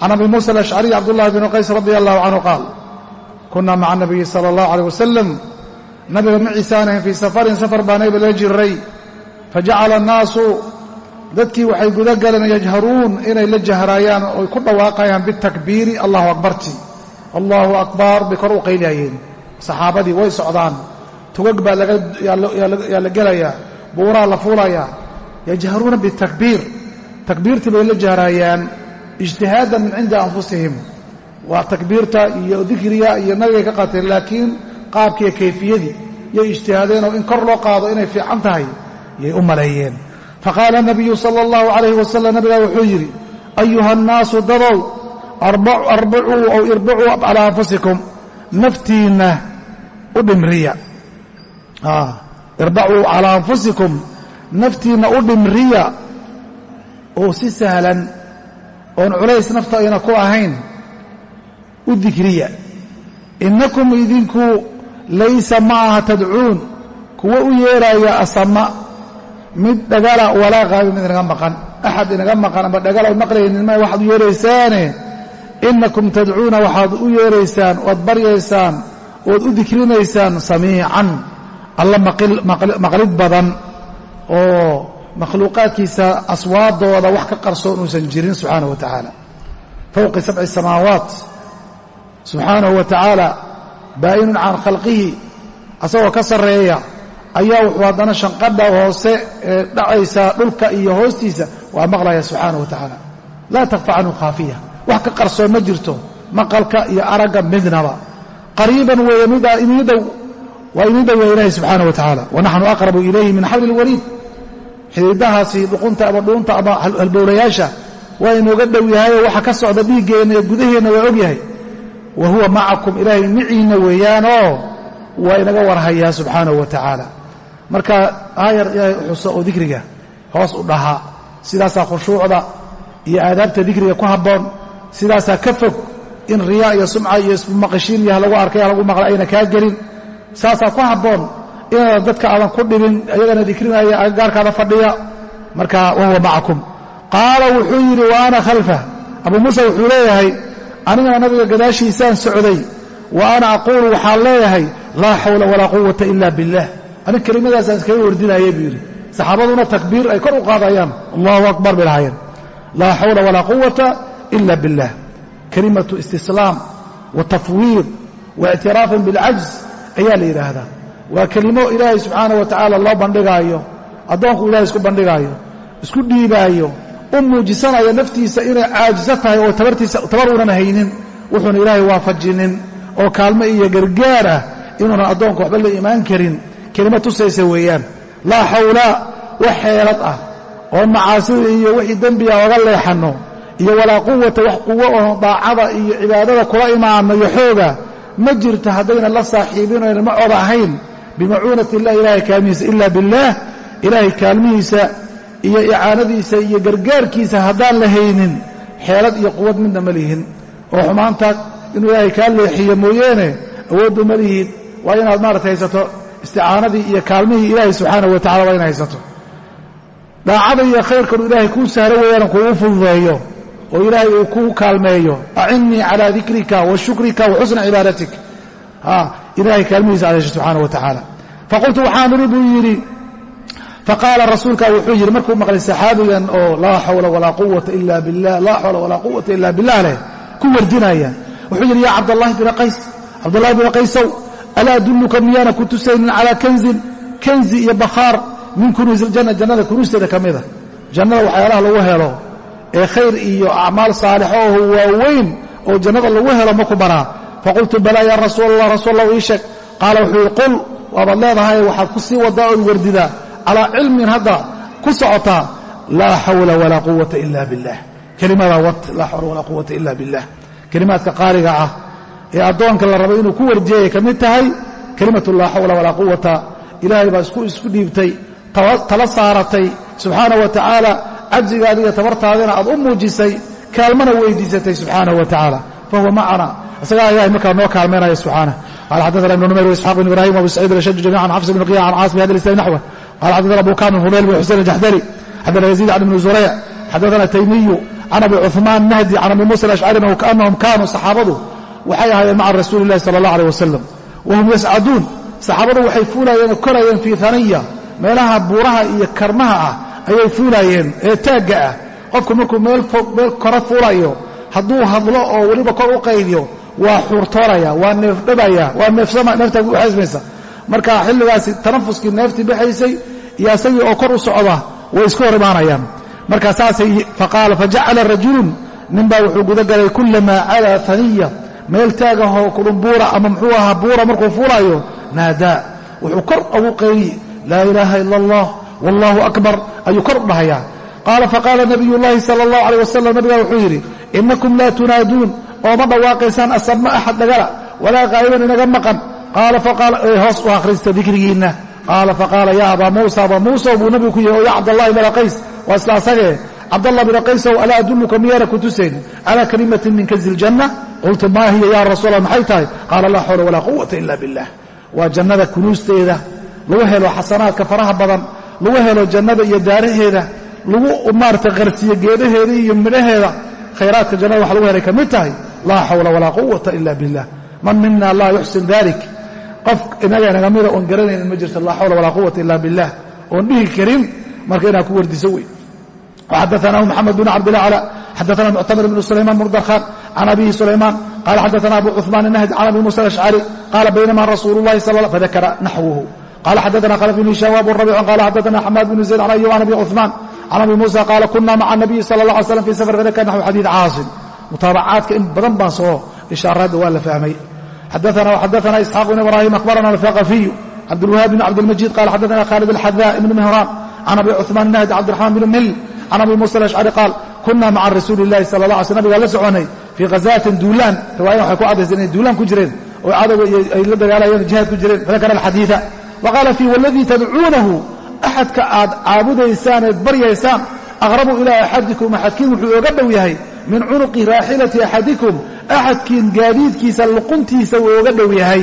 can abi muusa alashcariy cabdullahi bn qays radi allahu canhu qaal kunaa maca nabiyi sala allahu aleyh wasalam nabiga maciisaanahayn fii safarin safar baa nabiga la jiray fajacala annaasu dadkii waxay guda galeen yajharuun inay la jahraayaan oy ku dhawaaqayaan bitakbiiri allahu akbarti allahu akbar bay kor u qayliyayeen saxaabadii way socdaan tugag baa yaa la gelayaa buuraa la fuulayaa yajharuuna bitakbiir takbiirtii bay la jahraayaan ijtihaadan min cindi anfusihim. Waa takbiirta iyo dikriga iyo nabigay ka qaateen laakiin qaabkiiyo kayfiyadii yay ijtihaadeenoo in kor loo qaado inay fiican tahay yay u maleeyeen. Faqaala nabiyu sala allahu calayhi wasalam nabigaa wuxuu yidhi ayuha annaasu dadow arbacuu ow irbacuu calaa anfusikum naftiinna u dhimriya. Irbacuu calaa anfusikum naftiinna u dhimriya. Oo si sahlan oon culays nafta ayna ku ahayn u dikriya. Innakum idinku laysa maaha tadcuun kuwa u yeeraya asama mid dhagala walaa qaabi mid inaga maqan. Axad inaga maqan ama dhagala maqlaynin ma waxaad u yeeraysaane innakum tadcuuna waxaad u yeeraysaan oad baryaysaan ood u dikrinaysaan samiican. Alla maqlid badan oo makhluuqaadkiisa aswaadooda wax ka qarsoon uusan jirin subxaanahu wa tacaala. Fowqi sabci samaawaat subxaanahu wa tacaala baa'inun can khalqihi asagoo ka sarreeya ayaa wuxuu haddana shanqadha hoose ee dhacaysa dhulka iyo hoostiisa waa maqlaya subxaanahu wa tacaala. Laa takfa canhu khaafiya. Wax ka qarsoon ma jirto maqalka iyo aragga midnaba. Qariiban weeye dhow waa inii dhow ya ilaahi subxaana wa tacaala. Wanaxnu aqrabu ilayhi min xabli lwaliid xidiidahaasi dhuqunta ama dhuunta ama halbowlayaasha waa inooga dhow yahayoo waxa ka socda dhiiggeenna iyo gudaheenna waa og yahay wa huwa macakum ilaahay miciinna weeyaanoo waa inaga warhayaa subxaanahu wa tacaala. Marka aayar ilaahay xuso oo dikriga hoos u dhahaa sidaasaa khushuucda iyo aadaabta dikriga ku habboon sidaasaa ka fog in riyaa iyo sumca iyo ismaqashiin iyo halagu arkay halagu maqla ayna kaa gelin saasaa ku habboon inaadan dadka aadan ku dhibin ayagana dikrinaya agagaarkaada fadhiya. Marka wahuwa macakum qaala wuxuu yidhi wa ana khalfah abuu muusa wuxuu leeyahay anigana nabiga gadaashiisaan socday. Wa ana aquulu waxaan leeyahay laa xawla walaa quwata ila billah. Anig kelimadaasaan iskaga wardinayay buu yidhi. Saxaabaduna takbiir ay kor u qaadayaan. Allahu akbar bay lahaayeen. Laa xawla walaa quwata ila billah. Kalimatu istislaam wa tafwiid wa ictiraafin bilcajz ayaa la yidhaahdaa waa kelimo ilaahay subxaanahu wa tacaala loo bandhigaayo addoonku ilahay isku bandhigaayo isku dhiibaayo u muujisanayo naftiisa inay caajiso tahay oo tabar uunan haynin wuxuuna ilaahay waafajinin oo kaalmo iyo gargaar ah inuunan addoonku waxba la imaan karin. Kelimo tusaysa weeyaan. Laa xawla wax xeelad ah oo macaasida iyo wixii dembiga oga leexanno iyo walaa quwata wax quwo oo daacada iyo cibaadada kula imaanno iyo xooga ma jirto haddayna la saaxiibin oyna macooda ahayn bimacuunati illah ilahay kaalmihiisa ila billaah. Ilaahay kaalmihiisa iyo icaanadiisa iyo gargaarkiisa haddaan la haynin xeelad iyo quwad midna ma lihin. Oo xumaanta inuu ilaahay kaa leexiyo mooyeene awoodba ma lihid waa inaad maarata haysato isticaanadii iyo kaalmihii ilaahay subxaanahu wa tacala waa ina haysato. Daacada iyo khayrkanu ilaahay kuu sahro weeyaan kuugu fududeeyo oo ilaahay uu kuu kaalmeeyo. Acinnii calaa dikrika wa shukrika wa cibaadatik ilahay kaalmihiisa aad hesho subxaana wa tacaala. Faqultu waxaan idhi buu yidhi. Faqaala rasuulka wuxuu yidhi markuu maqlay saxaabigan oo laa xawla walaa quwata ila billah laa xawla walaa quwata ila billah leh ku wardinaya wuxuu yidhi yaa cabdallahi bina qays cabdallahi bina qaysow alaa adulluka miyaana ku tusaynin calaa kanzin kanzi iyo bakhaar min kunuusi iljanna jannada kunuusteeda ka mida? Jannada waxyaalaha lagu helo ee khayr iyo acmaal saalixo oo waaweyn oo jannada lagu helo ma ku baraa faqultu balaa yaa rasuul allah rasuul allah ii sheeg. qaala wuxuu yidhi qul waabaad leedahay waxaad ku sii wadaa ood wardidaa calaa cilmin hadda ku socotaa laa xawla walaa quwata ila billah kelimadaa wat laa xawla walaa quwata ila billah kelimaadka qaaliga ah ee addoonka la rabo inuu ku wardiyay ka mid tahay kelimatu laa xawla walaa quwata ilaahay baa isku dhiibtay tala saaratay subxaana wa tacaala cajzigaada iyo tabartaadina aad u muujisay kaalmana weydiisatay subxaanahu wa tacaala fahuwa macana isagaa ilahay markaa noo kaalmaynaya subxaanah qala xadana ibn numayr waisxaaq bn ibrahim wabu saciid alashaj jamican xafs bn qiya can caas bi hada lisnad naxwa qala xadana abu kamil humayl bn xusein aljaxdari xadana yaziid can ibni zurayc xadana taymiyu can abi cuثmaan nahdi can abi musa alashcarina kaanahum kaanuu saxaabadu waxay ahaayeen maca rasuuli illahi sala allah alيh wasalam wahum yascaduun saxaabadu waxay fuulayeen oo korayeen fii haniya meelaha buuraha iyo karmaha ah ayay fuulayeen ee taagga ah qofku markuu meel kore fuulayo hadduu hadlo oo weliba kor u qaydiyo waa xuurtoonaya waa neefdhabaya waa neefta uxasmaysa marka xilligaasi tanafuskii neeftii baxaysay iyo asagii oo kor u socda way isku hor imaanayaan. Marka saasay faqaala fajacala rajulun ninbaa wuxuu gudagalay kulamaa calaa haniya meel taagahoo kulumbuura ama muxuu ahaa buura markuu fuulaayo naadaa wuxuu kor ugu qayliye laa ilaaha ila allah wallahu akbar ayuu kor u dhahayaa qaala faqaala nabiy llaahi sala allahu aleyh wasalam nabigaa wuxuu yidhi inakum laa tunaaduun oo ma dhawaaqaysaan asama axad dhagala walaa qaa'iban inaga maqan. Hoos u akhrista dikrigiinna. Qaala faqaala ya abaa muusa abaa muusow buu nabigu ku yihi o ya cabdallahi bna qays waa isla asagee cabdallah bna qaysow alaa adulluka miyaana ku tusayn? Calaa kalimatin min kanzi iljanna qultu maa hiya ya rasuula maxay tahay? Qaala laa xawla walaa quwata ila billah waa jannada kunuusteeda lagu helo xasanaadka faraha badan lagu helo jannada iyo daaraheeda lagu maarata qarsiiyo geedaheeda iyo midhaheeda khayraadka jannada wax lagu helay ka mid tahay laa xawla walaa quwata ila billah. Man mina laa yuxsin dalik qof inaga nagamida oon garanaynin ma jirto laa xawla walaa quwata ila billah. Oon dhihi karin marka inaan ku wardiso wey xadaanah maxamed bn cabdillah cala xadaana muctamir bn sulayman murdakhan can abihi sulaymaan qala xadaana abu cuثmaan inahd can abi musa alashcari qaala baynama rasuulu lahi sa fadakara naxwuhu qala xadaana khalaf bn hishaam abu rabiicun qala xadaana xamaad bn zayd can ayub can abi cuثmaan can abi muسى qala kuna mca النabiyi slى الlaه عlي sلم fi sفr fadakra naxو xadيiث caaصim mutaabacaadka in badan baan soo ishaaraadda waa la fahmay xadثna وxadثna isxاaq بن ibrahim akhbarana الثaqaفiyu cabdالwahاb بن cabdالmجيد qala xadثna khالد الxadاء بn mهrان can abi cثman النhdi cabdiرaحman بn mil can abi musa alashcari qaal kuna maca rasuuli illahi sala la alay sl nabigaa la soconay fii khazaatin duulaan riwaayadan waxay ku caddaysay inay duulaan ku jireen oo cadowga ay la dagaalayeen jihaad ku jireen fadakara alxadiida wa qaala fii waladii tadcuunahu axadka aad caabudaysaan eed baryaysaan aqrabu ilaa axadikum axadkiin wuxuu oga dhow yahay min cunuqi raaxilati axadikum axadkiin gaadiidkiisa luquntiisa wuu oga dhow yahay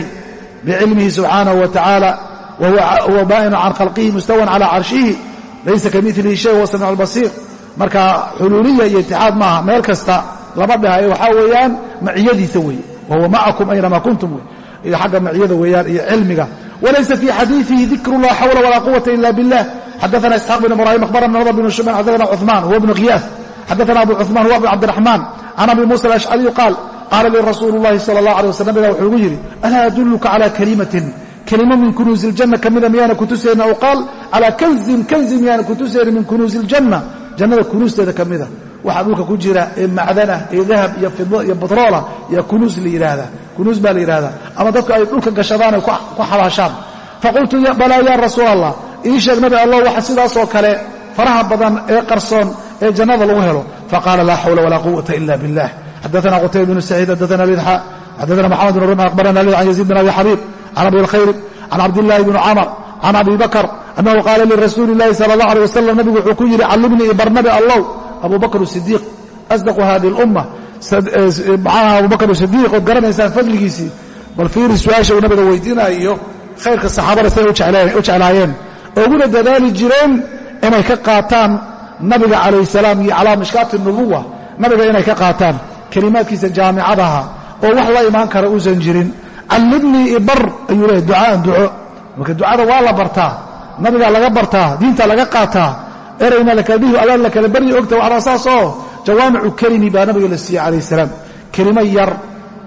bicilmihi subxaanahu wa tacaala wahuwa baa'inu can khalqihi mustawan cala carshihi laysa kamilihi shay huwa samiic albasiir marka xuluuliya iyo itixaad maaha meel kasta lama dhahayo waxaa weeyaan maciyadiisa weeye wahuwa macakum aynamaa kuntum xagga maciyada weeyaan iyo cilmiga walaysa fii xadiiثihi dikru laa xawla walaa quwata ila biاllah xadaثna isxaaq bn ibrahim akhbarana nadr bn shuman xadaثna cuثman huwa bnu khiyaas xadaثna abu cuثman huwa bn cabdiraxmaan can abi musa alashcariyu qaal qaala lii rasuulu اllahi salى اllah alيه waslam nabiga wuxuu igu yidhi alaa adulluka calى kalimatin kelimo min kunuuzi iljanna ka mida miyaana kutusaynin aw qaal calaa kanzin kanzi miyaana kutusaynin min kunuuzi iljanna jannada kunuusteeda ka mida waxaa dhulka ku jira ee macdanah ee dahab iyo fido iyo batroolah yaa kunuus la yidhaahdaa kunuus baa la yidhahdaa. Ama dadku ay dhulka gashadaan ay ku xabaashaan faqultu balaa ya rasuul allah ii sheeg nabi allah waxa sidaasoo kale faraha badan ee qarsoon ee jannada lagu helo. Faqaala laa xawla walaa quwata ila billah xadaana qutayba bnu saciid xadaana lidxa xadaana maxamed bn rumi akhbarana lid can yaziid bin abi xabiib can abi lkhayr can cabdillaahi bni camar can abi bakr annahu qaala lirasuuli illahi sala allah alay wasalam nabigu wuxuu ku yidhi callimnii ibarnabi allow abu bakr sidiiq asdaqu hadi lumma macnaha abu bakr sidiiq ood garanaysaan fadligiisii bal fiiri su'aasha uu nabiga weydiinayo khayrka saxaabada siday u jeclaayeen ooguna dadaali jireen inay ka qaataan nabiga calayh salaam iyo calaa mishkaati nubuwa nabiga inay ka qaataan. Kelimaadkiisa jaamicadaha oo wax la imaan kara uusan jirin. Callimnii ibar ayuu leehay ducaaan duco. Marka ducada waa la bartaa nabigaa laga bartaa diinta laga qaataa. Erayna lakadihu adaan la kala baryi ogta waxbaa saas oo jawaamicu kelimi baa nabiga la siiyey calayh salaam. Kelimo yar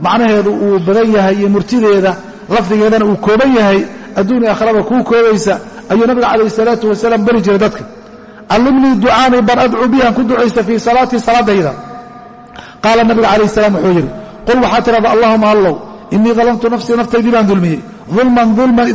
macnaheedu uu badan yahay iyo murtideeda lafdigeedana uu kooban yahay adduun iyo akhraba kuu koobaysa ayuu nabiga calayh salaatu wasalaam bari jiray dadka. Callimnii ducaani bar adcuu bihan ku ducaysta fii salaatii salaadayda. Qaala nabiga calayh salaam wuxuu yidhi qul waxaa tidhahda allahuma allow inii dalamtu nafsii naftaydii baan dulmiyey. Dulman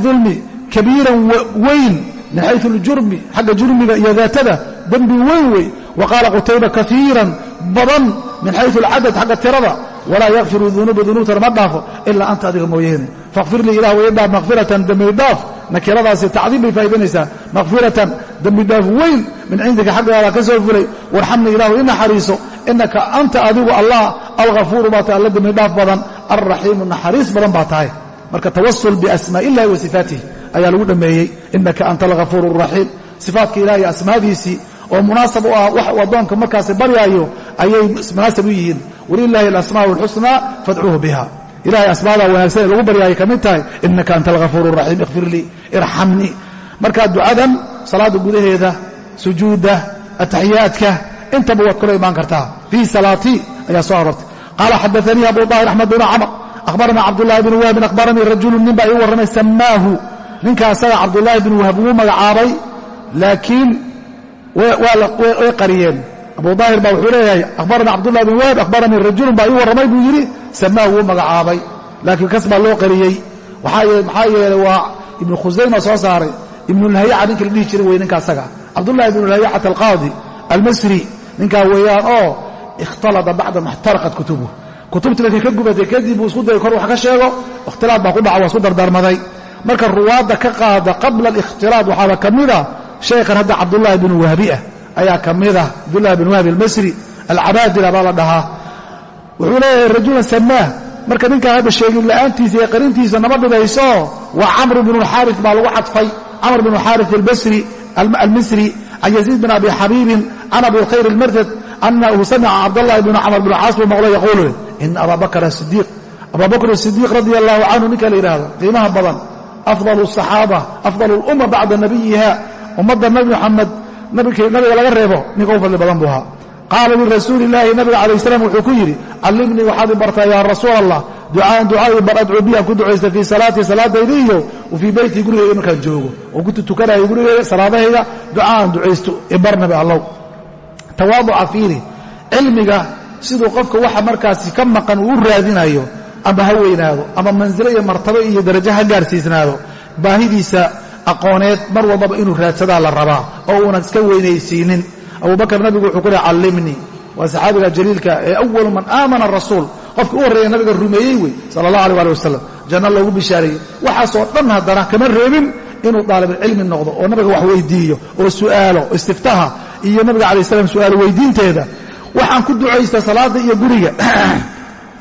dulmi kabiiran weyn min xayu ljurmi xagga jurmiga iyo daatada dembi weyn wey wa qaala qutayba kaiiran badan min xayu alcadad xagga tirada walaa yakfiru dunuuba dunuubtana ma dhaafo ilaa anta adiga mooyeene faqfir lii ilah waydhaaf maqfiratan dembidhaaf nakiradaasi tacdiim bay faa'idanaysaa maqfiratan dembidhaaf weyn min cindika xaggaada ka soo fulay warxamnii ilahu i naxariiso inaka anta adigu allah alhafuuru baa tahay alla dembidhaaf badan alraxiimu naxariis badan baa tahay marka tawasul biasmaa'i illahi wa sifaatihi ayaa lagu dhammeeyey inaka anta alhafuuru araxiim sifaadka ilahi asmaadiisii oo munaasab u ah wax uu addoonka markaasi baryaayo ayay munaasab u yihiin. Walilaahi alasmaa'u alxusnaa fadcuuhu biha. Ilahay asmaada wanaagsan ee lagu baryaayay ka mid tahay inaka anta alghafuur raxiim ikfir lii irxamnii marka ducadan salaada gudaheeda sujuudda ataxiyaadka intaba waad kula imaan kartaa. Fii salaatii ayaa soo arortay qaala xadaanii abu daahir axmed bn camr akhbarana cabdulahi bn wahbin akhbaranii rajulu nin baa ii warramay samaahu ninka asaga cabdulaahi bn wahb wuu magacaabay laakiin way qariyeen. Abu daahir baa wuxuu leeyahay akhbarana cabdulahi bn wahb akhbaranii rajulun baa ii warramay buu yidhi. Samaahu wuu magacaabay. Laakiin kas baa loo qariyey. Maxaa yeelay waa ibnu khusayma soo saaray. Ibnulhayaca ninka la dhihi jiray wey ninka asaga. Cabdullahi ibnulhayacata alqaadi almasri ninkaa weeyaan oo ikhtalada bacda maxtaraqat kutubuh. Kutubtii markay ka gubatay kadib uu isku dayay kor wax ka sheego ikhtilaad baa ku dhaca waa isku dardarmaday marka ruwaadda ka qaada qabla alikhtilaad waxaaba ka mida sheekhan hadda cabdullaahi binu wahbi ah ayaa ka mida cabdullahi bin wahbi almasri alcabaadila baa la dhahaa wuxuu leeyahay rajulan samaah marka ninkaan hadda sheegin la'aantiisa iyo qarintiisa nama dhibayso waa camr bnu lxaaris baa lagu cadfay camr bnu xaaris almisri can yaziid bin abi xabiibin can abi khayr almardad anahu samica cabdاllahi bn camr bn caas buu maqlo yaquulu ina aba bakr asidiiq aba bakr asidiiq radia allahu canhu ninka la yidhaahdo qiimaha badan afdal الصaxaaba afdal اlumma bacda nabiyiha ummadda nabi muxamed nabiga laga reebo ninka u fadli badan buu ahaa. Qaala lirasuuli illaahi nabiga calayh salaam wuxuu ku yidhi callimnii waxaad i bartaa yaa rasuul allah ducaan ducaai bar adcuu biyaan ku ducaysta fii salaatii salaadayda iyo fii beytii gurigayga markaan joogo oo ku tukanayo gurigayga salaadahayga ducaan ducaysto ibar nabi allow. Tawaaduca fiiri cilmiga siduu qofka waxa markaasi ka maqan uu u raadinayo ama ha weynaado ama mansilo iyo martabo iyo darajo ha gaarsiisnaado baahidiisa aqooneed mar walbaba inuu raadsadaa la rabaa oo uunan iska weynaysiinin abubakar nabigu wuxuu ku lehy callimnii. Waa saxaabiga jaliilka ee awalu man aamana rasuul. Qofka u horreeya nabiga rumeeyey wey sala allah aleh ali wasalam janno loogu bishaareeyey. Waxaasoo dhan haddana kama reebin inuu daalibulcilmi noqdo oo nabiga wax weydiiyo oo su'aalo istiftaha iyo nabiga alay slam su'aalo weydiinteeda. Waxaan ku ducaysta salaada iyo guriga.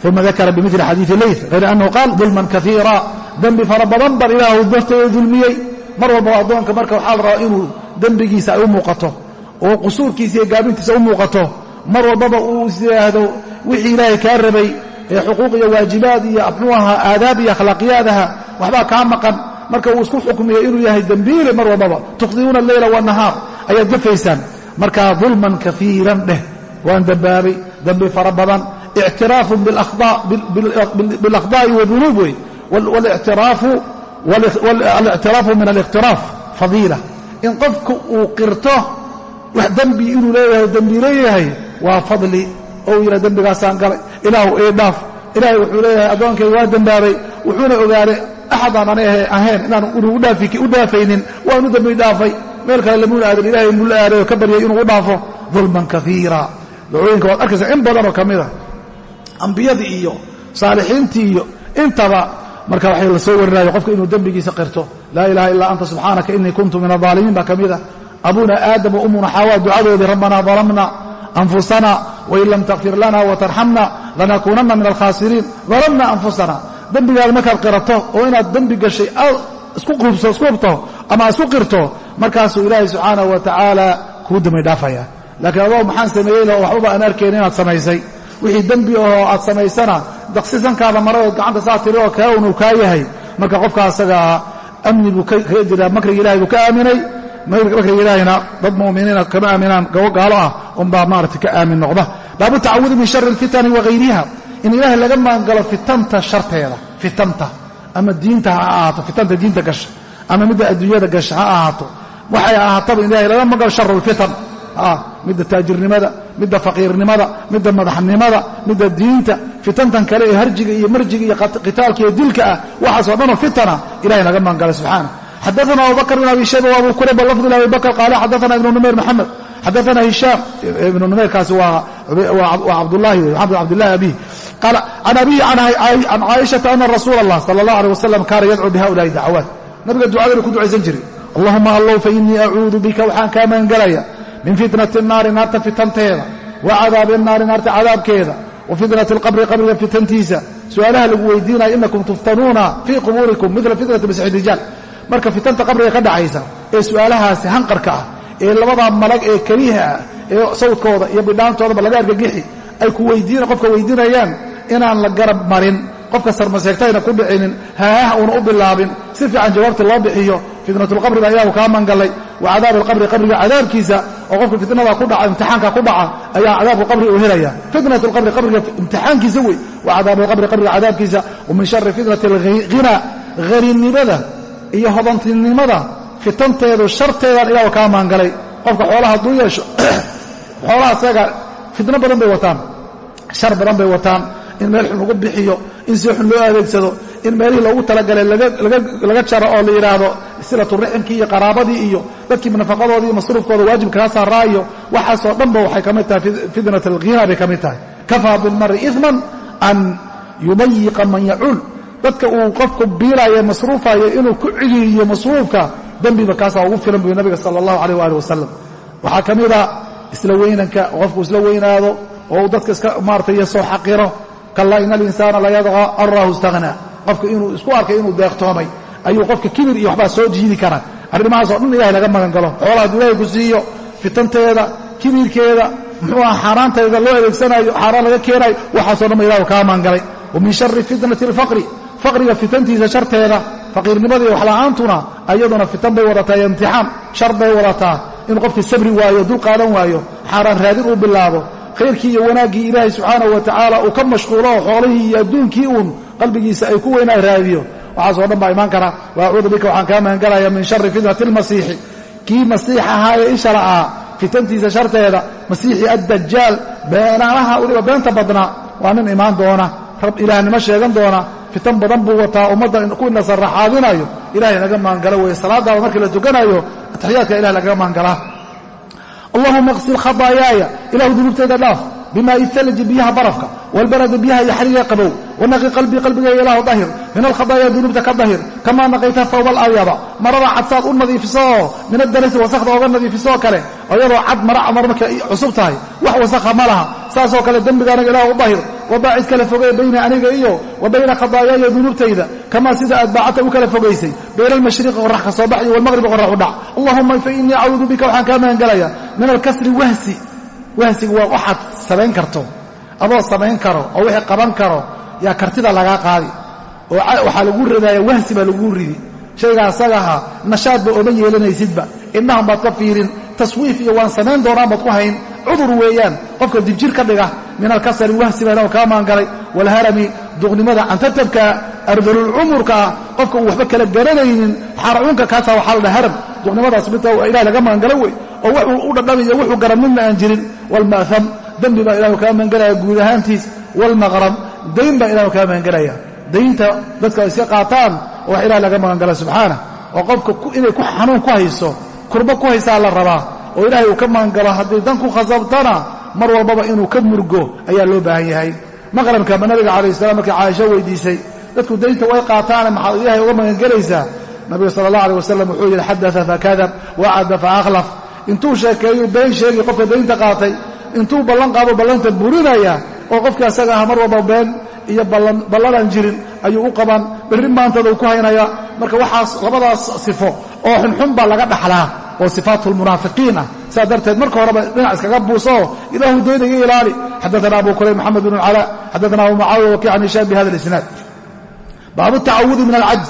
Uma dakara bimili xadiidi leyt hayr annahu qaal dulman kaiira dembi fara badan bal ilaahu darteeda dulmiyey mar walbaba addoonka marka waxaa la rabaa inuu dembigiisa ay u muuqato oo qusuurkiisa iyo gaabintiisa u muuqato mar walbaba uu is yidhaahdo wixii ilaahay kaa rabay ee xuquuq iyo waajibaad iyo ahaa aadaab iyo akhlaaqiyaadaha waxbaa kaa maqan marka uu isku xukmiyo inuu yahay dembiile mar walbaba tukhdiuuna alleyla waannahaar ayaad gafaysaan markaa dulman kaiiran dheh waan dembaabay dembi fara badan ictiraafun biاlakhdaa'i wadunuub wey walictiraafu min aliqtiraaf fadiila in qofku uu qirto wax dembi inuu leeyahay dembi leeyahay waa fadli. Oo uu yidha dembigaasaan galay. Ilaahu ii dhaaf. Ilaahay wuxuu leeyahay addoonkayga waa dembaabay wuxuuna ogaaday axadaan ana ahayn inaan u dhaafaynin. Waanu dembi dhaafay. Meel kale lamuuna aadin ilahay inuu la aaday oo ka baryay inuu u dhaafo dulman kaiira dacooyinka waad arkaysaa in badanoo ka mida ambiyadii iyo saalixiintii iyo intaba marka waxay la soo warinayo qofka inuu dembigiisa qirto laa ilaha illaa anta subxaanaka inii kuntu min adaalimiin baa ka mida abuna aadam wa ummuna xawaa ducadoodii rabbanaa dalamna anfusana wain lam takfir lana watarxamna lanakuunanna min alkhaasiriin. Dalamna anfusana. Dembigaada markaad qirato oo inaad dembi gashay isku hubto ama isku qirto markaasuu ilaahay subxaanahu wa tacaala kuu dembi dhaafaya. Laakiin adoo maxaan sameeyey oo waxbaba aan arkayn inaad samaysay wixii dembi ahoo aad samaysana daqsisankaada maradood gacanta saa tiri oo kaa unuu kaa yahay. Marka qofka asagaa amni buu kaga jiraa makriga ilahay buu ka aaminay. Makriga ilaahayna dad mu'miniina kama aaminaan gaalo ah unbaa maarata ka aamin noqda. Baabu tacawudi min shari alfitani wahayriha in ilaahay laga maangalo fitanta sharteeda fitanta. Ama diinta ha ahaato fitanta diinta gasha. Ama midda adduunyada gasha ha ahaato. Waxay ahaataba in ilahay laga maangalo sharu lfitan midda taajirnimada midda faqiirnimada midda madaxnimada midda diinta fitantan kale ee harjiga iyo marjiga iyo qitaalka iyo dilka ah waxaasoo dhanoo fitana ilahay naga maangala subxaana xadaana abubakr bn abi shayba wabu kurayb lafd abi bakr qaala xadaana ibnu numayr maxamed xadaana hishaam. Ibnu numayrkaasi waa cabdulahi maxamed cabdillahi abi qaala can abihi can caaishata ana rasuula allah sala allah alيh wasalam kaana yadcuu bihaulaai dacwaat nabiga ducadana ku ducaysan jiray allahuma allow fainii acuudu bika waxaan kaa magangelaya min fitnati naari naarta fitanteeda wa cadaabi naari naarta cadaabkeeda wa fitnati alqabri qabriga fitantiisa. Su'aalaha lagu weydiinaya inakum tuftanuuna fii qubuurikum midla fitnati masixi rijaal. Marka fitanta qabriga ka dhacaysa ee su'aalahaasi hanqarka ah ee labadaa malag ee keliha ah ee sawdkooda iyo bidhaantoodaba laga argagixi ay ku weydiin qofka weydiinayaan inaan la garab marin qofka sarmaseegtayna ku dhicinin haahah uuna u bilaabin. Si fiican jawaabta loo bixiyo fitnatulqabriga ilaahu kaa mangallay wa cadaabi alqabri qabriga cadaabkiisa oo qofka fitnada ku dhaca imtixaanka ku dhaca ayaa cadaabku qabri uu helaya. Fitnat qabriga imtixaankiisa wey. Wa alqabri qabriga cadaabkiisa. Wa min shari fitnati alghina haninimada iyo hodantinimada fitanteedu sharteedan ilaahu kaa maangalay qofka xoolaha hadduu yeesho xoolaha fitno badan bay wataan. Shar badan bay wataan. In meel xun lagu bixiyo in si xun loo adeegsado in meelihii loogu talagalay laga jaro oo la yidhaahdo silaturaximkii iyo qaraabadii iyo dadkii nafaqadoodii iyo masruufkooda waajibka kaa saaraa iyo waxaasoo dhanba waxay ka mid tahay fitnat alghina bay ka mid tahay. Kafaa bilmari iman an yumayiqa man yacuul dadka uu qofku biilaayo masruufayo inuu ku ciliiriyo masruufka dembiba kaasaa ugu filan buyu nabiga sala allahu aleyh waali wasalam waxaa ka mida isla weynanka qofku isla weynaado oo uu dadka iska maaratay iyo soo xaqiro kallaa ina alinsaana la yadqa an raahu istahnaa qofka inuu isku arkay inuu deeqtoomay ayuu qofka kibir iyo waxbaa soo jiidi kara arrimahaasoo dhan ilahay laga magan galo. Xoolaha hadduu ilahay ku siiyo fitanteeda kibirkeeda muxuu aha xaaraanteeda loo adeegsanayo xaaraan laga keenayo waxaasoo dhan ba ilahu kaa maangalay wa min shari fitnati alfaqri faqriga fitantiisa sharteeda faqiirnimada iyo waxla'aantuna ayaduna fitan bay wadataa iyo imtixaan shar bay wadataa. Inuu qofkii sabri waayo dul qaadan waayo xaaraan raadin uu bilaabo khayrkii iyo wanaaggii ilaahay subxaanahu wa tacaala uu ka mashquulo oo xoolihii iyo adduunkii uun qalbigiisa ay ku weynaa raadiyo. Waxaasoo dhan baa imaan kara. Wa acuudu bika waxaan kaa magangalaya min shari fitnati almasiixi kii masiix ahaa ee isha la'aa fitantiisa sharteeda masiixi addajaal beenaanaha weliba beenta badnaa waa nin imaan doona. Rab ilaahnimo sheegan doona. Fitan badan buu wataa ummadda ku nasaraxaadinayo ilahay naga maangalo weeye salaadaada markii la tukanayo ataxiyaadka ilahay lagaga maangalaa allahuma qsil khadaayaaya ilahu dunuubtayda dhaaf. Bimaa'i thalji biyaha barafka. Waalbaradi biyaha iyo xariga qabow. Wanaqi qalbii qalbigayga ilaahu dahir. Min alkhadaaya dunuubta ka dahir. Kamaa naqayta thawba alabyada marada cad saad u nadiifiso oo min adarasi wasakda ooga nadiifisoo kale. Iyadoo cad mara mar markay cusub tahay. Wax wasakha ma laha. Saasoo kale dembiga anaga ilaahu dahir wabaacid kala fogey bayna aniga iyo wa bayna khadaayaaya dunuubtayda kamaa sida aad baacata u kala fogaysay bayna almashriqi qorax ka soo bax iyo walmaqribi qorax u dhac. Allahuma fa innii acuudu bika waxaan kaa magangelaya min alkasri wahsi wahsiga waa waxaad samayn karto adoo samayn karo oo wixii qaban karo yaa kartida lagaa qaadi. Oo waxaa lagu ridaaya wahsi baa lagu ridi. Shayga asagaha yeelanaysidba. Indhahan ka fiirin taswiif iyo waan samayn doonaan hayn cudur weeyaan. Qofka dibjir ka dhiga min alkasari wahsi baa ilahu kaa maangalay. Waalharami duqnimada cantatabka ardalulcumurka ah qofka uu waxba kala garanaynin xaracuunka kaasaa waxaa la dhaha haram duqnimadaas midta ilahay laga maangalo wey. Oo wuxuu u dhadhamiyo wuxuu garan midna aan jirin. Waalma'ham dembi baa ilahu kaa maangalaya guud ahaantiis. Waalmaqram dayn baa ilahu kaa maangalaya daynta dadka iska qaataan oo wax ilahay laga magangala subxaana. Oo qofka inay xanuun ku hayso kurbo ku haysaa la rabaa oo ilaahay uu ka magangalo haddii dan ku khasabtana mar walbaba inuu ka murgo ayaa loo baahan yahay. Maqramka ma nabiga calayh salam markii caaisho weydiisay dadku daynta way qaataane maxaad ilaahay uga magangelaysaa nabiga sala allah aleh wasalam wuxuu yidhi xadaa fakadab wacada faakhlaf intuu sheekeeyu been sheegi qofka daynta qaatay. Intuu ballan qaabo ballanta burinaya oo qofkii asaga aha mar walba been iyo ballanaan jirin ayuu u qaban. Berri uu ku haynaya. Marka waxaas labadaas sifo oo xunxun baa laga dhaxlaa oo sifaatulmunaafiqiin ah sidaa darteed marka horeba dhinac iskaga buusooo ilaahu dayna iga ilaali xadaana abu kurayb moxamed bn cala xadaana abu mucaawiya waki can hishaam bi hada isnaad baabu tacawudi min alcajz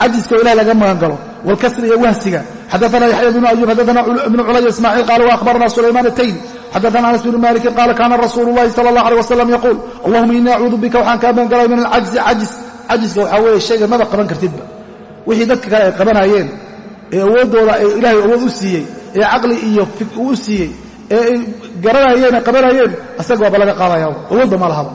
cajiska oo ilahi laga magan galo wاlkasri iyo wahsiga xadaana yaxya bnu ayub xadaana ibnu culay ismaaciil qaala waahbarna sulaymaan atayni xadaana anas bnu maliki qaala kaana rasuulu اllahi sala اllah alيه wasalam yaquul allahuma inii acuudu bika waxaan kaa magan galay min alcajzi cajis cajiska waxaa weeye shayga maba qaban kartidba wixii dadka kale ay qabanayeen ee awooddooda ee ilaahay awood u siiyey ee caqli iyo uu u siiyey ee ay garanayeen ee qabanayeen asaga waaba laga qaadaya. Awoodba ma lahaba.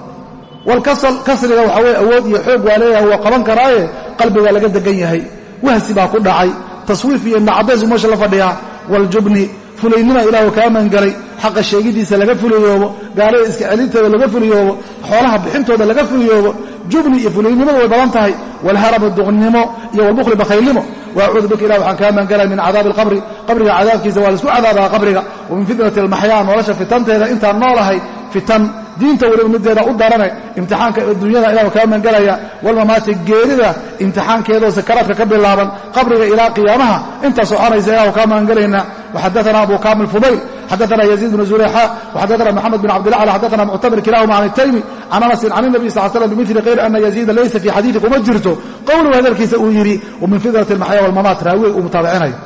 Walkasriga waxaa weye awood iyo xoog waa leeyahay waa qaban karaaye qalbigaa laga degan yahay. Wahsi baa ku dhacay. Taswiif iyo nacadays u meesha la fadhiyaa. Waljubni fulaynima ilaahu kaa mangalay xaqa sheegidiisa laga fuliyoobo gaalada iska celinteeda laga fuliyoobo xoolaha bixintooda laga fuliyoobo jubni iyo fulaynimadu way badan tahay walharamu duqnimo iyo walbukhli bakhaylnimo. Waacuudu bika ilah waxaan kaa maangalay min cadaabi alqabri qabriga cadaabkiisa waa la isku cadaabaa qabriga. Wa min fitnati almaxyaa nolosha fitanteeda intaan noolahay fitan diinta weliba mideeda u darane imtixaanka adduunyada ilahu kaa magangelaya walmamaati geerida imtixaankeedoo sakaraadka ka bilaaban qabriga ilaa qiyaamaha inta soconaysa ilahu kaa magangelaynaa waxadaana abu kamil fudayl xadaana yaziid bnu zureyxa waxadaana moxamed bin cabdilacla xadaana muctamir kilahuma can itaymi can anasin can inabiy sal slam bimili kayr ana yaziida laysa fii xadiidi kuma jirto. Qowluhu hadalkiisa uu yidhi wamin fidrati almaxya walmamaat raawiga uu mutaabicinayo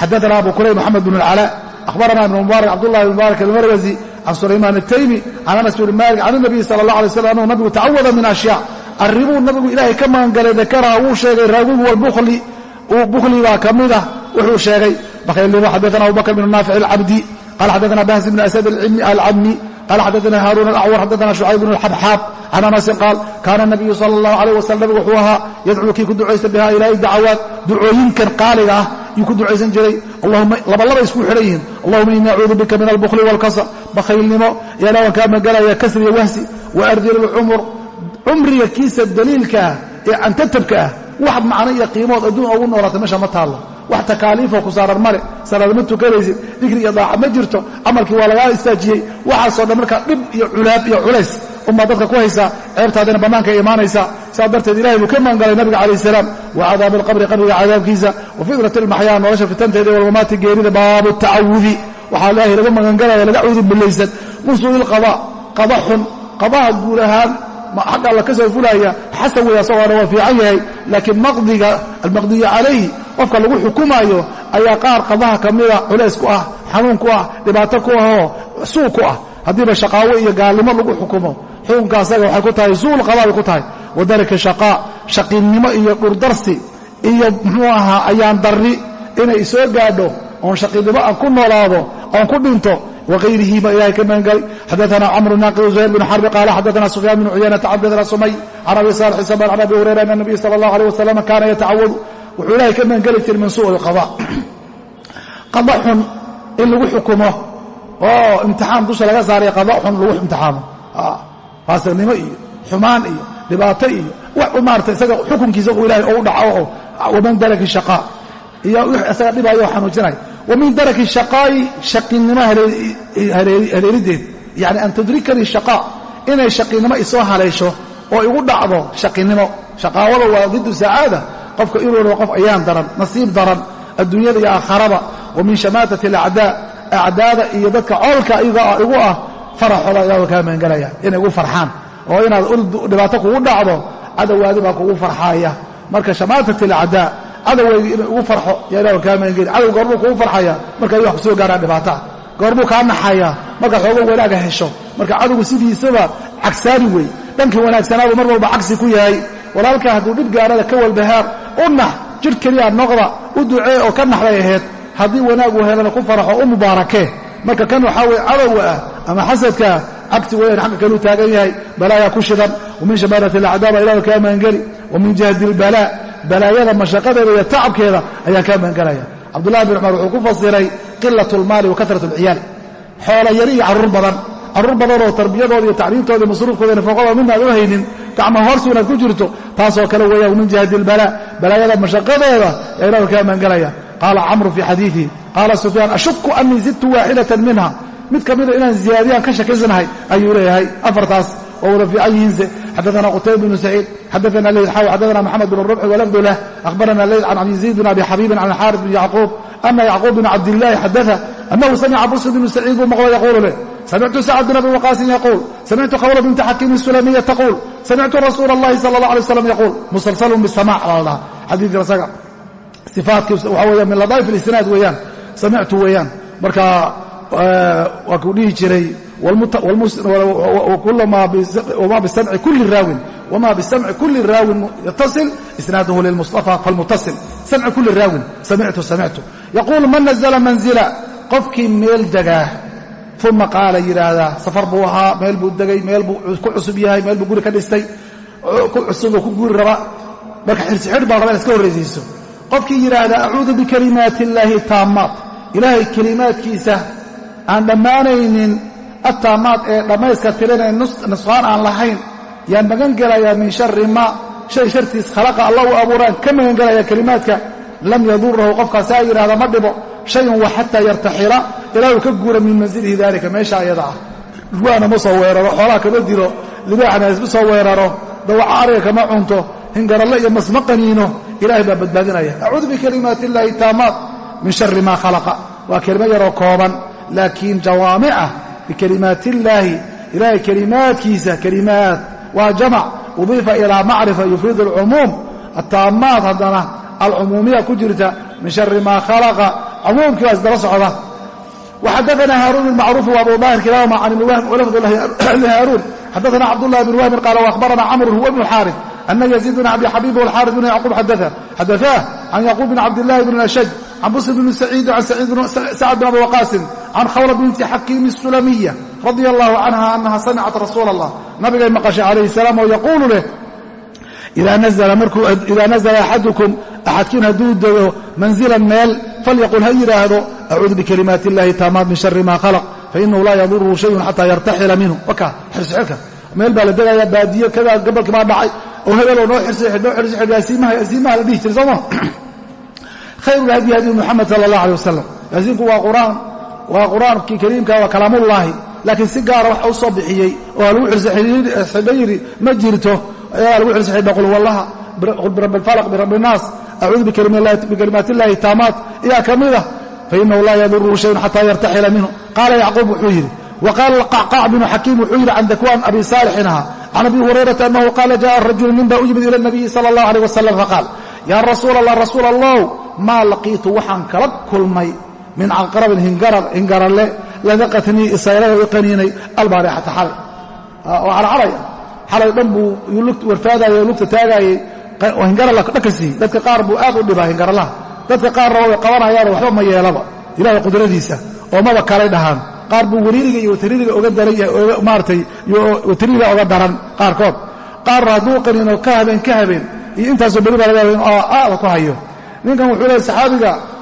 xadaana abu kurayb moxamed bn اlcalaa akhbarana ibn mubarak cabdullahi bn mubarak almarwazi can sulaymaan ataymi can anas bni maalik can nabiyi sala allah alay slam annahu nabigu tacawada min ashyaa arribuu nabigu ilaahay ka maangala dakaraa wuu sheegay raawigu walbukhli bukhli baa ka mida wuxuu sheegay markay li xadana abubakr bn naafic alcabdi qala xadana bahz bn asad alcabmi qala xadana haaruun alacwar xadana shucayb bn alxabxaab can anasin qaal kaana nabiyu sala اllahu alayh wasalam nabigu wuxuu ahaa yadcuu kii ku ducaysta biha ilaahay dacawaad ducooyinkan qaaliga ah yuu ku ducaysan jiray labalaba isku xidhan yihiin allahuma ini acuudu bika min albukli wاlkasr bakhaylnimo yalawan kaa magalaya kasriya wahsi wa ardil lcumur cumriga kiisa daliilkaah ee cantatabka ah wax macno iyo qiimood adduun ugu noolaatay meesha ma taallo wax takaaliifoo ku saaran male salaad ma tukanaysid dikri iyo daaca ma jirto camalkii waa lagaa istaajiyey waxaasoo dhan markaa dhib iyo culaab iyo culays umaa dadka ku haysaa ceebtaadina bannaanka imaanaysaa saas darteed ilahay buu ka maangalay nabiga calayh salaam. Wa cadaabi alqabri qabriga cadaabkiisa wa fidrati almaxyaa nolosha fitanteeda walmamaati geerida baabu tacawudi. Waxaa ilaahay laga magangalaya laga cuudu billaysan. Min suu'i lqada qada xun qadaha guud ahaan xagga alla ka soo fulaya xasan wey asagoo dhan waa fiican yahay. Laakiin maqdiga almaqdiyu calayhi qofka lagu xukumaayo ayaa qaar qadaha ka mida culays ku ah xanuun ku ah dhibaato ku ahoo suu ku ah. Haddiiba shaqaawo iyo gaalnimo lagu xukumo xukunka asaga waxay ku tahay suul qadaa bay ku tahay wadarika shaqaa shaqiinnimo iyo dhurdarsi iyo muxuu ahaa ayaan darri inay soo gaadho oon shaqiinnimo aan ku noolaado oon ku dhinto wغayrihi ba ilahay ka magangalay xadaana cmr naaqid زhayr bn xarbi qaala xadaana sufyaan bn cuyaynata xadaana sumay can abi salix saban can abi hurayra an الnabiy salى اllah alيه wasalam kaana yatacawadu wuxuu ilahay ka magangeli jiray min suء اqada qada xun in lagu xukumo oo imtixaan dusha laga saaray qada xun lagu imtixaamo faasiqnimo iyo xumaan iyo dhibaato iyo wax u maarata isaga xukunkiisa u ilahay ou dhaco waman daraki shaqaa iyo wix isaga dhibayo o xanuujinaya wamin daraki shaqaa'i shaqinimo haleelideed yani an tudrikanii shaqaa inay shaqinimo isoo haleesho oo igu dhacdo shaqinimo shaqaawada waa didu sacaada qofka inuu qof ayaan daran nasiib daran adduunyada iyo aakharaba wa min shamaatati alacdaa acdaada iyo dadka coolka igu ah faraxooda ayaa kaa magangelaya inay ugu farxaan. Oo inaad dhibaato kugu dhacdo cadowgaadi baa kugu farxaaya. Marka shamaatat alacdaa cadowgayga inuu ugu farxo yaa kaa magangeli cadow goorbuu kugu farxaya markay wax ku soo gaaraan dhibaataa. Goorbuu kaa naxayaa markaad xoogo wanaaga hesho. Marka cadowgu sidiisaba cagsaani wey. Dhankii wanaagsanaabuu mar walba cagsi ku yahay. Walaalkaa hadduu dhib gaarada ka walbahaar u nax. Jir keliyaa noqda u ducee oo ka naxday ahayd haddii wanaagu helana ku faraxo u mubaarakee marka kan waxaa weye cadowga ah ama xasadkaa cagsi weyan xagga kaluu taagan yahay balaayaa ku shidan wamin shabaarati alacdaaba ilahu kaa magangeli wamin jahdi ilbalaa balaayada mashaqadeeda iyo tacabkeeda ayaan kaa magangelaya cabdullahi bin cumar wuxuu ku fasiray qilat lmaali wa karat alciyaal xoola yari iyo carruur badan carruur badanoo tarbiyadooda iyo tacliimtooda iyo masruufkooda nafaqooda midna aad u haynin gacma horsi inaad ku jirto taasoo kale weeyaan min jihadi ilbalaa balaayada mashaqadeeda yaa ilahu kaa magangelaya qaala camru fii xadiidihi qaala sufyaan mid ka mida inaan ziyaadiyaan ka shakiysanahay ayuu leeyahay afartaas waa wada fiican yihiinse. Xadaana qutayba bnu saciid xadaana leyd xaw xadaana moxamed bn rubci walafdu lah akhbarana leyd can cabdiziid bn abi xabiibin can alxaaris bn yacquub. Ana yacquub bn cabdillaahi xadaa anahu samica busr bnu saciid buu maqlo yaquulu leh samictu sacd bn abi waqaasin yaquul. Samictu khawla binta xakiimi sulamiya taquul. Samictu rasuula اllahi sala اllah alay waslam yaquul. Musalsalun bisamac baa la dhahaa. Xadiidka isaga. Sifaadkii waxaa weeyaan min ladaa'if alisnaad weeyaan. Samictu weeyaan. Marka waa kuu dhihi jiray wma bisamci kuli raawin wma bisamci kuli raawin yatasil isnaaduhu lilmustafa falmutasil samci kuli raawin samictu samictu yaquulu man nazla manzila? Qofkii meel degaa uma qaala yidhaahdaa safar buu ahaa meel buu degay meel buu ku cusub yahay meel buu guri ka dhistay ku cusuboo ku guuri raba. Marka xirsixidh baa raba in iska horraysiiso qofkii yidhaahdaa acuudu bikalimaati illaahi taammaat. Ilaahay kelimaadkiisa aan dhammaanaynin attaamaad ee dhammayska tirinee nusqaan aan lahayn yaan magan gelayaa min shari maa shay shartiis khalaqa alla u abuuraan ka magan gelayaa kelimaadka lam yadurahu qofkaasaa yidhahda ma dhibo shayun wa xataa yartaxila ilaa uu ka guura min manzilihi daalika meesha ayada ah. Dhurwaana ma soo weeraro xoolaha kama dilo libaaxna isma soo weeraro dawaca ariga kama cunto hingaralle iyo masma qaniino ilahay baa badbaadinaya. Acuudu bikalimaati illaahi taamaat min shari maa khalaqa. Waa kelimo yaroo kooban laakiin jawaamicah bikalimaati illaahi ilahay kelimaadkiisa kelimaad waa jamac udiifa ilaa macrifa yufiid alcumuum ataamaat haddana alcumuumiya ku jirta min shari maa khalaqa cumuumkii baa isdaba socda وxadثna hاrون المعروف وأbو ظاhر kilahma عن لفظ hاrون xadثna cبدالله بن وهب قال وأخبرنا cمر هو بن الحارث أن يزيد بن عبد حبيب والحارث بن يعقوب xadثاه عن يعقوب بن عبد الله بن الأشج عن بصر بن سعيد عن سعد بن أبي وقاص can khawla binti xakiimi sulamiya radia allahu canha anaha samicat rasuula allah nabigay maqashay calayhi salaam oo yaquulu leh idaa nazla axadukum axadkiin hadduu dego manzilan meel falyaqul ha yidhaahdo acuudu bikalimaat illahi taamaad min shari ma khalaq fainahu laa yaduruu shayun xataa yartaxila minhu wakaa xirsiilka meel baa la degaya baadiyo kadaa gabalkii baa dhacay oo hebeloo noo xirsiimaha la dhihi jira sooma khayru lhadyi hadi muxamed sala allah aleh wasalam yaasiinku waa qur'aan waa qur'aankii kariimka waa kalaamullaahi laakiin si gaara wax u soo bixiyey oo ha lagu xirsoxidho yidhi ma jirto ayaa lagu xirsoxidha qul wallaha birabbi alfalaq birabbi innaas acuudu bikalimaati illahi taamaat iyaa ka mida fainahu laa yadurhu shayun xataa yartaxila minhu qaala yacquub wuxuu yidhi waqaala qacqac bnu xakiim wuxuu yidhi can dakwaan abi saalixin ahaa can abi hurayrata annahu qaala jaءa rajulu nin baa u yimid ila nabiyi sala اllah alيh wasalam faqaal yaa rasuul allah rasuul allow maa laqiitu waxaan kala kulmay min caqrabin hingarale ladaqatnii isaylada i qaniinay albaarixata xalay oo calcalaya xalay dhan buu warfaadayay lugta taagaayey hingarala dhanka siiy dadka qaar buu aad u dhibaa hingaralaha dadka qaarna way qabanayaanoo waxba ma yeelaba ilahay qudradiisa oo maba kalay dhahaan qaar buu wariiriga iyo wataririga oga daran yahay maaratay wataririga oga daran qaarkood qaarna hadduu qaniino ka habeen ka habeen iyo intaasoo beri baa laga yaba in aada ku hayo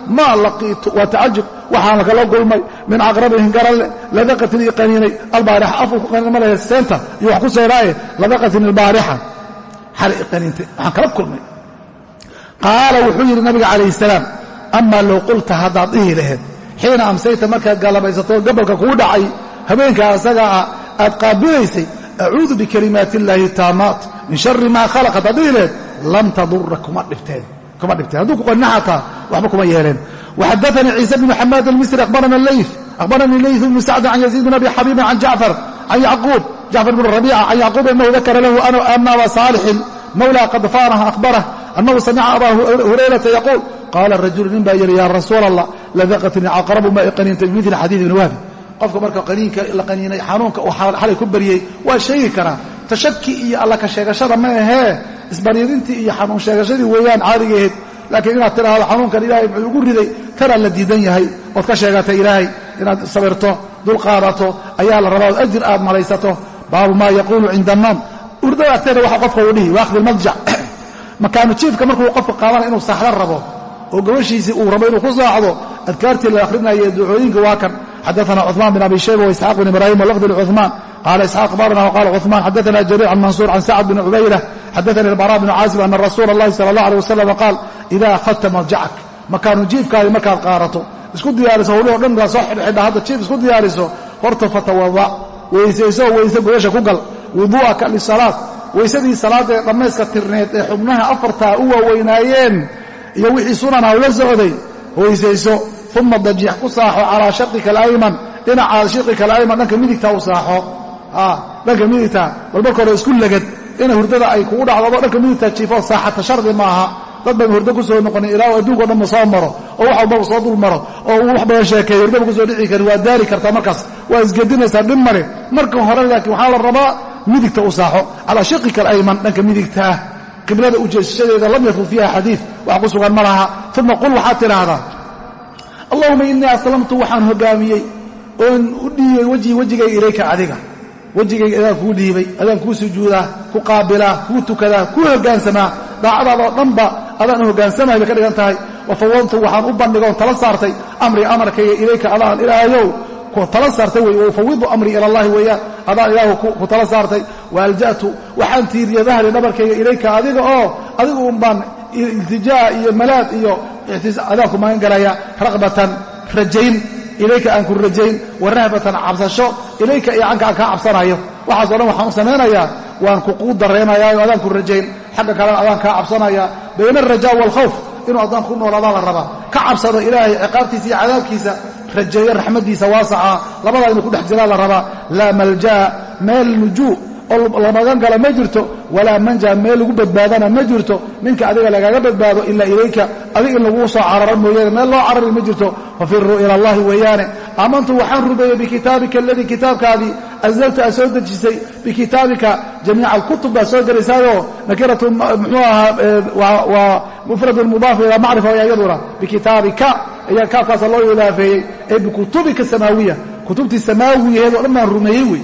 maa laqiitu waa tacajub waxaan kala gulmay min caqrabin hingaralle ladaqatin ii qaniinay albaarixa afuu ku qaniina ma lehe seenta iyo wax ku seeraaye ladaqatin albaarixa xalay qaniintay waxaan kala kulmay. Qaala wuxuu yidhi nabiga calayh salaam amaa low qulta haddaad dhihi laheed xiina amsayta markaad gallabaysato gabalka kuu dhacay habeenkaa asagaa ah aad qaabilaysay acuudu bikalimaati illaahi taamaat min shari maa khalaq haddaad dhihi lam tadura kuma kuma dhibteen hadduu ku qanina xataa waxba kuma yeeleen. waxadaanii ciise bnu xamaad almisri akhbaranii leyth bnu sacdin can yaziid bn abi xabiibin can jacfar can yacquub jacfar bn rabiica can yacquub anahu dakara lahu ana aba saalixin mawla qad faanaha akhbarah annahu samica abaa hurayrata yaquul qaala rajulu nin baa yidhi yaa rasuul allah ladaqatnii caqrabu ma i qaniintay bimili xadiid ibni wahbi qofka marka qaniinka la qaniinay xanuunka uu xalay ku baryey waa sheegi karaa tashaki iyo alla ka sheegashada ma ahee isbaryadintii iyo xanuun sheegashadii weeyaan caadigeed laakiin inaad tidhaahdo xanuunkan ilaahay muxuu ugu riday tanaa la diidan yahay ood ka sheegatay ilaahay inaad sabirto dulqaadato ayaa la rabaa ood ajir aad malaysato. Baabu maa yaquulu cinda annoom urdada agteeda waxa qofka uu dhihi waakhdi lmadjac makaanu jiifka markuu qofka qaadanaya inuu saaxdo rabo oo gabashiisii uu rabo inuu ku saacdo adkaartii la akhrinaye ducooyinka waa kan xadaana cuثmaan bin abi shayba waisxaaq bin ibrahim walafdi lcuثmaan qaala isxaaq abarna wqala cuثmaan xadaana jariir can mansuur can sacd bin cubaydah xadaanii albara bnu caazib ana rasuula اllahi sala اllah alيه wasalam qaal ida akhadta madjacak makaanu jiifkaadi markaad qaarato isku diyaariso howlihoo dhan baa soo xidhxidha hadda jiif isku diyaariso horta fatawada weysayso weyse gudasha ku gal wuduu'aka lisalaat weysadii salaadda ee dhammayska tirneed ee xubnaha afartaa u waaweynaayeen iyo wixii sunanha ula socday weysayso uma dajiix ku saaxo calaa shaqika alayman dhinacaada shiqika alayman dhanka midigta u saaxo. Dhanka midigta bal marka hore isku legad ina hurdada ay kugu dhacdado dhanka midigta jiifo saaxata shardi maaha. Dad bayba hurdo ku soo noqonin ilaa adduunko dhanba soo maro oo wax walbaba soo dul maro oo uu wax badan sheekeeyo hurdaba ku soo dhici karin waa daari kartaa markaas. Waa isgedinaysaa dhib male marka hore laakiin waxaa la rabaa midigta u saaxo calaa shiqika alayman dhanka midigtaa qiblada ujeesashadeeda lam yakun fiiha xadiid wax ku sugan ma laha. Uma qul waxaad tidhaahdaa allahuma innii aslamtu waxaan hogaamiyey oon u dhiibay wejhii wejigayga ilayka adiga. Wejigayga adaan kuu dhiibay adaan kuu sujuudaa ku qaabilaa kuu tukadaa kuu hoggaansamaa daacadaadoo dhanba adaan u bay ka dhigan tahay. Wa fawadtu waxaan u bandhiga tala saartay amrii amarkayga ilayka adaan ilaahayow tala saartay wey ufawidu amrii ila allahi weeyaan adaan ilaahu ku tala saartay. Wa alja'tu waxaan tiiriya dahri dhabarkayga ilayka adiga oo adigu un baan iltijaa iyo malaad iyo adaan ku magan galaya raqbatan rajayn ilayka aan ku rajayn wa rahbatan cabsasho ilayka iyo canka aan kaa cabsanayo. Waxaaso dhan waxaan u samaynayaa waan kuquu dareenayaa adaan ku rajayn. Xagga kalena adaan kaa cabsanayaa bayna alrajaa waalkhawf inuu addaan ku nooladaa la rabaa ka cabsado ilaahay ciqaabtiisa iyo cadaabkiisa rajeeyo raxmaddiisa waasaca labadaa inuu ku dhex jiraa la rabaa laa malja'a meel nujuu oo la magan galo ma jirto. Walaa manja meel lagu badbaadana ma jirto. Ninka adiga lagaaga badbaado ilaa ilayka adig in laguu soo cararo mooyaane meel loo carari ma jirto. Fafiruu ila allahi weeyaane aamantu waxaan rumeeyey bikitaabika aladii kitaabkaadii anzalta aad soo dejisay. Bikitaabika jamiica alkutub baad soo gelaysaayo. Nakiratu muxuu ahaa waa mufrad mudaaf ilaa macrifa way iyaduna. Bikitaabika ayaa kaafkaasa loo ilaafeeyey ee bikutubika samaawiya. Kutubtii samaawiyaheed oo dhan baan rumeeyey wey.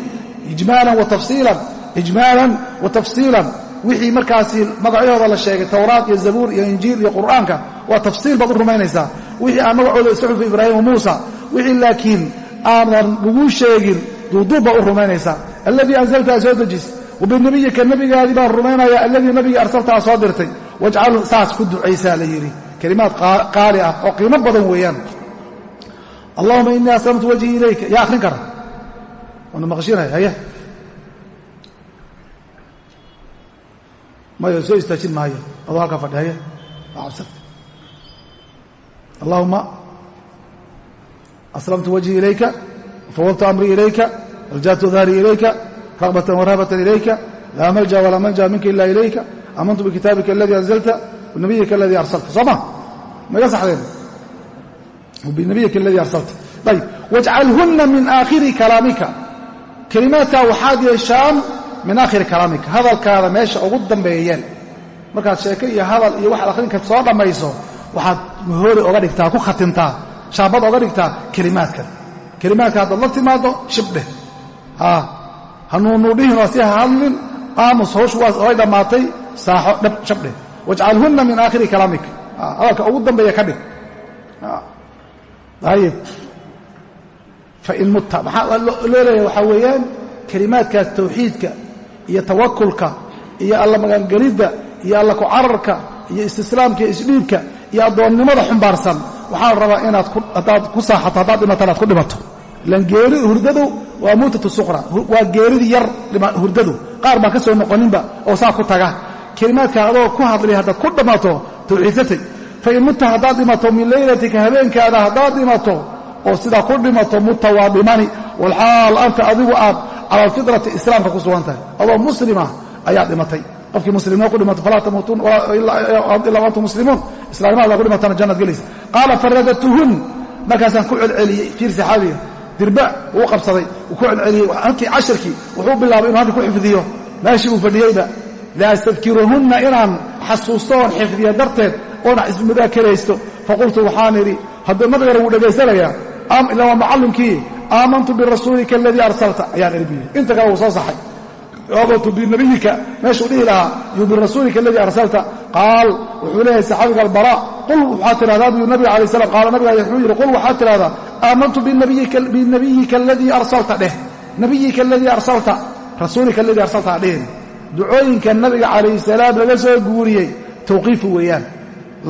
Ijmaalan wa tafsiilan ijmaalan wa tafsiilan. Wixii markaasi magacyahooda la sheegay towraat iyo zabuur iyo injiil iyo qur'aanka waa tafsiil baad u rumaynaysaa. Wixii aan magacooda suxufu ibraahim wa muusa wixii laakiin aanan laguu sheegin duuduub baad u rumaynaysaa. Alladii anzalta soo dejis wabinabiyika nabigaadii baan rumaynaya alladii nabigii arsaltaa soo dirtay. Wajcal saas ku ducaysaa la yidhi. Kelimaad qaali ah oo qiimo badan weeyaan. Allahuma inii aslamtu wajhii ilayka. Yaa akhrin kara maya soo istaajin maayo adoo halkaa fadhi haye waa cabsanta allahuma aslamtu wajhii ilayka fawaltu amrii ilayka aljatu dahrii ilayka ragbatan warahbatan ilayka laa malja walaa manja minka ila ilayka amantu bikitaabika aladii anzalta binabiyika aladii arsalta. Soo ma maiga saxdeen binabiyika aladii arsalta. Ayb wajcalhunna min aakhiri kalaamika kelimaadkaa waxaad yeeshaan min aakhiri kalaamika. Hadalkaada meesha ugu dambeeyeen. Markaad sheeko iyo hadal iyo waxaad akhrinka soo dhammayso waxaad hoori oga dhigtaa ku khatimtaa shaabad oga dhigtaa kelimaadkan kelimaadka haddaad la timaaddo shibdheh hanuunuudhihin waa si ha hadlin aamus hawsh way dhammaatay saaxo shabdheh wajcalhunna min aakhiri kalaamika. Hadalka ugu dambeeya ka dhig. Ayib fain mutta maxaa loo leeyahay waxaa weeyaan? Kelimaadkaas tawxiidka iyo tawakulka iyo alla magangelidda iyo alla kucararka iyo istislaamka iyo isdhiibka iyo addoonnimada xumbaarsan. Waxaa la rabaa inaad haddaad ku saaxato haddaad dhimato inaad ku dhimato. Ilan geeri hurdadu waa muutatu suqra. Waa geeridii yar hurdadu. Qaar baan ka soo noqoninba oo saa ku taga. Kelimaadka adoo ku hadlay haddaad ku dhammato tawxiidsatay fain mutta haddaad dhimato min laylatika habeenkaada haddaad dhimato oo sidaa ku dhimato mutta waa dhimani walxaal anta adigu aad cala alfitrati islaamka ku sugan tahay. Adoo muslima ayaad dhimatay. Qofkii muslimnimo ku dhimato falaa tamuutun ilaa antum muslimuun. Islaamnimada ku dhimatana jannad gelaysa qaala faradatuhun. Markaasaan ku celceliyey fiir saxaabiga dirba uu qabsaday uu ku celceliyey. Halkii cashirkii wuxuu bilaabay inuu halka ku xifdiyo. Meeshii uu fadhiyeyba. Liastadkiruhunna inaan xasuusto oon xifdiyo darteed oona ismudaakaraysto faqultu waxaan idhi hadduu nabigana wuu dhegaysanayaa ila waa macallimkii aamantu birasuulika aladii arsalta ayaan erbiye inta kale wuu soo saxay. Amantu binabiyika meeshuu dhihi lahaa yu birasuulika aladii arsalta. Qaal wuxuu leeyahay saxaabiga albara qul waxaad tidhahdaa buu nabiga alay slam qaala nabiga wuxuu yidhi qul waxaad tidhahdaa aamantu binabiyika aladii arsalta dheh. Nabiyika aladii arsalta rasuulika aladii arsalta adhihin ducooyinka nabiga calayh salaam laga soo guuriyey tawqiifu weeyaan.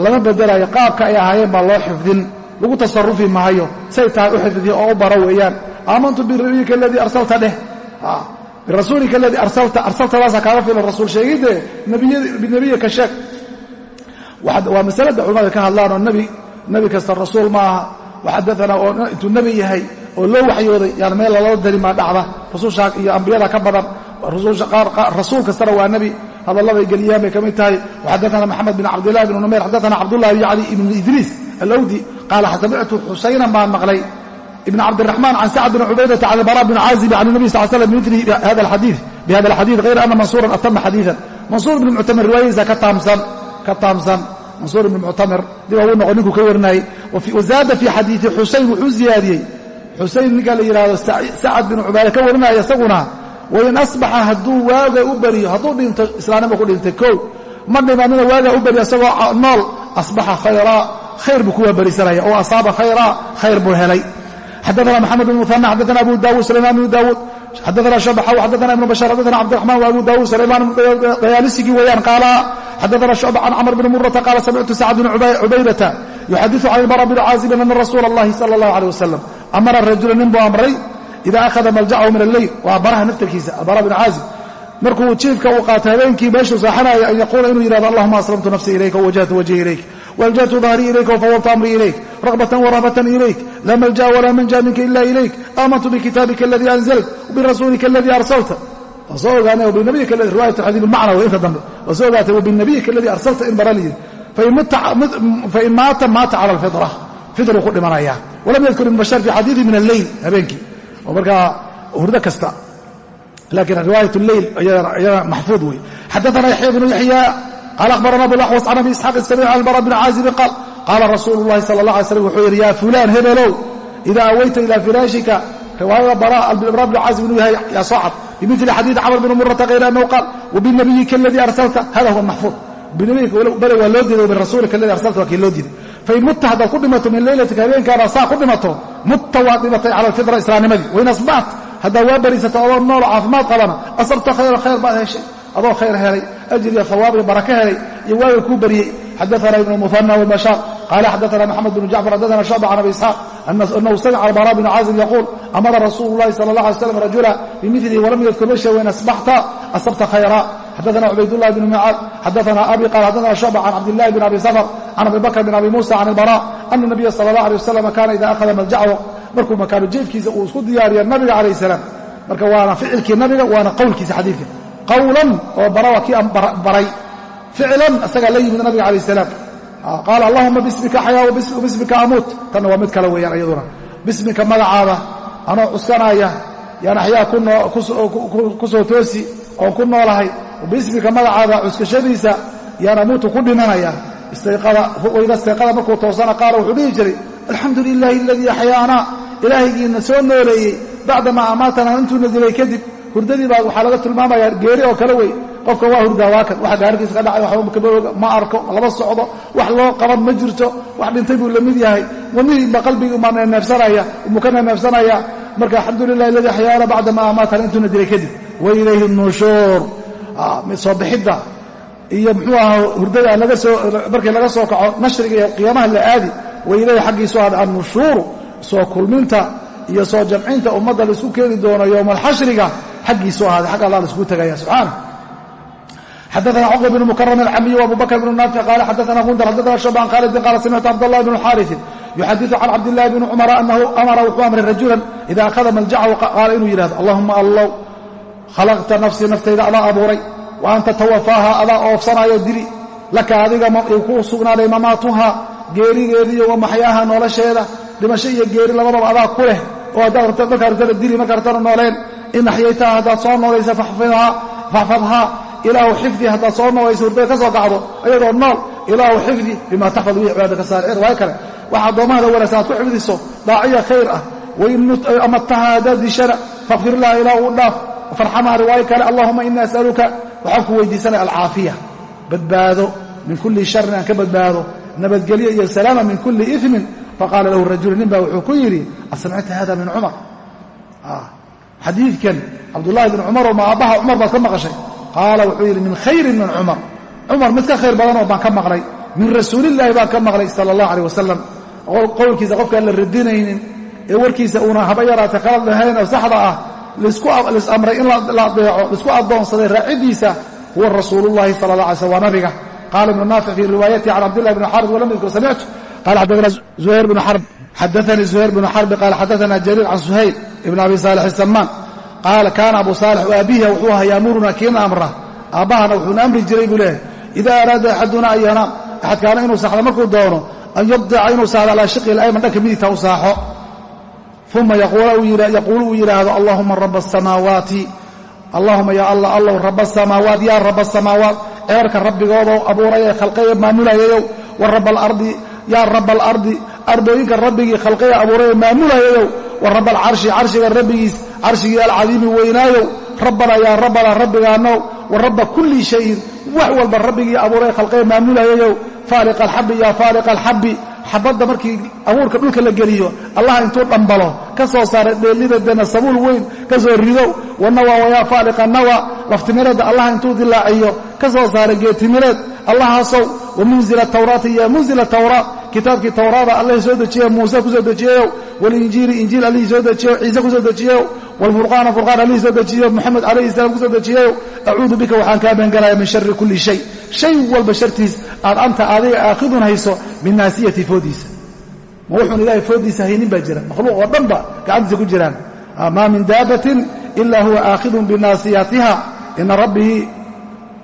Lama bedelayo qaabka ay ahaayeen baa loo xifdin lagu tasarufi maayo. Say tahay u xifdiyo oo u baro weeyaan. Aamantu binabiyika aladii arsalta dheh. Birasuulika aladii arsalta arsaltadaasa kaaga filan rasuul sheegidee? Binebiyika sheeg. Waa masalada culamada ka hadlaan oo nebi kasta rasuul ma aha. Waxadaanaa oo intuu nebi yahay oo loo waxyooday yaan meel laloo dari maa dhacda. Rususha iyo ambiyada ka badan. Rasuul kastana waa nebi hadallabay geliyaan bay ka mid tahay. Waxadaana maxamed bin cabdillahi bn numayr xadaana cabdullahi bn cali ibn idriis alawdi qaala samictu xusaynan baan maqlay ibn cabdiraxmaan can sacd bn cubaydata can albara bn caazib can nabi sal slam bimili hada alxadiid hayra ana mansuuran atama xadiidan mansuur ibn muctamir riwaayadiisa ka taamsan mansuur ibn muctamir dib ugu noqo ninkuu ka warinayey wazaada fii xadiidi xusayn wuxuu ziyaadiyey xusayn ninka la yidhaahdo sacad bin cubaada ka warinaya isaguna wain asbaxa hadduu waaga u beriyo hadduu dhinto islaanima ku dhintay kow ma dhimanina waagaa u beriyo isagoo nool asbaxa khayraa khayr buu kuwa berisanaya oo asaaba khayraa khayr buu helay xadaana maxamed bn muana xadaana abu dawud sulayman bn dawud xadaana shubaxa xadaana ibn bashar xadaana cabdiraxman wa abu dawud sulayman dayaalisigi weeyaan qaala xadaana shucba can camr bn murata qaala samictu sacd bn cubaydata yuxadiثu can ilbara bn caazibin ana rasuula اllahi sala اllahu alيه wasalam amara rajula nin buu amray idaa akhada maljacahu min alleyl waa baraha naftarkiisa albara binu caazib markuu jiifka uu qaato habeenkii meeshuu saaxanaya an yaquula inuu yidhahdo allahuma aslamtu nafsii ilayka wawajahtu wajhi ilayk waljatu dahrii ilayka wfawaltu amrii ilayk ragbatan warahbatan ilayk laa malja'a walaa manja minka ila ilayk aamantu bikitaabika aladii anzalt wbirasuulika aladii arsalta waa soo ogaanay wbinabiyika aladi riwayat xadiib almacna way inta dambe waa soo ogaatay wabinabiyika aladii arsalta in bara layidhi fain maata maata cala alfitra fitruu ku dhimanaya walam yadkur ibn bashar fi xadiiثi min alleyl habeenkii oo markaa hurdo kasta laakiin riwaayat اleyl iyada maxfuud wey xadaana yaxya bnu yaxya qaala akhbarana abulaxwas can abi isxaaq isamic can bara bni caazibin qaal qaala rasuulu اllahi sala اllah alay slam wuxuu yidhi ya fulaan hebelow idaa awayta ila firaashika riwaayada bara bni caazib inuu yahay yaa soo cad bimili xadiidi camr bn murata hayr anahu qaal wabinabiyika aladii arsalta hada huwa maxfuud bale waa loo diiday birasuulika aladii arsalta waa kii loo diiday fain mutta haddaad ku dhimato min leylatika habeenkaana saa ku dhimato mutta waad dhimatay cala alfitra islaamnimadii wain asbaxt haddaad waa bariisato adoo noolo caafimaad qabana asabta khayran khayr baad heshay adoo khayr helay ajir iyo hawaab iyo baraka helay iyo waaga kuu bariyey xadaana ibn muhana wbashaar qaala xadaana maxamed bnu jacfar xadaana shucba can abi isxaaq anahu samica albara bn caazib yaquul amara rasuulu llahi sala allah alay slam rajula bimilihi walam yadkur masha wain asbaxta asabta khayra. Xadaana cubaydullah bn mucaad xadaana abi qaal xadaana shucba can cabdillahi bn abi safr can abi bakr bn abi musa can albara ana nabiya sala allah alay wasalam kaana ida akhada maljacahu markuu makaanu jeefkiisa uu isku diyaariya nabiga calayh salaam. Marka waana ficilkii nabiga waana qowlkiisa xadiidka qawlan oo bara waa kii baray. Ficlan isagaa la yimid nabiga calayh salaam. Qaala allahuma bismika xayaa wabismika amuut tanna waa mid kale weeyaan iyaduna. Bismika magacaada anoo cuskanaya yaan axyaa ku soo toosi oon ku noolahay. Bismika magacaada cuskashadiisa yaan amuutu ku dhimanaya wayda istayqada markuu toosana qaala wuxuu dhihi jiray alxamdu lilaahi aladii axyaana ilaahaygiina soo nooleeyey bacdamaa amaatanaa intuuna dilay kadib hurdadii baa waxaa laga tilmaamaya geeri oo kale wey qofka waa hurdaa waakan waxa gaarkiisa ka dhacay waxba kabaoga ma arko lama socdo. Wax loo qaban ma jirto. Wax dhintay buu la yahay. Wamihiiba qalbigii maa neefsanaya muu ka neefsanaya. Marka alxamdu lilahi aladii axyaana bacdamaa amaatana intuuna dilay kadib wa ilayhi nushuur soo bixidda. Iyo muxuu ahaa hurdada markii laga soo kaco nashriga iyo qiyaamaha la aadi wa ilayhi xaggiisu a annushuuru soo kulminta iyo soo jamcinta ummadda la isku keeni doono yowma alxashriga xaggiisu ahaaday xag allah laiskugu tegaya subxaana xadaana cqba bn mkrm alcamiy وabu bakr bn naafic qala xadaana gundar xadaana shucba an khaalidin qala samictu cabdالlahi bn xariثin yuxadiثu can cabdillahi bni cumara anahu amara wuxuu amray rajulan ida akhada maljacahu qaala inuu yidhahdo allahuma allow khalaqta nafsii naftayda adaa abuuray wa anta tawafaaha adaa oofsanaayo dili laka adiga kuu sugnaaday mamaatuha geerigeediiyo wamaxyaaha nolosheeda dhimasho iyo geeri labadaba adaa ku leh oo haddaad rabta markaa rabtana dili markaa rabtana nooleen in axyaytaha haddaad soo noolaysa faxfadhaa ilaahu xifdi haddaad soo noolaysa hurdada ka soo kacdo ayadoo nool ilaahu xifdi bima taxfad bihi cibaadaka saalixiin riwaayo kale waxa addoommahada wanaagsan aad ku xifdiso daaciya khayr ah wain amataha haddaad dishana faqfir laha ilaahu u dhaaf. Farxamaha riwaayo kale allahuma ini as'aluka waxaan ku weydiisanaya alcaafiya badbaado min kulli sharin aan ka badbaado nabadgelyo iyo salaama min kulli imin faqaala lahu rajulu nin baa wuxuu ku yidhi asamicta hada min cumar xadiidkan cabdullahi bn cumaroo ma aabbaha cumar baad ka maqashay. Qaala wuxuu yidhi min khayrin min cumar cumar mid ka khayr badanoo baan ka maqlay. Min rasuulillaahi baan ka maqlay sala allah aleyh wasalam qowlkiisa qofkaan la radinaynin ee warkiisa uuna haba yaraata khalad lahayn oo saxda ah lisamray in la adeeco la isku addoonsaday raacidiisa huwa rasuulullahi sala allah alay slm waa nabiga. Qaala ibnu naafic fii riwaayatihi can cabdillahi bni xarb walam yadkur samictu qala xaddaana zuhayr bnu xarb xadaanii zuhayr bnu xarbi qaala xadaana jariir can suhayl ibn abi saalix isamaan qaala kaana abu saalix aabiha wuxuu ahaa yaamuruna kiina amra aabbahana wuxuuna amri jiray buu leehay idaa araada axaduna an yanaam axadkaana inuu saxdo markuu doono an yabdica inuu saxdo alaa shiqi alayman dhanka midigta u saaxo uma yaquulu uu yidhaahdo allahuma raba asamaawaati allahuma ya allah allow raba asamaawaat yaa raba asamaawaat ceerka rabbigoodo abuuray ee khalqaya maamulayayow wa raba alardi yaa raba ardooyinka rabbigii khalqaya abuuray maamulayayow wa raba alcarshi carshiga rabbigiis carshigii alcadiimi weynaayow rabbana yaa rabbana rabbigaanow wa rabba kulli shayin wax walba rabbigii abuuray khalqaya maamulayayow faaliqa alxabbi yaa faaliqa alxabbi xabadda markii abuurka dhulka la geliyo allah intuu dhambalo ka soo saara dheelidadana sabuul weyn ka soo ridow wanawa wayaa faaliqa nawa laftimireedda allah intuu dilaaciyo ka soo saara geetimireed allahaasow wa munzila tawraati ya munzila tawraat kitaabkii towraada alleh soo dejiye muuse ku soo dejiyeyow walinjiili injiil allihii soo dejiyeyo ciise ku soo dejiyeyow waalfurqaana furqaan allihii soo dejiyeyo moxamed calayhi salaam ku soo dejiyeyow acuudu bika waxaan kaa magangalaya min shari kulli shay. Shay walba shartiis aad anta adiga aakhidun hayso min naasiyati foodiisa. Ma wuxuun ilahay foodiisa haynin baa jira. Makhluuq oo dhan ba gacantiisa ku jiraan. Maa min daabatin ila huwa aakhidun binaasiyatiha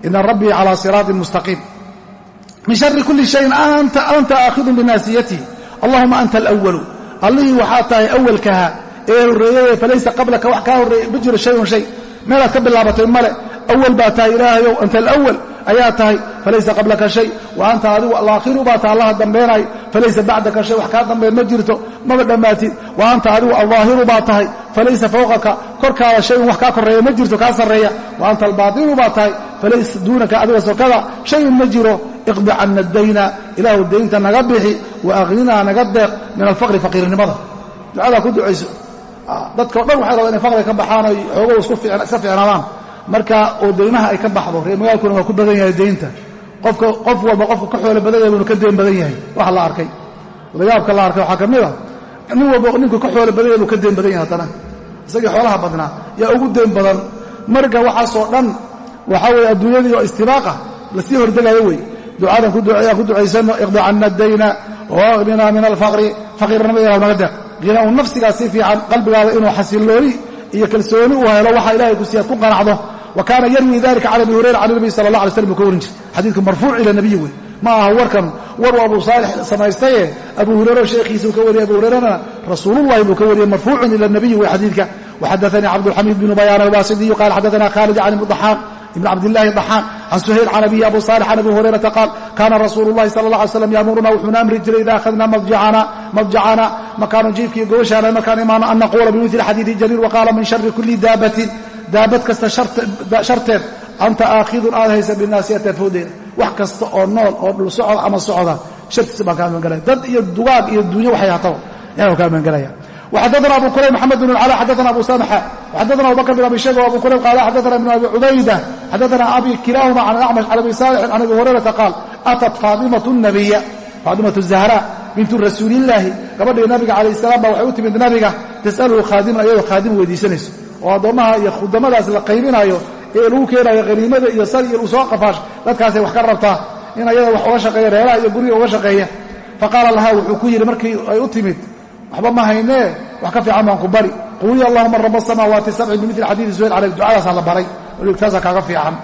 ina rabbii calaa siraatin mustaqiim min shari kulli shayin anta aakhidun binaasiyatihi allahuma anta alwalu allihii waxaa tahay awalkaha ee horreeyey falaysa qablaka wax kaa horreeyey ma jiro shayun shay meelaad ka bilaabatay male awal baa tahay ilaahayow anta alawal ayaa tahay falaysa qablaka shay wa anta adigu alaakhiru baa taha allaha dambeenay falaysa bacdaka shay wax kaa dambeyn ma jirto maba dhammaatid wa anta adigu aldaahiru baa tahay falaysa fawqaka korkaada shayun wax kaa korreeya ma jirto kaa sarreeya wa tahay jiro iqdi canna dayna ilaahu daynta naga bixi wa akhninaa naga deeq min alfaqri faqiirnimada. Ducadaa ku ducayso. Dadkao dhan waxay rabaan inay faqriga ka baxaan oy xoogow iska fiicnaadaan. Marka oo daynaha ay ka baxdo reer magaalkuna waa ku badan yahay daynta. Qofka qof walba qofka ka xoolo badan yahay buuna ka dayn badan yahay. Wax la arkay. Layaabka la arkay waxaa ka mid a nin walba ninku ka xoolo badan yahay buu ka dayn badan yahay haddana. Isagii dhan waxaa weeye adduunyadii oo istibaaqa wey ducadan ku ducaysano iqdi canna dayna waagninaa min alfaqri faqiirnimada ilah naga deeq ghinaau nafsigaa si fiican qalbigaada inuu xasilooni iyo kalsooni uu helo waxa ilahay ku siiyaad ku qanacdo. Wa kaana yarwi dalika can abi hurayra can nabiy sala allah alay slam ka warin jiray. Xadiidku marfuuc ila nabiyi wey ma aha warkan war uu abu saalix samaystaye abu hurayra sheekhiisa uu ka wariyay abu hurayrana rasuulullahi buu ka wariyey marfuucun ila nabiyi wey xadiidka. Waxadaanii cabdulxamiid binu bayaan albasidiyu qaal xadaana khalid can ibdaxaan ibn cabdillahi daxaan can suhayl can abihi abu saalix can abi hurayrata qaal kaana rasuulu llahi sala allah alay slam yaamuruna wuxuuna amri jiray ida akhadna madjacana makaanu jiifkii gobashaana markaan imaano an naquula bimili xadiidi jariir waqaala min shari kuli daabatin daabad kasta sharteed anta aakhidun aad haysa binaasiyata foodeeda wax kasta oo nool oo dhul socda ama socda shartiisa baan kaa magangalaya dad iyo dugaag iyo duunyo waxay hataba yaa kaa magangalaya xadana abu kurayb mxamed bn cala xadana abu samxa xadana abubakr bin abi shayba abu kurayb qaala xadana ibn abi cubayda xadana abi kilaahuma can acmash can abi saalixin can abi hurayrata qaal atat faadimatu nabiya faadimatu zahra bintu rasuulillaahi gabadhii nabiga calayh salaam baa waxay u timid nabiga tas'aluhu khaadiman ayadoo khaadim weydiisanayso oo addoommaha iyo khudamadaas la qaybinayo ee lagu keenayo haniimada iyo sal iyo u soo qafaash dadkaasay wax ka rabtaa in ayada wax uga shaqeeya reeraha iyo guriga uga shaqeeya faqaala lahaa wuxuu waxba ma haynee wax ka fiican baan ku bari quuliya allahuma raba asamaawaati sabci bimili xadiidi suhayl caleyh ducadaasaa la baray taasaa kaaga fiican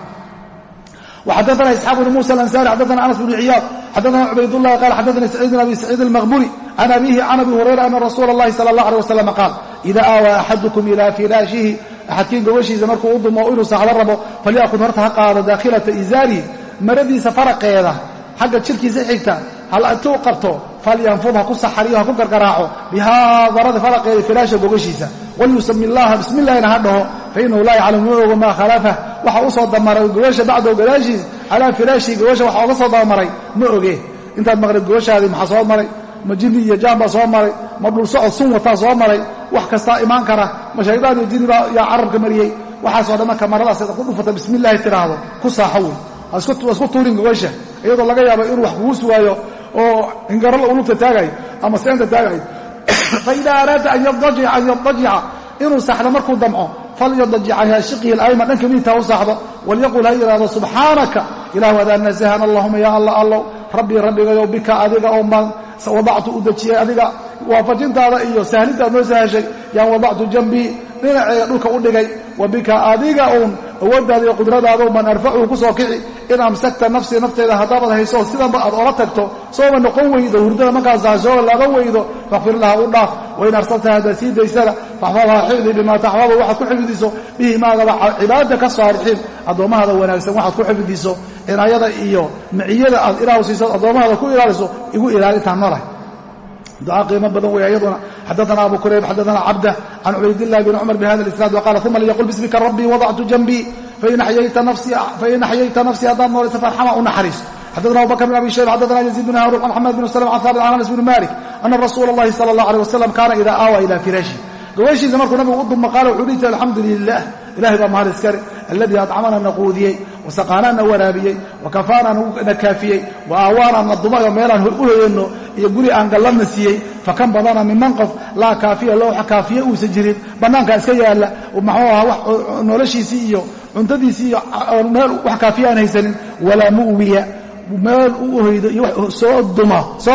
وxadثna isxaaq بn muسى الأnsاrي xadثna aنس بن ciyaad xadثna cubaydالlahi qal xadثnii سacيid بn abi سacيid الmaqburi can abihi can abi hurayra ana rasuula الlahi salى الlaه عalيه waسلم qaal إida aawىa أxaduكم ilى firaashihi axadkiin gobashiisa markuu u dumo inuu saxdo rabo falyأkud horta ha qaado daakhilaةa izaarihi maradiisa faraqeeda xagga jirkiisa xigta hal intuu qabto falyanfud ha ku saxariyo ha ku gargaraaco. Bihaa darada faraqeeda firaasha gogashiisa walyusami llaha bismi illahina ha dhaho fainahu laa yaclamu ma ogo maa khalafah waxa u damaray gogasha bacdahu gadaashiis calaa firaashii gogasha waxa oga soo dabamaray ma oge. Intaad maqlid gogashaadii maxaa soo maray? Ma jinni iyo jaan soo maray? Ma dhul socod sun wataa soo maray? Wax kastaa imaan kara? Ma shaydaan iyo jinni baa yaa carabka mariyey? Waxaasoo dhan marka maradaas ku dhufata bismi illaahi tiraahdo. Ku saaxo wey waa isku tuurin gogasha iyadoo laga yaabo inuu wax kugu sugaayo oo hingarala ulugta taagayo ama seenta taagayo faida araada an yadajica inuu saxdo markuu damco falyadajic can shiqihi alayman dhanka midigtaa u saxdo walyaqul ha yidhaahdo subxaanaka ilahu adaan nasahan allahuma ya allah allow rabbii rabbigayow bika adiga oo maan wadactu u dejiyay adiga waafajintaada iyo sahlintaad noo sahashay yaan wadactu jambii dhinaceega dhulka u dhigay wa bika adiga uun awooddaada iyo qudradaada man arfacuhu ku soo kici in amsakta nafsii nafteeda haddaabad hayso sidanba aad ola tagto sooba noqon weydo hurdada markaas hashooga laga weydo fakfir laha u dhaaf wain arsaltaha haddaad sii daysada faxfadhaa xifdi bimaa taxfadu waxaad ku xifdiso bihi maagaba cibaadada ka saalixiin addoommahada wanaagsan waxaad ku xifdiso cinaayada iyo miciyada aad ilaahu siiso addoommahada ku ilaaliso igu ilaalintaan noolahay ducaa qiimo badan weya iyaduna xadaana abu kurayb xadaana cabda can cubaydillahi bn cumar bihada isnaad waqala uma liyaqul bismika rabbii wadactu janbii fain axyayta nafsii haddaad noolaysa farxama u naxariiso xadana abu bakr bn abi shayba xadana yaziid bn haarun can xamed bn slm can haabit can anas bn malik ana rasuula اllahi sala اllah alيh wasalam kaana ida aawa ila firaashi gobashiisa markuu nabigu u duma qaala wuxuu dhihi jiray alxamdu lilah ilahay baa mahad iskale alladii adcamana na quudiyey wasaqaanaa na waraabiyey wakafaana na kaafiyey wa aawaana na dumayo meelaan u hoyanno iyo guri aan galladna siiyey fakan badana miman qof laa kaafiya loo kaafiye uusan jirin bannaankaa iska yaalla maxuu ahaa wax noloshiisii iyo cuntadiisii iyo meel wax kaafiya aan haysanin walaa mu'wiya meel u hoydo iyo soo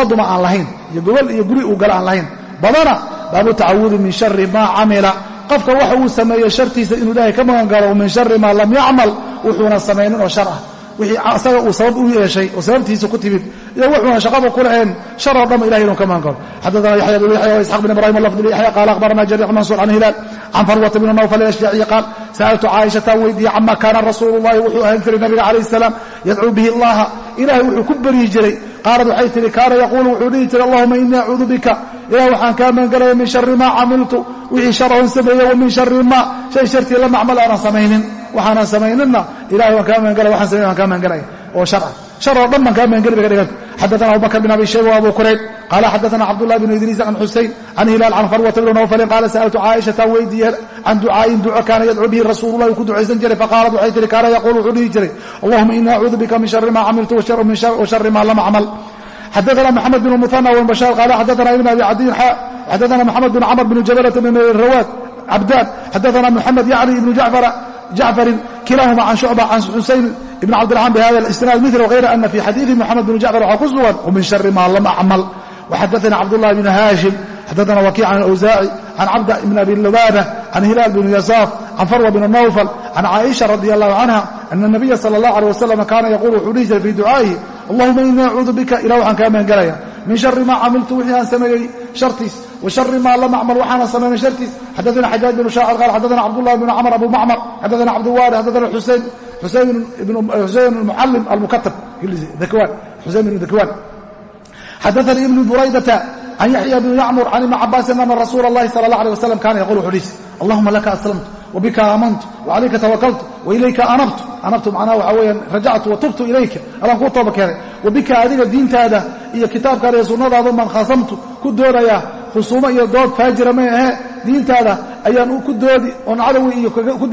duma aan lahayn iyo gobol iyo guri uu galo aan lahayn badana baabu tacawudi min shari maa camila qofka waxa uu sameeyo shartiisa inuu ilaahay ka magan galo min shari maa lam yacmal wuxuuna samaynin oo shar ah wixii asaga uu sabab u yeeshay oo sababtiisa ku timid iyo wuxuuna shaqaba ku lahayn shar oo dhanba ilahay inuu ka magan galo xaddaana yaxya bn yaxya waisxaq bn ibrahim lafd yaxya qaala akhbarana jariix mansuur can hilaal can farwata bn nawfal ashjaciyi qaal sa'altu caaishataan weydiiyey cama kaana rasuulu llahi wuxuu ahaan jiray nabiga calayh salaam yadcuu bihi allaha. Ilahay wuxuu ku beryi jiray. Qaalad waxay tihi kaana yaquulu wuxuu dhihi jiray allahuma inii acuudu bika. Ilah waxaan kaa magangalaya min shari maa camiltu wixii shar oon sameeye wa min shari maa shay shartii la macmal aanan samaynin waxaanan samayninna ilahay waan kaa magangalaya waxaan samayn waan kaa magangalaya oo shar ah shar oo dhan baan kaa magangeli bay ka dhiganta xaddaana abubakr bin abi shayba abu kurayb qaala xaddaana cabdullahi bn idriis can xusayn can hilaal can farwata bni nawfalin qaala sa'altu caaishatan weydiiye can ducaayin duco kaana yadcuu bihi rasuulullahi uu ku ducaysan jiray. Faqaalat waxay tihi kaana yaquul wuxuu dhihi jiray allahuma inii acuudu bika min shari maa camiltu wa shari maa lam acmal xadaana maxamed bn muana wbashaar qaala xadaana ibn abi cadiyin xadaana maxamed bn camr bn jabalata bn rawaad cabdaan xadaana muxamed yacni ibnu jacfarin kilaahuma can shucba can xusayn ibn cabdiraxmaan bihada isnaad mil hayra ana fi xadiidi muxamed bn jacfar waxaa ku sugan min shari maa lam acmal waxadaana cabdulahi bn haashim xadaana wakiic can awsaaci can cabd ibn abi lubaaba can hilaal bn yasaaf can farwa bn nawfal can caaisha radi allahu canha ana nabiya sala allah aleh wasalam kaana yaquul wuxuu dhihi jiray fii ducaa'ihi allahuma innii acuudu bika ilah waxaan kaa magangelaya min shari maa camiltu wixii aan sameeyey shartiis wa shari maa lam acmal waxaanan samaynay shartiis xadaana xajaaj bn shaacir qaal xadaana cabdullahi bn camr abu macmar xadaana cabdiwaali xadaana xuseyn xuseyn mucalim almukatab useyn bn dakwaan xadaanii ibnu buraydata can yaxya bni yacmur can ibni cabaasin ana rasuula اllahi sala اllah alيه wasalam kaana yaqul wuxuu dhihi allahuma laka aslamtu wbika aamantu wacalayka tawakaltu wailayka anabtu anabtu macnaha waxaa weeyaan rajactu watubtu ilayka adaan kuu tooba keenay wabika adiga diintaada iyo kitaabkaada iyo sunnadaada baan khasamtu ku doodayaa khusuumo iyo dood faajira may ahee diintaada ayaan ku doodi oon cadawi iyo kaga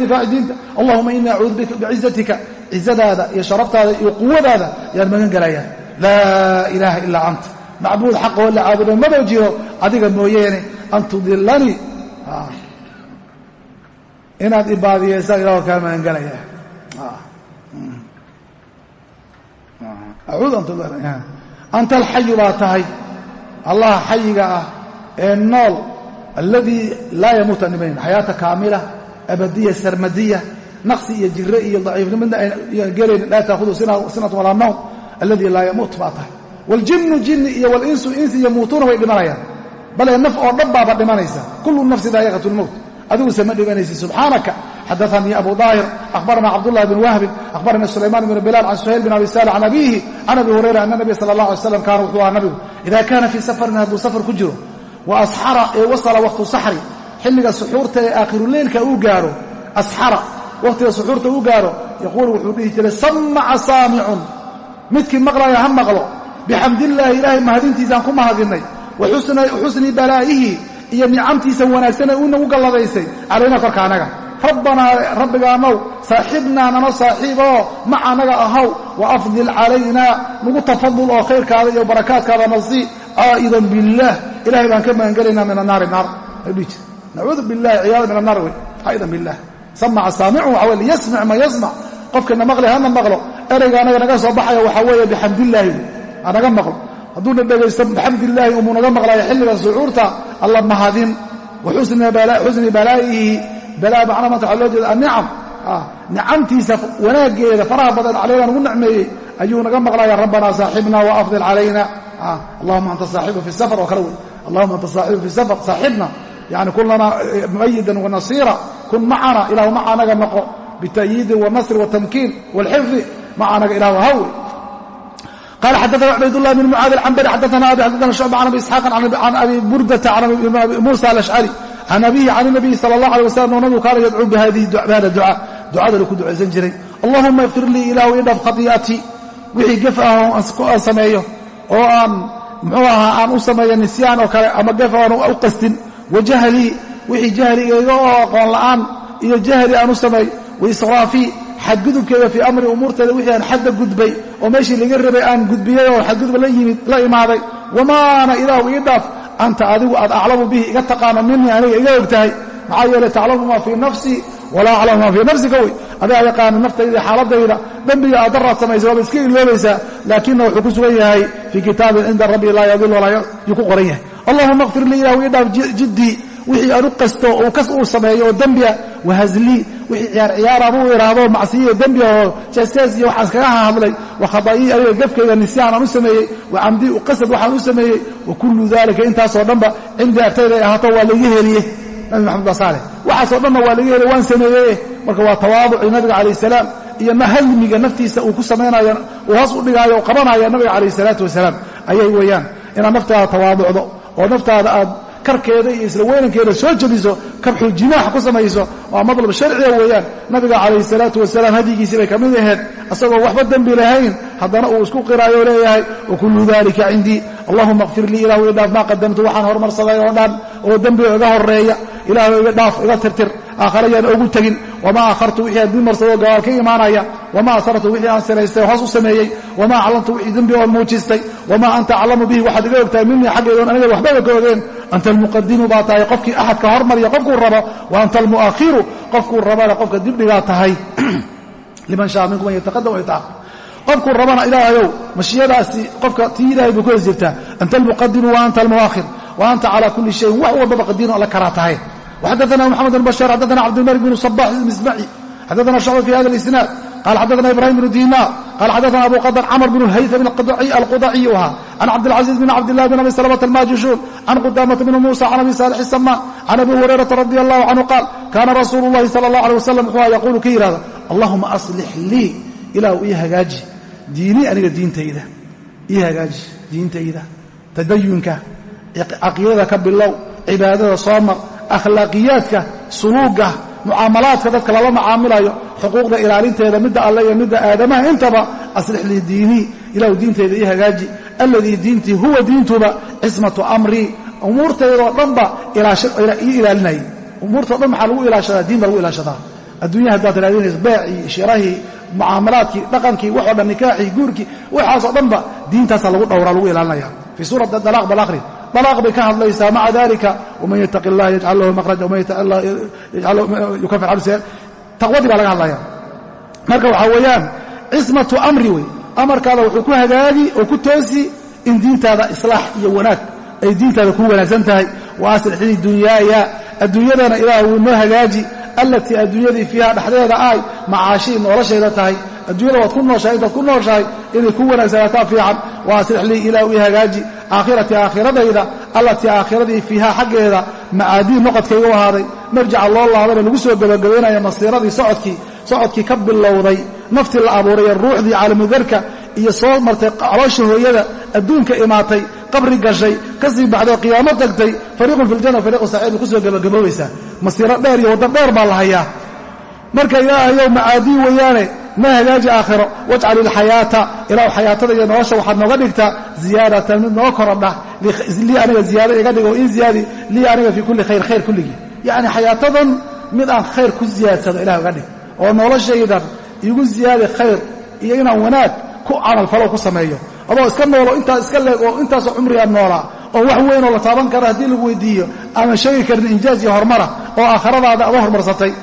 difaaci diinta allahuma inii acuudu bika bicizatika cizadaada iyo sharaftaada iyo quwadaada yaan magan gelayaa laa ilaaha ilaa anta macbuud xaqoo la caabudo maba jiro adiga mooyeene an tudilanii inaad ibaadiyeysa ilaah kaa magangelaya anta alxayu baa tahay. Allah xayiga ah ee nool alladii laa yamuuta nimayn xayaata kaamila abadiya sarmadiya naqsi iyo jire iyo daciifni midna ayaan gelaynin laa taahudu sinat walaa nawm alladii laa yamuut baa tahay waljinnu jinni iyo walinsu insi yamuutuuna way dhimanayaan. bale naf oo dhan baaba dhimanaysa. kullu nafsi daa'iqat lmowt adiguse ma dhimanaysid subxaanaka xadaanii abu daahir ahbarana cabdulahi bn wahbin ahbarana sulaymaan bn bilaal can suhayl bin abi sal can abiihi can abi hurayra ana nabiya sala allah alay slam kaana wuxuu ahaa nabigu ida kaana fii safarin hadduu safar ku jiro wa asxara ee wasala waqtu saxri xilliga suxuurta ee aakhiruleylka uu gaaro asxara waqtiga suxuurta uu bixamdillaahi ilaahay mahadintiisaan ku mahadinay. Wa xusni balaa'ihi iyo nicamtiisa wanaagsane uu nagu galladaysay. Calayna korka annaga rabbanaa rabbigaanow saaxibnaa nana saaxiiboo maca anaga ahaw wa afdil calaynaa nagu tafadul oo khayrkaada iyo barakaadkaada nasii caa'idan billaah ilahay baan ka magangelaynaa min annaari naar. Nacuudu billahi ciyaada min annaar wey. Caa'idan billaah samaca saamicu waxa wey liyasmic man yasmac. Qofkana maqli hana maqlo. Erayga anaga naga soo baxaya waxaa weeye bixamdillaahi hanaga maqlo. Hadduuna dhegaysto bixamdillaahi umuu naga maqlaayo xilliga sucuurta alla mahadin wa balaa'ihi balaa macna maanta waxaa loo jeeda annicam nicamtiisa wanaaggeeda faraha badan calayna nagu nicmeeyey ayuu naga maqlaya rabbanaa saaxibna wa calayna. Allahuma anta saaxibu fi safar oo kale wey allahuma anta saaxibu fi safar saaxibna. Yani kun lanaa muayidan wanasiira kun macana ilahu maca anaga noqo bita'yiidin wanasri watamkiin walxifdi maca anaga ilahu hawe قال xdثna cbaydاللh بن mعاad الcmbري xadثna abi xadثna شعب عن abi isحاaq can abi burdةa can abi muسى الأشcري can abihi can النabiي salى الlaه عليه وsلم nabigu kaana yadcuu bhada ducاa ducadana ku ducaysan jiray allahuma اkfir lii ilahu idhaf khطيئatii wixii gef ah aan sameeyo oo aan mxuu ahaa aan u sameeyo nisyaan oo kale ama gef aan u qastin wajahlii wixii jahligayga oo aqoon la'aan iyo jahli aan u sameey waisraafii xadgudubkeeda fii amri umuurteeda wixii aan xadda gudbay oo meeshii laga rabay aan gudbiyey oo xadgudub la yimid la imaaday wamaana ilaahu ii dhaaf anta adigu aad aclamu bihi iga taqaano minii aniga iga og tahay maxaa yeelay taclamu maa fii nafsii walaa aclamu maa fii nafsika wey. Adaa yaqaana naftayda xaaladayda dembiga aad daraad samaysay waaba iska iloobaysaa laakina wuxuu ku sugan yahay fii kitaabin cinda rabbi laa yadil walaa yuu ku qoran yahay. Allahuma akfir lii ilahu ii dhaaf jiddii wixii aan u qasto uu sameeyo oo dembi ah wahazlii wixii ciyaar ciyaaraan u idhaahdo macsiyiyo dembi oo jeestees iyo waxaan iskaga hadlay wa khadaa'ii aniga gefkayga nisyaan aan u sameeyey. Wa camdii u qasad waxaan u sameeyey. Wa kullu daalika intaasoo dhanba cindii agtayda ay ahaato waa laiga heliye nabi maxamed baa saaleh waxaasoo dhanna waa laga heliye waan sameeyeye marka waa tawaaducii nabiga calayh salaam iyo mahadmiga naftiisa uu ku samaynayo uu hoos u dhigaayo u qabanaya nabiga calayh salaatu wasalaam. Ayay weeyaan inaad naftaada tawaaducdo oo naftaada aad karkeeda iyo isla weynankeeda soo jebiso kabxu jimaax ku samayso waa madlab sharciga weeyaan. Nabiga calayhi salaatu wasalaam hadyigiisii bay ka mid ahayd. Asagoo waxba dembi lahayn haddana uu isku qiraayo leeyahay wa kullu dalika cindii allahuma kfir lii ilahu ii dhaaf maa qadamtu waxaan hormarsaday oo dhan oo dembiga iga horreeya ilaahu iga dhaaf iga tirtir. Aakhare yaan tegin. Wamaa akhartu wixii aan dib marsadoo gabaal ka imaanaya. Wamaa asrartu wixii aan siraystay hoos u sameeyey. Wamaa aclamtu wixii dembi oon muujistay. Wamaa anta aclamu bihi waxaad iga ogtahay minii xaggaydoon aniga waxbaba ka ogeen anta almuqadimu baa tahay qofkii axadka hormarya qofkuu rabo. Wa anta almu'akhiru qofkuu rabana qofka dibdhigaa tahay. Liman shaa minkum an yataqadam waytaaqir qofkuu rabana ilaahayow mashiyadaasi qofka tii ilahay bay ku hos jirtaa anta almuqadimu wa anta almu'akhir. Wa anta calaa kulli shayin wax walbaba qadiino alla karaa tahay xadana mxamed bn bashaar xadana cabdilmalik bn sabax mismaci xadana shucba fi hada isnaad qal xadana ibrahim bn dinar qal xadana abu qadr camr bn haytham alqudaciyu ahaa can cabdilcaziiz bn cabdilah bn abi salmata almajishuun can qudaamata bn muusa can abi saalix samaan can abi hurayrata radi allahu canhu qaal kaana rasuulu llahi sala allah alay wasalam wuxuu yaquulu ka yidhahda allahuma aslix lii ilaah ii hagaaji diini aniga diintayda ii hagaaji diintayda tadayunka caqiidada ka bilow cibaadada soo mar akhlaaqiyaadka suluuga mucaamalaadka dadka lala macaamilayo xuquuqda ilaalinteeda midda alle iyo midda aadamaha intaba aslix lii diinii ilahu diinteyda ii hagaaji. Alladii diintii huwa diintuba cismatu amrii umuurtaydoo dhanba ii ilaalinayay umuurtao dhan maxaa lagu ilaashadaa? Diin baa lagu ilaashadaa. Adduunya haddaad raadinayso beecii shirahii mucaamalaadkii dhaqankii waxoo dhan nikaaxii guurkii waxaasoo dhanba diintaasaa lagu dhowraa lagu ilaalinaya. Fii suurati dalaaq bal akhri dalaaq bay ka hadlaysaa maca dalika waman yataqi اllah yajcal lahu waman yukafir an taqwadii baa laga hadlaya marka waxaa weeyaan cismatu amri wey. Amarkaada wuxuu ku hagaagi oo ku toosi in diintaada islaax iyo wanaag ay diintaada ku wanaagsan tahay. Wa aslixii dunyaaya. Adduunyadana ilaah wuu noo hagaaji allatii adduunyadii fiiha dhexdeeda ay macaashii noloshayda tahay. Adduunyada waad ku nooshahay intaad ku nooshahay inay ku wanaagsanaataa fiican. Wa aslix lii ilah ii hagaaji. Aakhiratii aakhiradayda allatii aakhiradii fiiha xaggeeda macaadiin noqodkayga u ahaaday. Marjaca loo laabana lagu soo gebagabaynaya masiiradii socodkii socodkii ka bilowday. Naftii la abuuraya ruuxdii caalamudarka iyo soo martay caloosha hooyada adduunka imaatay qabri gashay ka sii baxday qiyaamo tagtay fariiqun fi ljana fariiqun saciid ku soo gebagaboobaysaa masiiro dheer iyo waddan dheer baa la hayaa. Marka ilaahayow macaadiin weeyaane ma hagaaji aakhiro wajcal ilxayaata ilaw xayaatada iyo nolosha waxaad nooga dhigtaa ziyaadatan mid noo korodha lii aniga ziyaado iga dhigo in ziyaadi lii aniga fii kulli khayr khayr kulligii. Yacni xayaatadan mid aan khayr ku ziyaadsado ilah iga dhig. Oo noloshaydan igu ziyaadi khayr iyo inaan wanaag ku camalfalo ku sameeyo adoo iska noolo intaas iska leeg oo intaasoo cumrigaan noolaa oo wax weynoo la taaban kara haddii lagu weydiiyo aanan sheegi karin injaaz iyo horumara oo aakhiradaada ada hormarsatay.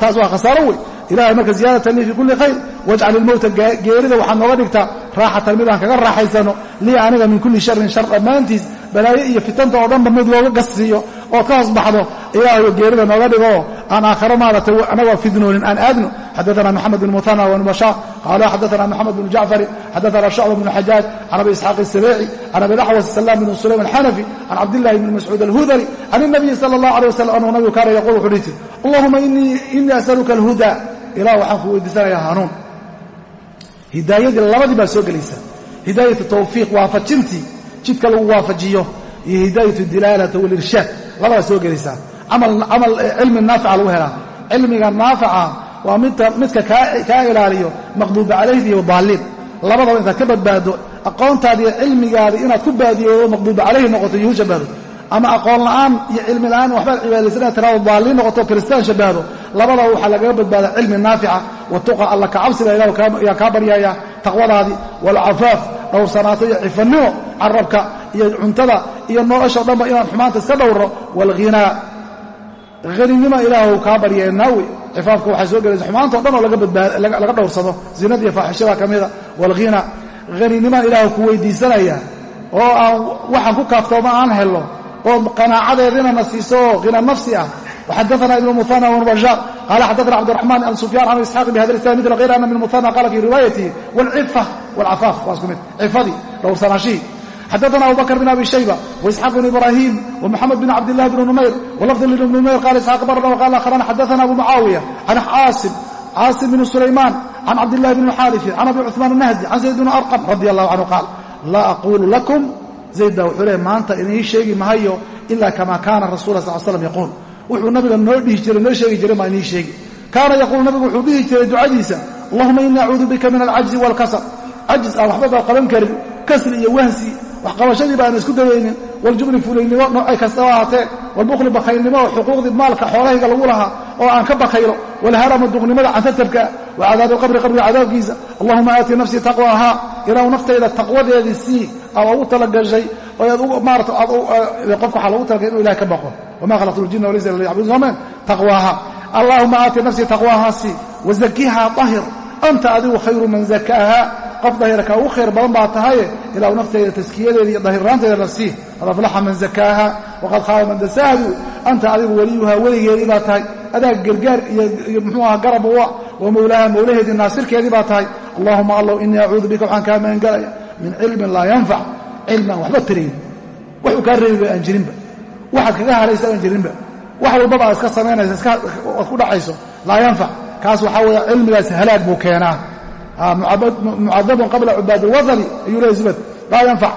Taas waa khasaaro wey ilahay marka ziyaadatan lii fii kulli khayr wajcal ilmowta geerida waxaad nooga dhigtaa raaxatan mid aan kaga raaxaysano lii aniga min kulli sharin shar dhammaantiis balaayo iyo fitanta oo dhanba mid looga gassiiyo ood ka hoos baxdo ilaahayo geerida nooga dhigoo aan aakharo maaragtay anagoo fidnoonin aan aadno. Xadaana maxamed bn muhana wbn qaala xadaana maxamed bn jacfari xadaana shacba bn xajaaj can abi isxaaq isabeeci can abi laxwas salaam bn sulaym alxanafi can cabdillahi bni mascuud alhudari can inabiyi sala allah alay wasalam anuu nabigu kaana yaquul wuxuu dhihi jir allahuma innii asaluka alhuda. Ilah waxaan kuu weydiisanayaa hanuun hidaayadii labadii baa soo gelaysaa hidaayatu tawfiiq waafajintii jidka lagu waafajiyo iyo hidaayatu dilaalata walirshaad labadaa soo gelaysaa. Camal cilmi naafica lagu helaa. Cilmiga naafica waa midka kaa ilaaliyo maqduuba calayhi iyo daaliin labadaba intaad ka badbaado aqoontaada iyo cilmigaada inaad ku baadiyoodo maqduuba calayhi noqoto yuhu shabaado. Ama aqoon la'aan iyo cilmi la'aan waxbaad cibaadaysan inaad tiraado daaliin noqoto kiristaan shabaado. Labadaba waxaa lagaga badbaada cilmi naafica. Watuqa alla ka cabsiga ilah yaa kaa baryaya taqwadaadii waalcafaaf dhowrsanaato iyo cifannimo carabka iyo cuntada iyo nolosha dhanba inaan xumaanta iska dhowro waalghinaa haninimo ilaahw kaa baryeenaawe cifaafka waxaa soo gelaysa xumaantao dhan oo laga dhowrsado. Zinada iyo faaxishada ka mida. Waalghina haninima ilaah ku weydiisanaya oo aan waxaan ku kaaftooma aan helno oo qanaacadeedina na siiso oo hina nafsi ah وxadثna iبن مثنى وبشاaر qال xadثna cبدالرحمن عن سفyان عن إسحاq بhda الإسلام mثل غيr أن بن مثنى qال في riواaيaته والcفة والcفاaf waa isku mid cifadii dhowrsanaashihii xadثna abu bكر بن أbي شhيبة وإسحاq بن إبراهيم ومحمد بن عبد الله بن نمyر ولفظ لبن نمyر qال إسحاq brna وqال آخران xadثna أبو معاaوية عن cاaصم cاaصم بن سليمان عن عبد الله بن xاaرث عن أبي cثمان النهدي عن زيد بن أرقم رضي الله عنه qاaل laa aquulu lakum zayd baa wuxuu leey maanta inii sheegi mahayo ilaa kamaa kaana rasul sal slam yaquul wuxuu nabiga noo dhihi jiray noo sheegi jiray maa inii sheegi. Kaana yaquulu nabigu wuxuu dhihi jiray ducadiisa allahuma inii acuudu bika min alcajzi waalkasal cajis aan waxba baa qaban karin kasri iyo wahsi waxqabashadii ba aan isku dayaynin waljubni fulaynimo noocay kastaba ahaatee walbukhli bakaylnimo oo xuquuqdii maalka xoolahayga lagu lahaa oo aan ka bakaylo walharama duqnimada cantatabka wa cadaabi alqabri qabriga cadaabkiisa allahuma aati nafsii taqwaahaa ilaahu naftayda taqwadeedii sii ama ugu talagashay maarata qofka waxaa logu talagay inu ilahay ka baqo wama khalaqtu ljina walaysa liyacbudun soomeen taqwaaha allahuma aati nafsii taqwaahaa sii wazakihaa ahir anta adigu khayru man zakaaha qof dahirka ugu khayr badan baa tahaye ilaahu nafteyda taskiyadeeda iyo la sii qad aflaxa man zakaaha waqad khaaba man dasaahdu anta adigu weliyuhaa weligeedii baa tahay adaa gargaar iyo mxuu aha garab uwa wa mowlaaha mowlaheedii naasirkeedii baa tahay allahuma allow inii acuudu bika waxaan kaa magangalaya min cilmin laa yanfac cilmi waxba tarayn waxuu kaa reebiba aan jirinba waxaad kaga haraysa aan jirinba wax walbaba aad iska samaynaysa oad ku dhacayso laa yanfac kaas waxaa weeye cilmigaas halaag buu keenaa mucadabun qabla cubaad alwathani ayuu leey zubad laa yanfac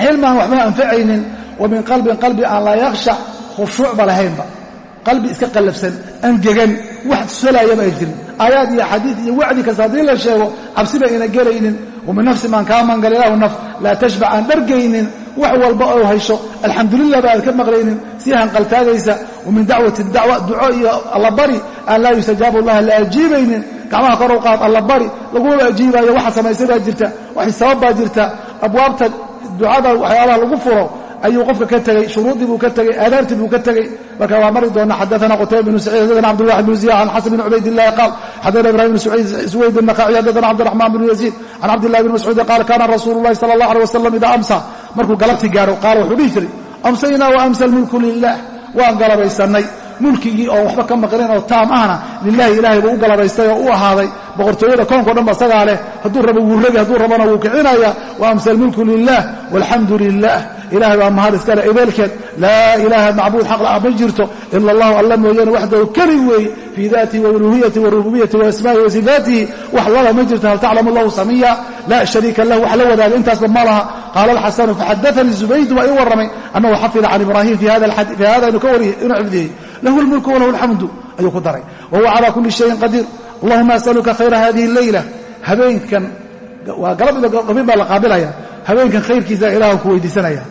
cilmi aan waxba anfacaynin wa min qalbin qalbi aan laa yakhshac khushuucba lahaynba qalbi iska qallafsan angegan wax tusalaayaba ay jirin aayaad iyo xadiid iyo wacdi kasta haddii la sheego cabsiba ayna gelaynin wamin nafsi maan kaa mangal ilahu naf laa tashbac aan dhargaynin wax walba oo haysho alxamdulilah ba aad ka maqlaynin sii hanqaltaagaysa wamin dacwati dacwa duco iyo allabari aan laa yustajaabu allaha la gacmaha kor u qaad alla bari laguma ajiibaayo waxa samaysay baa jirta waxay sababbaa jirta. Abwaabta ducada waxyaabaha lagu furo ayuu qofka ka tegey shuruuddii buu ka tegey aadaabtii buu ka tegey marka waa mari doona xadaana qutayba bnu saciid xadana cabdulwaxid bnu ziya can xasan bin cubaydillahi qaal xadana ibrahim bn suweyd annaqaaci xadana cabdiraxmaan binu yaziid can cabdillahi bni mascuudin qaal kaana rasuulu llahi sala allah aleh wasalam idaa amsa. Markuu galabtii gaaro qaala wuxuu dhihi jiray amsaynaa wa amsa almulku lilah waan galabaysannay mulkigii oon waxba ka maqlin oo taam ahna lilahi ilaahay buu u galabaystay oo u ahaaday. Boqortooyada koonko dhan ba isagaa leh hadduu rabo wuu ragi hadduu rabona wuu kicinaya. Wa amsa almulku lilah walxamdu lilah ilahay baa mahad iskale ebeelkeed. Laa ilaaha macbuud xaq la'a ma jirto ila allahu alla mooyaane waxdahu keli weeye fii daatihi wauluhiyati warububiyati waasma'ihi wa sifaatihi wax laba ma jirto hal taclamu lahu samiya laa shariika lah wax la wadaaga intaasba ma laha. Qaala alxasanu faxadaanii zubaydu waa ii warramay annahu xafida can ibraahim fi hada inuu ka wariyey inuu xifdiyey lahu lmulku walahu alxamdu ayuu ku daray wa huwa calaa kulli shayin qadiir allahuma asaluka khayra hadihi leyla habeenkan waa galab gabin baa la qaabilaya habeenkan khayrkiisa ilahan ku weydiisanaya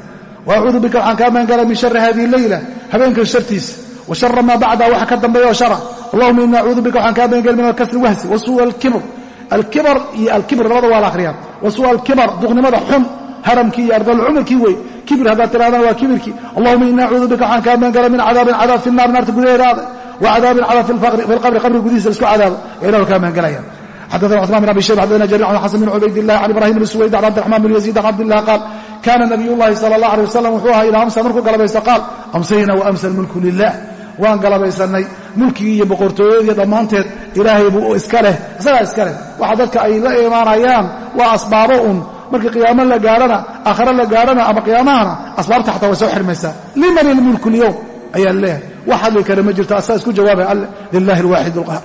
wa acuudu bika waxaan kaa magangala min shari hadihi leyla habeenkan shartiisa wa shara maa bacda waxa ka dambeeya oo shara allahuma ini acuudu bika waxaan kaa magangala min alkasri wahsi wa suua alkibr alkibar iyo alkibr labada waa la akhriyaa wa suua alkibar duqnimada xun haramkii iyo ardalcumurkii wey kibir haddaad tirahdana waa kibirkii allahuma ini acuudu bika waxaan kaa magangala min cadaabin cadaab fi naar naarta gudaheeda aada wa cadaabin cadaab fi lqabri qabri gudihiisa laisku cadaabo ee ilahu kaa magangalaya xadana cثman بن abi shayb xadana jarir an xasan bn cubayd الlah can ibrahim bn suwayd can cabdiرaxman bn yaziid can cabdillah qaal kana nabiy llahi salى اllah alيه wasalam wuxuu ahaa idaa amsa markuu galabaysto qaal amsayna waamsa اlmulku lilah waan galabaysanay mulkigii iyo boqortooyadii dhammaanteed ilaahay buu iska leh isagaa iska leh waxa dadka ay la imaanayaan waa asbaabo un markii qiyaamo la gaarhana aakhare la gaarhana ama qiyaamahana asbaabta xataa way soo xirmaysaa liman ilmulku اlyowm ayaa leeyahay wax hadli kale ma jirto asaa isku jawaabay alle lilahi اlwaaxid اlqahar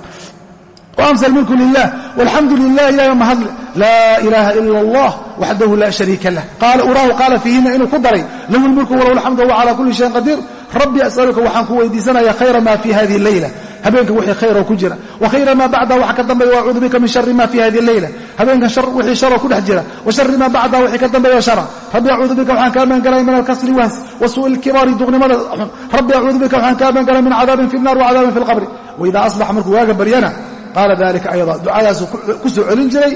وأمسى الملك لله والحمد لله إلهي mahadle لا إله إلا الله وحده لا شhريكa لah قال uraahu قاala فيهina inuu ku daray lahu الملك وlahu الحمد وهو عalى كuلi شhayءin قدير ربي أسألka waxaan ku weydiisanaya khayra ma في hذه الليلة habeenka wixii khayro ku jira. Wa khayra maa bacda waxa ka dambeeya wa acuudu bika min shari ma fii hadi leyla habeenkan wixii sharo ku dhex jira. Wa shari maa bacda wixii ka dambeeya shara rabbi acuudu bika waxaan kaa magangalaya min alkasli wa suu'i ilkibaari duqnimada. Xun rabbi acuudu bika waxaan kaa magangalaya min cadaabin fi lnar wa cadaabin fi lqabri. Waidaa aslaxa markuu waaga baryana qaala dalika ayada ducadaasuu ku soo celin jiray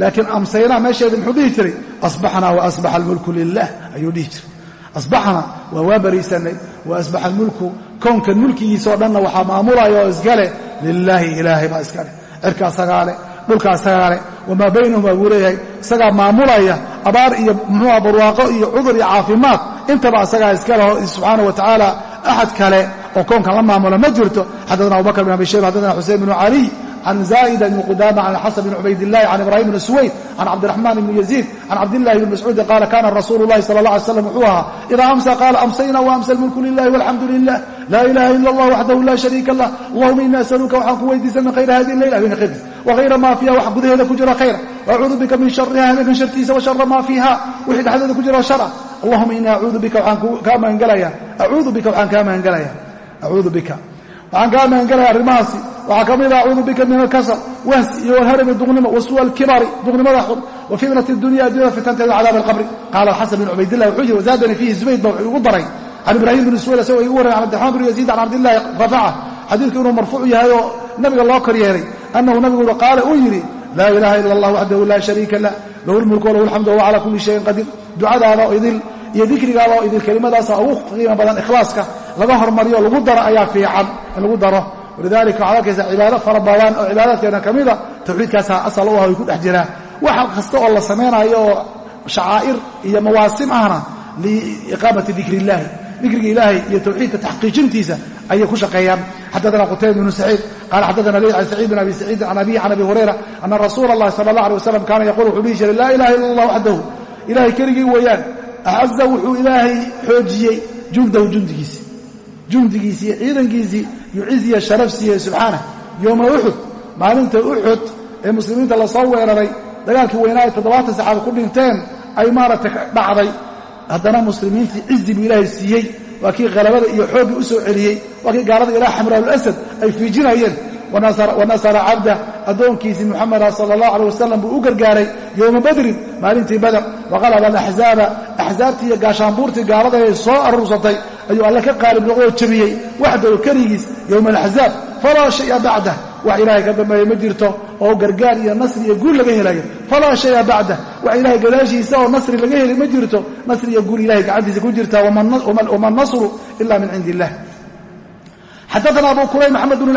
laakiin amsayna meesheeda muxuu dhihi jiray asbaxnaa waasbaxa almulku lilah ayuu dhihi jiray asbaxna waa waa bariisanay wa asbaxa almulku kownkan mulkigiisao dhanna waxaa maamulaya oo iskale lilaahi ilaahay baa iskale cirka asagaa leh dhulka asagaa leh wamaa baynahuma buu leeyahay isagaa maamulaya abaar iyo muxuuha barwaaqo iyo cudur iyo caafimaad intaba asagaa iska leho subxaana wa tacaala axad kale oo koonkan la maamula ma jirto. Xadana abubakr bin abi shayba xadana xusein caliy can zaa'ida bni qudama can xasan bn cubaydillahi can ibrahim bni suwayd can cabdiraxmaan bni yaziid can cabdillahi bni mascuudin qaala kana rasuulu llahi sala allah alay slam wuxuu ahaa idaa amsa qaala amsayna waamsa almulku lilahi walxamdu lilah laa ilaha ila allah waxdahu la shariika lah allahuma ini asaluka waxaan ku weydiisan min khayri hadi leyl habeenka khayrkiis wahayra maa fiiha wax gudaheeda ku jiro khayra waacuudu bika min shariha habeenkan shartiisa wa shara maa fiiha wixii dhexdeeda ku jiro shara allahuma ini acuudu bika waxaan kaa magangelaya acuudu bika waxaan kaa magangelaya acuudu bika waxaan kaa magangelaya arrimahaasi waxaa ka mida acuudu bika min alkasal wahsi iyo walharami duqnimo wa su'a alkibari duqnimada xun. Wa fitnati dunya addunyada fitanteeda cadaab alqabri. Qaala alxasan bin cubaydillah wuxuu yiri wazaadanii fiihi zubayd ba wuxuu igu daray. Can ibraahim bni suwayl isagoo igu warray can abdiraxmaan bn yaziid can cabdillahi rafaca. Xadiidku inuu marfuuc yahay oo nabiga loo kor yeeray. Annahu nabigu qaala uu yidhi laa ilaaha ila allah waxdahu laa shariika lah lahu lmulku walahu alxamdu wahuwa calaa kulli shayin qadiir. Ducadaada oo idil iyo dikrigaada oo idil kelimadaasa ugu qiimo badan ikhlaaska laga hormariyo lagu daro ayaa fiican in lagu daro walidalika waxaad arkaysaa cibaado fara badan oo cibaadaadkeena ka mida tawxiidkaasaa asal u ah way ku dhex jiraan wax kasta oo la samaynayo oo shacaa'ir iyo mawaasim ahna liiqaamati dikri illahi dikriga ilaahay iyo tawxiidka taxqiijintiisa ayay ku shaqeeyaan xadana qutayba bnu saciid qaala xadana ley can saciid bin abi saciidin can abihi can abi hurayra ana rasuula allahi sala allah alay wasalam kaana yaqul wuxuu dhihi jiray laa ilaha illa allah waxdahu ilahay keligii weeyaan acaza wuxuu ilaahay xoojiyey yuciziya sharaf siiyey subxaanah yooma uxud maalinta uxud ee muslimiinta la soo weeraray dagaalkii weynaa ay toddobaatan saxaaba ku dhinteen ay maaragtay dhacday. Haddana muslimiintii cizi buu ilaahay siiyey waa kii khalabada iyo xooggii u soo celiyey waa kii gaalada ilaah xamraalulasad ay fiijinayeen wanasara cabdah addoonkiisii muxameda sala allahu aleh wasalam buu u gargaaray yowma badrin maalintii badar waqalaba alaxzaaba axsaabtii iyo gaashaanbuurtii gaalada ay soo aruursatay ayuu alle ka qaalib noqoo jabiyey. Waxdahu keligiis yowma alaxzaab falaa shaya bacdah wax ilaahay ka dambeeya ma jirto oo gargaar iyo nasri iyo guul laga helayo falaa shaya bacdah wax ilaahay gadaashiisa oo nasri laga heli ma jirto. Nasri iyo guul ilahay gacantiisa ku jirta. Wama nasru ila min cindi illah xadaana abu maxamed bn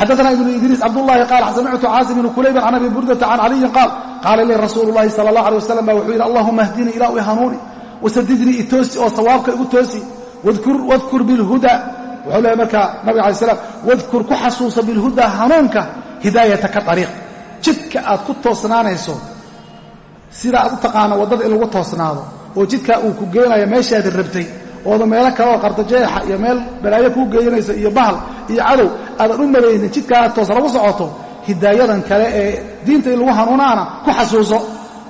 xadaana ibnu idriis cabdullahi qaal samictu caasim ibnu kulayban can abi burdata can caliyin qaal qaala li rasuulu llahi sala allah alay wasalam ba wuxuu yidhi allahuma ahdinii ilaa i hanuuni wasadidnii itoosi oo sawaabka igu toosi wadkur bilhuda wuxuu leehay markaa nabig alay slam wadkur ku xasuusa bilhuda hanuunka hidaayataka ariiq jidka aad ku toosnaanayso sida aad u taqaano waddada in toosnaado oo jidkaa uu ku geenayo meeshaad rabtay ooda meelo kale oo qartajeexa iyo meel balaayo kuu geeyanaysa iyo bahal iyo cadow aadan u malaynin jidkaa toos lagu socoto hidaayadan kale ee diinta in lagu hanuunaana ku xasuuso.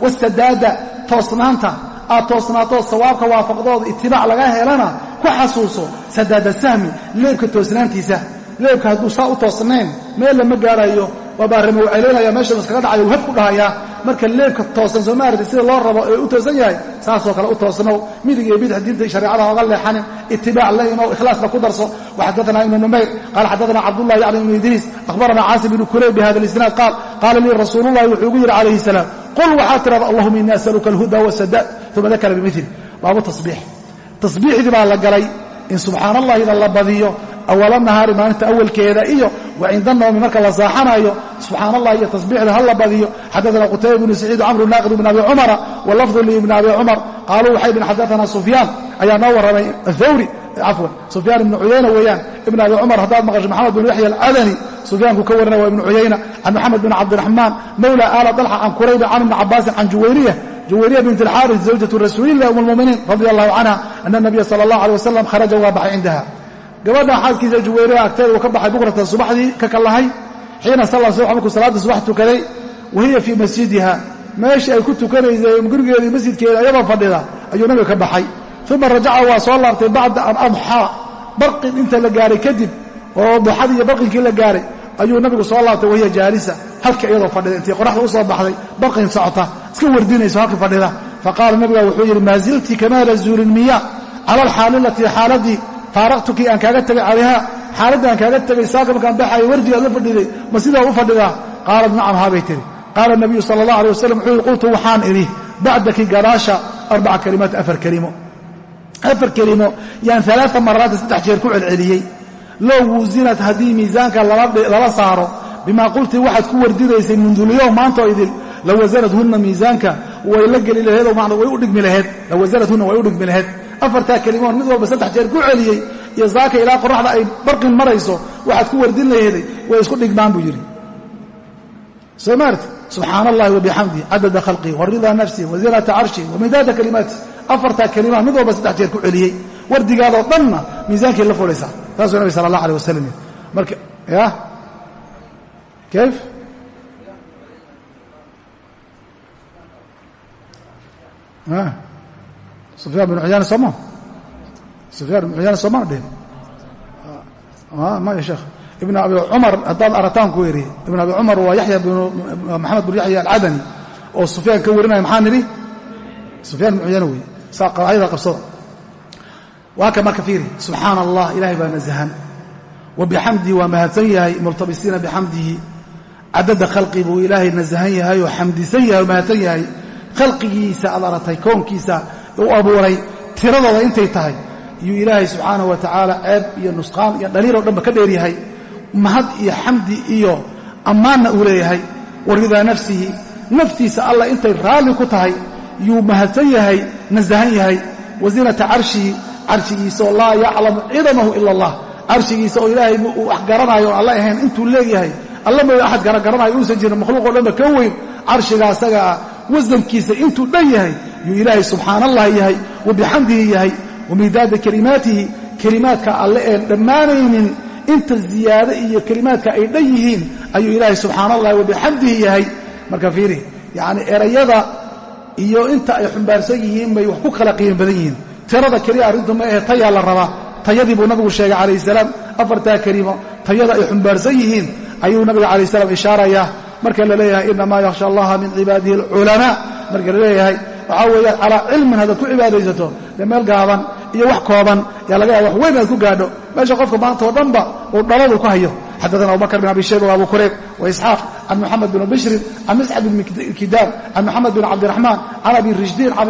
Wastadaada toosnaanta aad toosnaatoo sawaabka waafaqdooda itibaac laga helana ku xasuuso. Sadaada sahmi leebka toosnaantiisa. Leebka hadduu saa u toosnayn meel lama gaarayo waa baarimo waceleynaya meesha iskaga dhacayo whab ku dhahayaa marka leebka toosan soo maarata sida loo rabo ee u toosan yahay saasoo kale u toosnow. Midig iyo bidix diinta shareecada oga leexanin. Itibaac la imow ku darso. Waxadaana ibnu numayr qaala xadaana cabdullahi yacni ibnu idriis akhbarana caasim ibnu kurayb bihada alisnaad qaal qaala lii rasuulullahi wuxuu ugu yidhi calayhi salaam qul waxaad tirahda allahuma ini asaluka alhuda wasadaad uma dakara bimili baabu tasbiix. Tasbiixdii baa la galay in subxaan allahida la badiyo awala nahaari maalinta awalkeeda iyo wa cinda nawmi marka la saaxanayo subxaan allah iyo tasbiixda ha la badiyo. Xadaana qutayba bnu saciid camru naaqid ibn abi cumara walafdu liibni abi cumar. Qaaluu waxay dhin xadaana sufyaan ayaa noo warramay athawri cafwan. Sufyaan ibnu cuyayna weeyaan. Ibn abi cumar haddaad maqasho maxamed bin yaxya alcadani sufyaanku ka warina waa ibnu cuyayna. Can maxamed bin cabdiraxmaan mawla aala dalxa can kurayba can ibni cabaasin can juwayriya. Juwayriya bint alxaaris zawjatu rasuulilah um lmuminiin radi allahu canha ana nabiya sala allah alay wasalam kharaja waa baxay cindaha gabadha xaaskiisa juwayriya agteeda uu ka baxay bukratan subaxdii ka kallahay xiina salla subax markuu salaadda subax tukaday wa fii masjidiha meeshii ay ku tukanaysay gurigeeda iyo masjidkeeda ayadoo fadhida ayuu nabiga ka baxay. Uma rajaca waa soo laabtay bacda an adxaa barqin inta la gaaray kadib oo duxadii iyo barqinkii la gaaray ayuu nabigu soo laabtay wahiya jaalisa halka iyadoo fadhida. Intii qoraxda u baxday barqin socota iska wardinayso halka fadhida. Faqaala nabiga wuxuu yidhi maa zilti kamaala zuulin miya cala alxaali alatii xaaladii faaraqtukii aan kaaga tegay calayha xaaladdan kaaga tegay saaka markaan baxayo wardigaad la fadhiday ma sidaa u fadhidaa? Qaalat nacam haabay tiri. Qaala nabiyu sala allah alay wasalam wuxuu yihi qultu waxaan idhi bacdaki gadaasha arbaca kalimaat afar kelimo. Afar kelimo yaan alaaa maraati saddex jeer ku celceliyey. Low wusinat haddii miisaanka lala saaro bimaa qulti waxaad ku wardidaysay mundulyow maantoo idil lawasanadhunna miisaanka way la geli laheedoo macna way u dhigmi laheed lawasanadhunna way u dhigmi laheed afartaa kelimoon mid walba saddex jeer ku celiyey iyo saaka ilaa qoraxda ay barqin marayso waxaad ku wardin laheeday way isku dhigmaan buu yidhi. Soo maarti subxaan allahi wabixamdih cadada khalqihi waridaa nafsihi wazinata carshih wamidaada kalimaati. Afartaa kelimaa mid walba saddex jeer ku celiyey. Wardigaadoo dhanna miisaankay la fulaysaa. Saasuu nabi sala allah aleh wasalam marka ya? Kayf sufyaan bin cuyaan sooma sufyaan bin cuyaan sooma dheh maya sheekh ibn abi cumar haddaad arataan ku eri ibn abi cumar waa yaya maxamed bin yaxya alcadani oo sufyaan ka warinaya maxaa nidhi sufyaan bin cuyaan wey saa qaacyada qabsada waa ka marka fiiri subxaana allah ilahay baa nasahan wa bixamdihi waa mahadsan yahay multabisiina bixamdihi cadada khalqi buu ilaahay nasahan yahay oo xamdisan yahay oo mahadsan yahay. Khalqigiisa aad aratay koonkiisa u abuuray tiradooda intay tahay yuu ilaahay subxaanahu wa tacaala ceeb iyo nusqaan iyo dhaliiloo dhanba ka dheeryahay mahad iyo xamdi iyo ammaanna uu leeyahay. Wa ridaa nafsihi naftiisa alla intay raalli ku tahay yuu mahadsan yahay nasahan yahay. Wa zinata carshihi carshigiisaoo laa yaclamu cidamahu ila allah. Carshigiisa oo ilaahay uu wax garanayo oo alla ahayn intuu leeyahay alla mooyo axad garagaraanayo uusan jirin makhluuqoo dhanba ka weyn. Carshiga asaga ah wasankiisa intuu dhan yahay yuu ilaahay subxaan allah yahay wa bixamdihi yahay wa midaada kelimaatihi kelimaadka alle een dhammaanaynin inta ziyaado iyo kelimaadka ay dhan yihiin ayuu ilaahay subxaan allah wa yahay. Marka fiiri yacni erayada iyo inta ay xumbaarsan yihiin bay wax ku kala qiimo badan yihiin. Tirada keliya arrintu ma ahe tayaa la rabaa. Tayadii buu nabigu sheegay calayh salaam afartaa kelimo tayada ay xumbaarsan yihiin ayuu nabiga calayh salaam ishaarayaa. Marka la leeyahay inamaa yakhsha allaha min cibaadihi alculamaa marka la leeyahay waxaa weeyaan calaa cilmin haddaad ku cibaadaysato dee meel gaaban iyo wax kooban yaa laga yaaba wax weyn aad ku gaadho. Meesha qofka maanta oo dhanba uu dhaladu ku hayo. Xadana abubakr bin abi shayba abu kurayb waisxaaq can muxamed bin bishrin can miscad bin kidaam can moxamed bin cabdiraxmaan can abi rishdiin can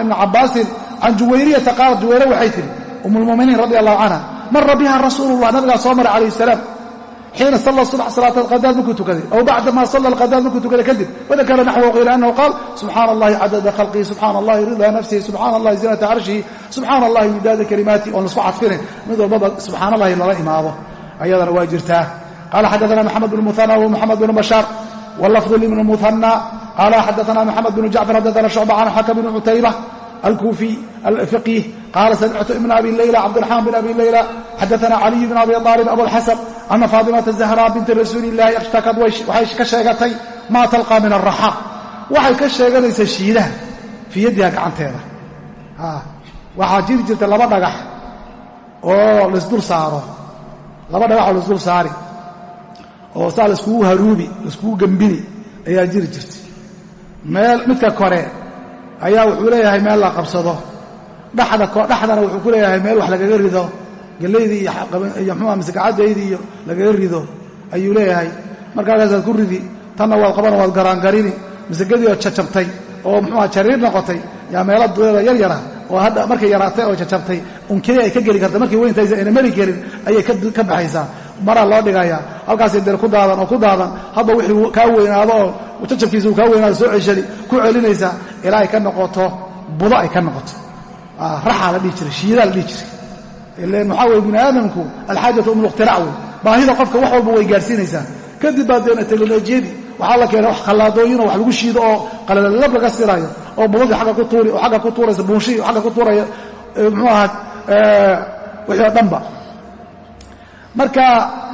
ibni cabaasin can juwayriyata qaalat juwayre waxay tihi um lmuminiin radi allahu canha mara biha rasuulullah nabigaa soo maray calayh salaam xiina salla subx salaat alqadaad markuu tukaday aw bacda ma salla alqadaad markuu tukaday kadib wadakara naxwa qiila anahu qaal subxaana allahi cadada khalqihi subxaana allahi ridaa nafsihi subxaana allahi zinata carshihi subxaana allahi midaada kalimaati oon lasku cadfinin mid walbaba subxaana allahi lala imaado ayadana waa jirtaa qala xadaana maxamed bn muhana wa moxamed bn bashaar wlafdu libn muhana qala xadaana maxamed bn jacfar xadaana shucba can xaka bn cutayba الكوفي الفقيه قال سمعت ابن أبي الليلى عبد الرحمن بن أبي الليلى حدثنا علي بن أبي طالب أبو ana faadimata zahraa binta rasuulilaahi ishtakad waxay ka sheegatay maa talqaa min araxaaq waxay ka sheeganaysaa shiidaha fii yadiha gacanteeda waxaa jiri jirta laba dhagax oo laisdul saaro laba dhagax oo lasdul saari oo saa laskugu haruubi laskugu gambini ayaa jiri jirtay meel midka kore ayaa wuxuu leeyahay meel la qabsado dhaxdana wuxuu ku leeyahay meel wax lagaga rido gellaydii iyo mxuua misgacadaydii iyo lagaga rido ayuu leeyahay. Markaakaasaad ku ridi tanna waad qabana waad garaangarini. Misagadii oo jajabtay oo muxuuha jariir noqotay yaa meelo dueeda yar yara oo hadda markay yaraatay oo jajabtay unkeli ay ka geli karta. Markay weyntaysa ayna mari karin ayay ka baxaysaa. Maraa loo dhigayaa. Halkaasay dee ku daadan oo ku daadan. Hadba wixii kaa weynaado oo jajabkiisa uu kaa weynaado soo ceshadi ku celinaysaa ilaa ay ka noqoto budo ay ka noqoto. Raxaa la dhihi jiray shiidaa la dhihi jiray ilan waxaa weye bini aadamku alxaajatu umluqtiraac wey baahida qofka wax walba way gaadhsiinaysaa kadib baa deena teknolojiyadii waxaa la keenay wax khallaadooyinoo wax lagu shiido oo qalalab laga siraayo oo budadii agga ku tuuri oo agga ku tuuraysa buunshihii agga ku tuuraya muxuu ahaa wixii oo dhanba. Marka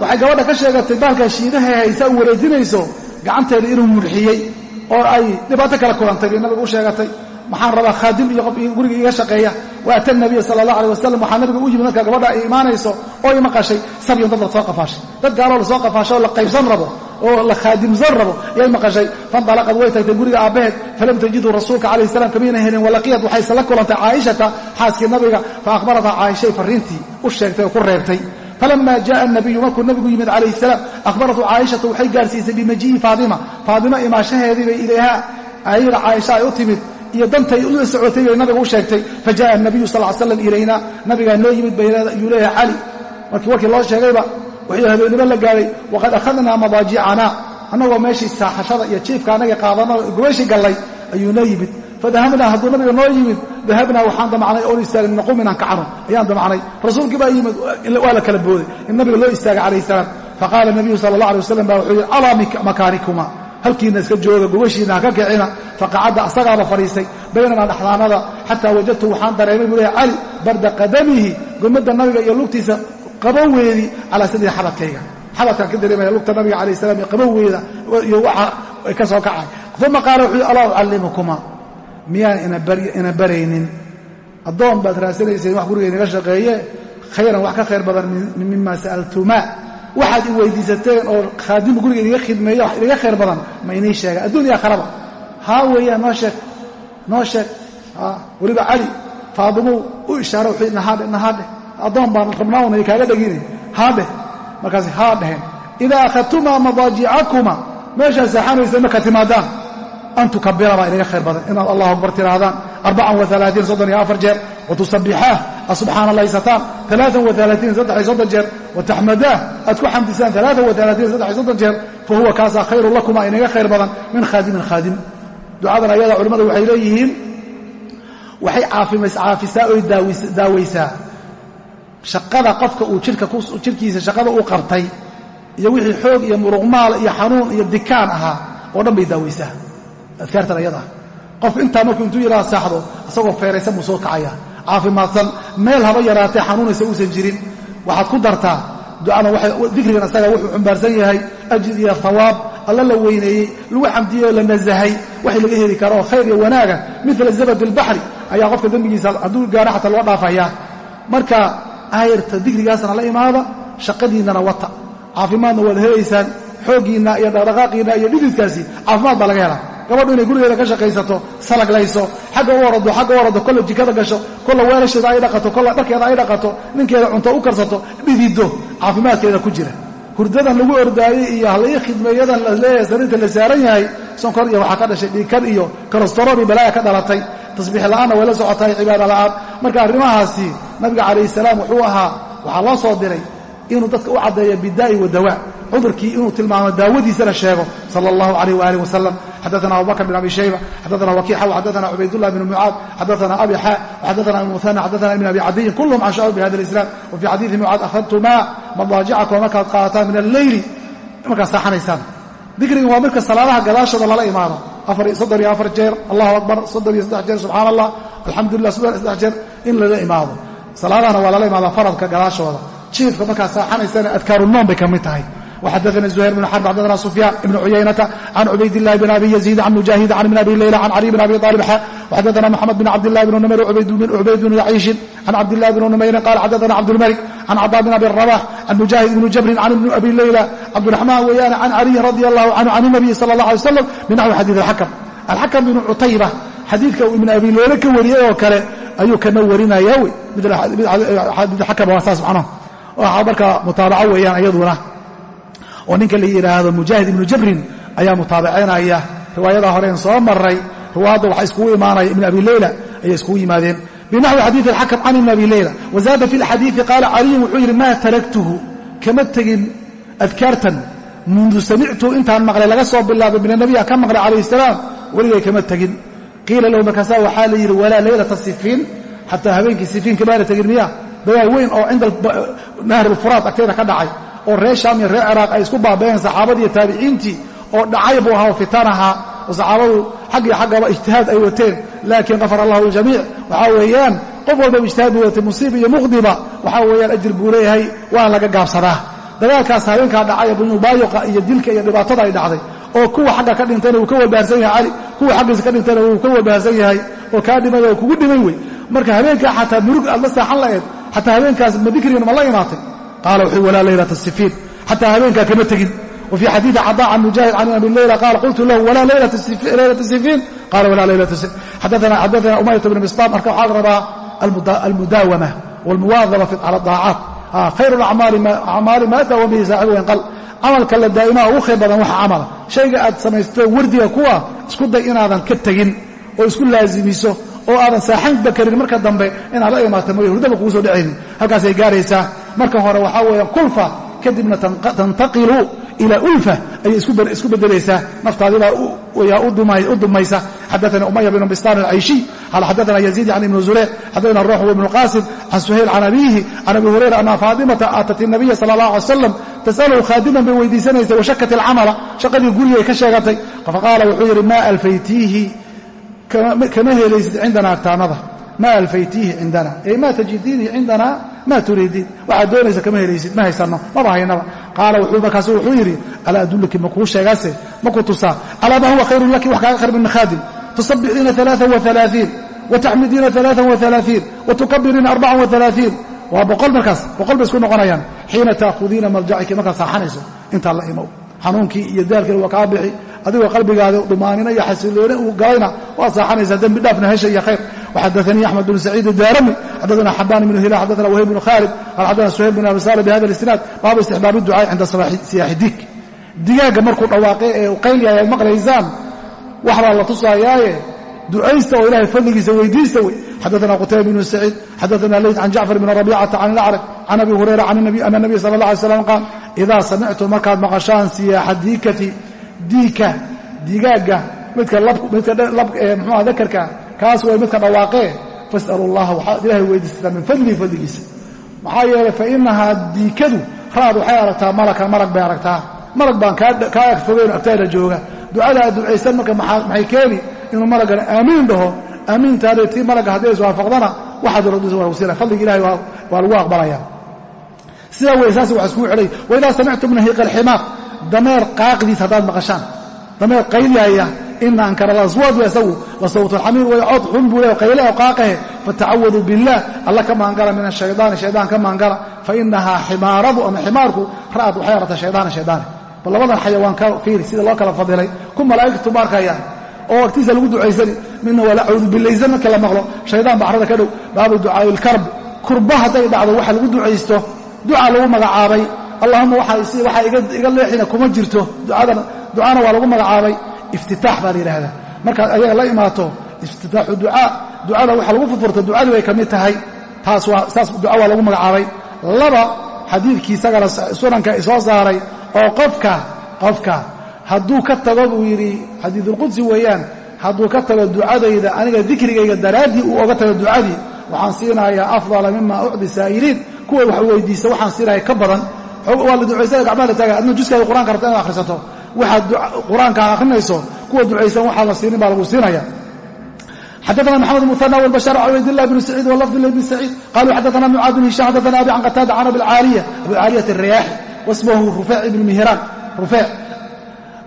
waxay gabadha ka sheegatay baalka shiidaha haysa wareejinayso gacanteeda inuu murxiyey oo ay dhibaato kala kulantay bay u sheegatay. Maxaan rabaa khaadim iyo qof guriga iga shaqeeya wa ata nabiya sala allah alay wasalam waxaa nabiga u yimid marka gabadha ay imaanayso oo ima qashay sabyon dad lasoo qafaashay dad gaaloo lasoo qafaashay oo la qaybsan rabo oo la khaadimsan rabo yay maqashay fanalaqad way tagtay guriga aabbaheed falam tajidu rasuulka calayh salam kamayna helin walaqiyad waxayse la kulantay caaishata xaaskii nabiga fa akhbaratha caaishay farriintii u sheegtay oo ku reebtay falama jaءa الnabiyu markuu nabigu yimid calayh الsalaam akhbaratu caaishatu waxay gaarsiisay bimajii'i faatima faatima imaashaheedii bay ilayha ayada caaisha ay u timid iyo dantay ula socotay bay nabiga u sheegtay fajaءa الnabiyu sal ly slam ilayna nabigaa noo yimid bayuu leeyahay cali markii warkii loo sheegayba wuxuu habeenimo la gaadhay waqad akhadnaa madaajicana annagoo meeshii saaxashada iyo jiifka annaga qaadanno gubashii gallay ayuu noo yimid fadahabnaa hadduu nabiga noo yimid dahabnaa waxaan damacnay oon istaagin naqum inaan kacno ayaan damacnay rasuulkii baa yimid waa la kala booday in nabiga loo istaagay calayh salaam faqaala nabiyu sala allah alay wasalam baa wuxuu yidhi calaa makaanikuma halkiina iska jooga gubashiina haka kicina faqacadda asagaaba fadhiistay baynanaa dhaxdaanada xataa wajadtu waxaan dareemay buu leehay cali barda qadamihi gommadda nabiga iyo lugtiisa qaboweedii calaa sadri xabadkayga. Xabadkaan ka dareemaya lugta nabiga calayh salam iyo qaboweeda iyo waxa ay ka soo kacay. Uma qaala wuxuu alaa ucallimukuma miyaan ina baraynin? Addoon baad raadsanayseen wax guriga inaga shaqeeye? Khayran wax ka khayr badan mima sa'altumaa waxaad i weydiisateen oo khaadimu guriga inaga khidmeeya wax inaga khayr badan ma inii sheega adduunya akharaba haa weeyaan noo sheeg noo sheeg. Weliba cali faadimuu u ishaara wuxuu yidhi nahaadhe nahaadhe addoon baan rabnaawnay kaaga dhegine haadheh markaas haa dheheen idaa akhadtumaa madaajicakuma meeshaad seexanaysa marka timaadaan an tukabira baa inaga khayr badan inaad allahu akbar tihaahdaan arbacan waalaaiin soddon iyo afar jeer watusabixaah asubxaana allahaysataan alaaan waalaaiin saddex iyo soddon jeer wataxmadaah aad ku xamdisaan alaaan waalaaiin saddex iyo soddon jeer fa huwa kaasaa khayrun lakuma inaga khayr badan min khaadimin khaadim ducadan ayada culimmadu waxay leeyihiin waxay caafisaa oy daawaysaa shaqada qofka uu jirkiisa shaqada uu qabtay iyo wixii xoog iyo muruqmaal iyo xanuun iyo dikaan ahaa oo dhan daawaysaa adkaartan ayada. Ah qof intaa markuu intuu yidhaha saaxdo isagoo feeraysan buu soo kacaya. Caafimaadsan meel haba yaraatee xanuunaysa uusan jirin. Waxaad ku dartaa ducana dikrigan isaga wuxuu xumbaarsan yahay ajir iyo hawaab alla la weyneeyey lagu xamdiyey oo la nasahay wax laga heli karo oo khayr iyo wanaaga. Mila zabad albaxri ayaa qofka dembigiisa hadduu gaaro xataa loo dhaafayaa marka aayarta dikrigaasna la imaada shaqadiinnana wata. Caafimaadna waad helaysaan xooggiinna iyo dhaqdhaqaaqiinna iyo dhididkaasi caafimaad baa laga helaa gabadhu inay gurigeeda ka shaqaysato salaglayso xagga u orado xagga u orado kolla jikada gasho kolla weelasheeda ay dhaqato kolla dharkeeda ay dhaqato ninkeeda cunto u karsato dhidido caafimaadkeeda ku jira. Hurdadan lagu ordaayey iyo halii khidmeeyadan la leeyahay sariirta la saaran yahay sonkor iyo waxaa ka dhashay dhiikar iyo kolestarool balaaya ka dhalatay. Tasbiix la'aanna way la socotahay cibaada la'aan marka arrimahaasi nabiga calayhi salaam wuxuu ahaa waxaa loo soo diray inuu dadka u caddeeyo bidaa'i wa dawaa cudurkii inuu tilmaamo daawadiisana sheego sala allahu calayh waaalih wasalam xadaana abubakr bn abi shayba xadaana wakiixa xadaana cubaydullah bn mucaad xadaana abi xa xadaana ibn muhana xadaana ibn abi cadiyin kulluhum can shacbi bihada alislam wa fii xadiidi mucaad akhadtumaa madaajicakum markaad qaadataan min alleyli markaad saaxanaysaan dikrigan waa marka salaadaha gadaashooda lala imaado soddon iyo afar jeer allahu akbar. Soddon iyo saddex jeer subxaana allah alxamdulilah soddon iyo saddex jeer in lala imaado. Salaadahana waa lala imaada faradka gadaashooda. Jiifka markaad saaxanaysana adkaarunoom bay ka mid tahay وxadثna زهير بن xرب xdثna سفyان بن عuyaynةa عن cubayd اللh بن أbي يزيد عن مجاهد عن بن أbي ليلى عن علي بن أbي طالب xا وxadثna محمد بن عبد الله بن نمير عubayd بن يعيiشhin عن cabd الله بن نمyر qال xadثna cبدالملك عن cطاء بن أbي الرباح عن مجاهد بن جبر عن بن أbي ليلى cبدالرحمن weyaan عن علي رضي الله عنه عن النبي صلى الله عليه وسلم بنحو xadيث الحكم الحكم بن cتaybة xadiidka uu ibn abi leyle ka wariyey oo kale ayuu kana warinaya wy xakam waa saas macnaha waxaa marka mutaabaco weeyaan iyaduna oo ninka la yidhaahdo mujaahid ibnu jabrin ayaa mutaabacaynaya riwaayadaa horeen soo maray riwaayadda waxaa iskugu imaanaya ibn abi leyla ayay iskugu yimaadeen. Binaxwi xadiid alxakam can ibn abi leyla wazaada fi lxadiidi qaala caliyun wuxuu yidhi maa taraktuhu? Kama tegin adkaartan mundu samictu intaan maqlay laga soo bilaabay min anabiya ka maqlay calayh salaam weligay kama tegin. Qiila lahu markaasaa waxaa la yidhi walaa leylata sifiin xataa habeenkii sifiin kamaana tegin miya dagaal weyn oo cinda nahri lfuraad agteeda ka dhacay oo reer shaam iyo reer ciraaq ay isku baaba'een saxaabadii iyo taabiciintii oo dhacay buu ahaa oo fitan ahaa oo saxaabadu xag iyo xaggaba ijtihaad ay wateen. Laakiin kafar allahu ljamiic waxaa weeyaan qof walbaba ijtihaad buu watay musiib iyo muqdiba waxaa weeyaan ajir buu leeyahay waana laga gaabsadaa. Dagaalkaas habeenkaa dhacay bunyubaayoqa iyo dilka iyo dhibaatada ay dhacday oo kuwa xagga ka dhintayna wuu ka walbaharsan yahay cali kuwa xaggiisa ka dhintayna wuu ka walbaharsan yahay oo kaa dhimay oo kugu dhimay wey. Marka habeenkaa xataa murug aad la saaxan laeed xataa habeenkaas ma ma la imaatay qaala wuxuu walaa leylata sifiin xataa habeenkaa kama tegin wa fii xadiidi cadaa can mujaahid can abi leyla qaala qultu lahu walaa leylata sifiin qala walaa leylata xadaana umayat bn bistaam marka waxaa la rabaa almudaawama walmuwaadaba cala daacaat khayru acmaali maa daawa bihi saaxibu inqal camalka la daa'imaa ugu khayr badan waxa camala shayga aad samaysto wardiga kuwa isku day inaadan ka tegin oo isku laazimiso oo aadan saaxanba karin marka dambe inaad la imaata mooye hurdaba kugu soo dhacaynin halkaasay gaaraysaa marka hore waxaa weeyaan kulfa kadibna tantaqilu ilaa ulfa ayay isku bedelaysaa. Naftaadiibaa u dumaysa xadaana umaya bn bistan alcayshiy qal xadaana yaziid yani ibnu zureyc xadaana ruxw ibnu qaasim can suhayl can abiihi can abi hurayra ana faatimata aatat inabiya sala allah alay salam tas'aluhu khaadiman bay weydiisanaysay washakat ilcamala shaqadii gurigay ka sheegatay. Faqaala wuxuu yidhi maa alfaytiihi kama helaysid cindana agtaanada ma alfaytiihi cindana ey ma tajidiihi cindana ma turiidiin waxaad doonaysa kama helaysid ma haysanno. Maba haynaba qaala markaasu wuxuu yidhi alaa adullaki makuu sheegaase? Maku tusaa calaa maa huwa khayrun laki wax kaaga khayr min khaadim tusabixiina alaaa waalaaiin wataxmidiina alaaa waalaaiin watukabiriina arbaca waalaaiin waa boqol markaas boqol bay isku noqonayaan. Xiina taakhudiina marjaciki markaad saaxanayso intaa la imow. Xanuunkii iyo daalkiina waa kaa bixi. Adigoo qalbigaada dhumaanina iyo xasiloone uu galayna waad saaxanaysaa dembi وxadثnي أحمد بن سعيid الdاrمي xadثna xبان بن هiلال xadثna وhيب بن khالد qال xadثna سhayل بن أbي sالم بhada الاسناad baabu استحباab الducاء cinda siyaaxi dig digaaga markuu dhawaaqay ee qaylyahay ad maqlaysaan wax baa la tusaayaaye ducaysta oo ilahay fadligiisa weydiista wey xadثna qتayba بن سعيid xadثna leyt can jacفر بن ربيcةa can الأcrج can أbي هurayra أن النبي slى الله عليه وسلم qاal إida samictum markaad maqashaan siyaaxa diikati diika digaaga midka mxua dakarka kaas way midka dhawaaqee fasalu llaha waxaad ilahay weydiisataa min fadlihi fadligiisa. Maxaa yeelay fa inahaa diikadu raad waxay aragtaa malakan marag bay aragtaa. Marag baan kaa ag fogeyn agtaada jooga. Ducada aad ducaysan marka maxay keeni inuu malaggana aamiin dhaho? Aamiintaada tii malagga hadday iswaafaqdana waxaad warwsina fadliga ilahay waa lagu aqbalaya. Sidaa wey saas waa iskugu xidhay. Waidaa samictum nahiiqa alximaar dameer qaaqdiis haddaad maqashaan. Dameer qaylyaaya ina ankara alaswaad isagu la sawt alxamiir way cod xun buu le qayle oo qaaqahe fatacawadu biاllah alla ka maangala min ashaydaani shaydaan ka maangala fainahaa ximaaradu ama ximaarku ra'ad waxay aragtaa shaydaana shaydaane bal labadan xayawaan ka fiiri sida loo kala fadilay ku malaa'igtu ma arkayaan oo agtiisa lagu ducaysani midna waa lacuudu bilaysan marka la maqlo shaydaan bacrada ka dhow baabu ducaa'i ilkarb kurba hadday dhacdo waxa lagu ducaysto duca lagu magacaabay allahuma waxaa iga leexina kuma jirto ducana waa lagu magacaabay iftitaax baa la yidhaahdaa. Markaad ayaga la imaato iftitaaxu ducaa ducada waxa lagu furfurta ducadii bay ka mid tahay. Taas duca waa lagu magacaabay. Laba xadiidkii isagana sunanka isoo saaray oo qofka qofka hadduu ka tago buu yidhi xadiidulqudsi weeyaan hadduu ka tago ducadayda aniga dikrigayga daraaddii uu oga tago ducadii waxaan siinayaa afdala mima ucdi saa'iliin kuwa wax weydiista waxaan siinaya ka badan. Waa la ducaysana gacmaha la taaga adna juskaaga qur'anka rabta inaad akhrisato waxaad qur'aanka aad akhrinayso kuwa ducaysan waxaa la siinin baa lagu siinaya. Xadana mxamed muana wbashar an ubaydlah bn saciid walafd bn saciid qaluu xadana mucaad bn hisham xadana abi can qataada can abi caaliya abi caaliyat riyaaxi wasmahu rufeec ibn mihiraan rufeec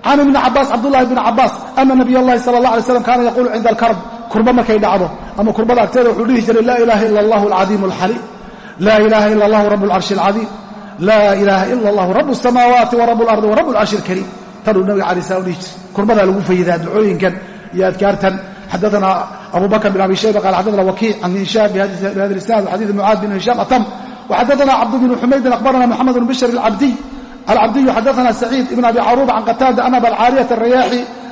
can ibni cabaas cabdullahi bn cabaas ana nabiy allahi sala allah alay slam kaana yaquulu cinda alkarb kurba markay dhacdo ama kurbada agteeda wuxuu dhihi jiray laa ilaha ila allahu alcadiim alxali laa ilaha ila allahu rabu alcarshi alcadiim laa ilaha ila allahu rabu asamaawaati wa rabu alardi wa rabu alcarshi alkariim tanuu nabiga alay slam dhihi jiray. Kurbadaa lagu fayidaa ducooyinkan iyo adkaartan. Xadaana abu bakr bn abi shayba qala xadana wakiic can hishaam bihada isnad xadiid mucaad bn hishaam atam. Waxadana cabd bn xumaydin akhbarana moxamed bn bishr alcabdiyu xadana saciid ibn abi caruba can qataada an aba alcaariyat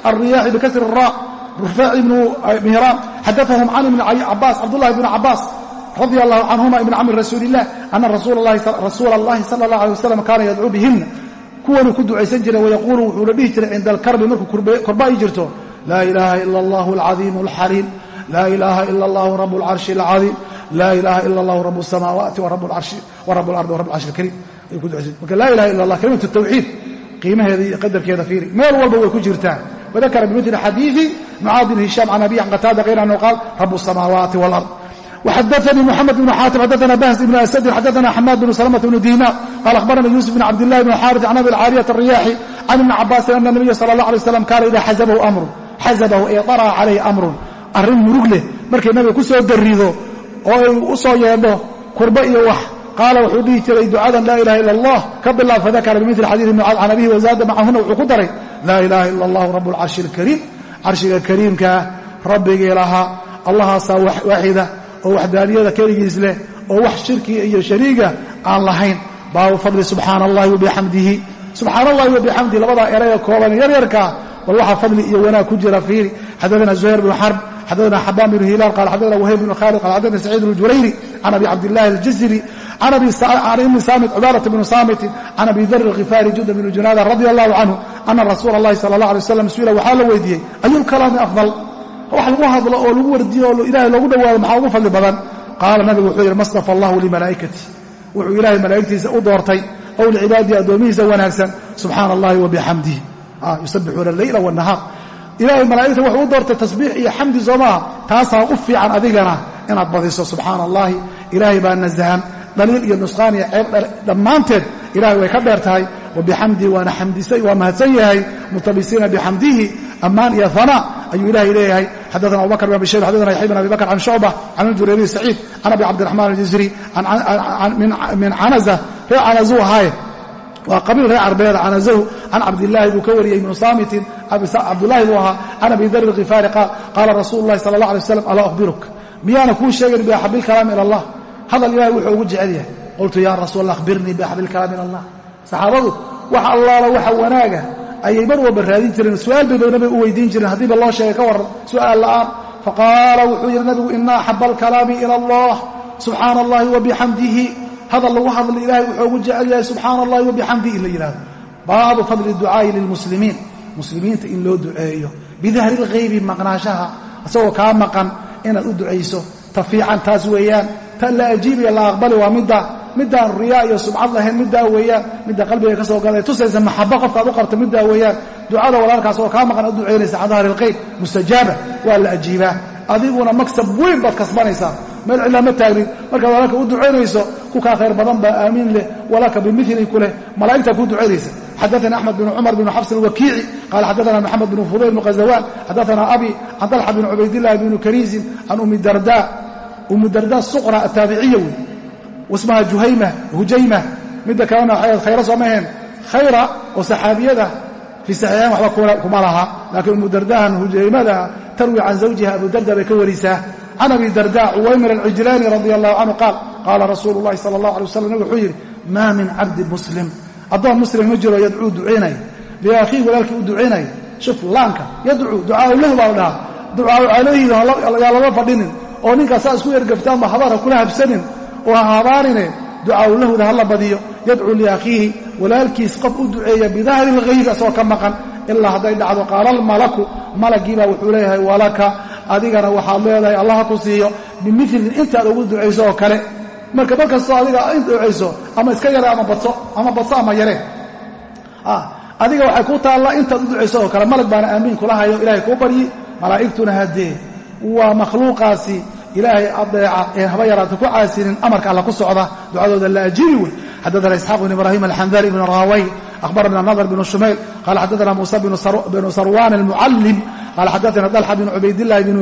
alriyaaxi bikasri ra rufaac ibnu mihraan xadaahum can ibn cabaas cabdullahi bn cabaas radi allahu canhuma ibn camri rasuuli illah ana rasuula allahi sala allah alay wasalam kaana yadcuu bihina kuwanuu ku ducaysan jiray wayaquulu wuxuu la dhihi jiray cinda alkarbi markuu korba ay jirto laa ilaaha ila allahu alcadiimu alxaliim laa ilaaha ila allahu rabu alcarshi alcadiim laa ilaaha ila allahu rabu asamaawaati wa rabu alardi wa rabu alcarshi alkariim ayuu ku ducaysan marka laa ilaha illa allah kalimatu tawxiid qiimaheeda iyo qadarkeeda fiiri. Meel walba way ku jirtaa wadakara bimili xadiidi mucaad bin hishaam can abiy can qataada kayr anhu qaal rabu asamaawaati walard وxadثnي محamed بن xاatim xadثna bahs بن أسد xadثna xmاad بن سلمة بن dinar qال أخbarna يوسف بن cabdاللh بن xاrث عن أbي الcاaryة الرyاxي عن iبن cabاsi أن النبya slى الله عليه وسلم kaana إida xaزبhu أmru xaزبhu ee طarأa عalayhi أmrun arrin murug leh markay nabiga ku soo darido oo ay u soo yeedho kurba iyo wax qaala wuxuu dhihi jiray ducadan laa ilaha ilا الlah ka bilaab fadakra bmثل xadيiث mucaad can abihi وزaada macahuna wuxuu ku daray laa ilaha ilا الlah رab الcarشhi الكariim carshiga kariimkaa rabbigii lahaa allahaasaa waaxida oo waxdaaniyada keligiis leh oo wax shirki iyo shariiga aan lahayn. Baabu fadli subxaana allahi wabixamdihi subxaana allahi wabixamdihi labadaa eraya kooban yaryarkaa bal waxaa fadli iyo wanaag ku jira fiiri. Xaddaana zuhayr bnu xarb xaddaana xabaan bnu hilaal qaal xaddaana wahayb bnu khaalid qaal xaddaana saciid bnu julayri can abi cabdillahi aljazri can imi saamit cubaadat bnu saamitin can abi dar alkhifaari junda bnu junaada radi allahu canhu ana rasuula allahi sala allah alay waslam su'ila waxaa la weydiiyey ayulkalaami afdal wax lagu hadlo oo lagu wardiyo oo ilahay loogu dhawaado maxaa ugu fadli badan? Qaala nabigu wuxuu yidhi mastafa allahu limalaa'ikati wuxuu ilaahay malaa'igtiisa u doortay ow licibaadihi addoomihiisa wanaagsan subxaana allahi wabixamdihi yusabbixuuna alleyla wanahaar ilaahay malaa'igta wuxuu u doortay tasbiix iyo xamdi soo maaha taasaa u fiican adigana inaad badiso subxaana allahi ilaahay baa nasahan. Dhaliil iyo nusqaan iyo ceeb dhammaanteed ilahay way ka dheer tahay. Wabixamdihi waana xamdisay waa mahadsan yahay. Mutabisiina bixamdihi ammaan iyo hanaa ayuu ilahay leeyahay. Xadana abubakr bn abi shayb xadana yaxya bn abi bakr can shucba can aljurayriy saciid can abi cabdiraxmaan aljisri min canaza reer canazuu ahaaye waa qabiil reer carbeeda canazahu can cabdillaahi buu ka wariyey ibnu saamitin cabdullaahi buu ahaa can abi dar alkhifaari qaal qaala rasuulu llahi sala allah alay waslam alaa akhbiruk miyaana kuu sheegan biaxabi ilkalaam ila allah? Hadal ilahay wuxuu ugu jecel yahay. Qultu ya rasuul allah akhbirnii biaxabi ilkalaam ila allah. Saxaabadu wax allaala waxa wanaaga ayay mar walba raadin jireen. Su'aal bay nabiga u weydiin jireen haddiiba loo sheegay ka warran su'aal la'aan. Faqaala wuxuu yidhi nabigu ina axaba alkalaami ila allah subxaana allahi wabixamdihi hadal lagu hadla ilahay wuxuu ugu jecel yahay subxaana allahi wabixamdihi in la yidhahdo baabu fadli ducaa'i lilmuslimiin muslimiinta in loo duceeyo. Bidahri lghaybi maqnaashaha isagoo kaa maqan inaad u ducayso. Ta fiican taas weeyaan ta la ajiibaya la aqbali waa midda midaan riyaa iyo subcad lahayn middaa weeyaan midda qalbiga ka soo galay tusaysa maxabo qofkaad u qabta middaa weeyaan ducada walaalkaas oo kaa maqan u ducaynaysa can dahri lqayb mustajaaba waa la ajiibaa. Adiguna maksab weyn baad kasbanaysaa. Meel cidlaa ma taagnin. Markaad walaalka u ducaynayso ku kaa khayr badan baa aamiin leh walaalka bimili ku leh malaa'igtaa kuu ducaynaysa xadaana axmed bn cumar bn xafs alwakiici qaala xadaana maxamed bn fudayl bn khazawaan xadaana abi can dalxa bn cubaydillahi bn kariisin can umi darda umu darda suqra ataabiciya wey wasmaha juhayma hujayma midda kalena waxay khayra sooma ahayn. Khayra oo saxaabiyada fii saxiixayn waxba kuma laha. Laakiin umu dardahan hujaymada tarwi can zawjiha abu darda bay ka warisaa can abi darda cuwaymir alcijlaani radia allahu canhu qaal qaala rasuulu llahi sala allah alay waslam nabig wuxuu yidhi maa min cabdi muslim. Addoon muslim ma jiro yadcuu ducaynaya liakhiihi walaalkii u ducaynaya shuf laanka yadcuu ducaau lahu baa la dhahaa. Ducaau calayhi yaa lama fadhinin oo ninkaas saa isku ergaftaanba habara kula habsanin oo ha habaanine ducaau lahuda hala badiyo yadcuu liakhiihi walaalkiis qof u duceeya bidahri lghaybi asagoo ka maqan ilaa hadday dhacdo qaala almalaku malaggiibaa wuxuu leeyahay walaka adigana waxaad leedahay allah ha ku siiyo bimilin intaad ugu ducayso oo kale. Marka mar kastoo adiga ducayso ama iska yare ama badso ama badso ama yare. Adiga waxay ku taallaa intaad u ducayso oo kale malag baana aamiin kula hayo ilahay kuu baryi malaa'igtuna haddee waa makhluuqaasi ilaahay adeeca ee haba yaraata ku caasinin amarka alla ku socda ducadooda la ajiibi wey xaddaana isxaaq bn ibrahim alxandari bn raaway akhbarana nadr bn shumayl qala xaddaana muusa bnu sarwan almucallim qala xadaana dalxa bn cubaydillahi bn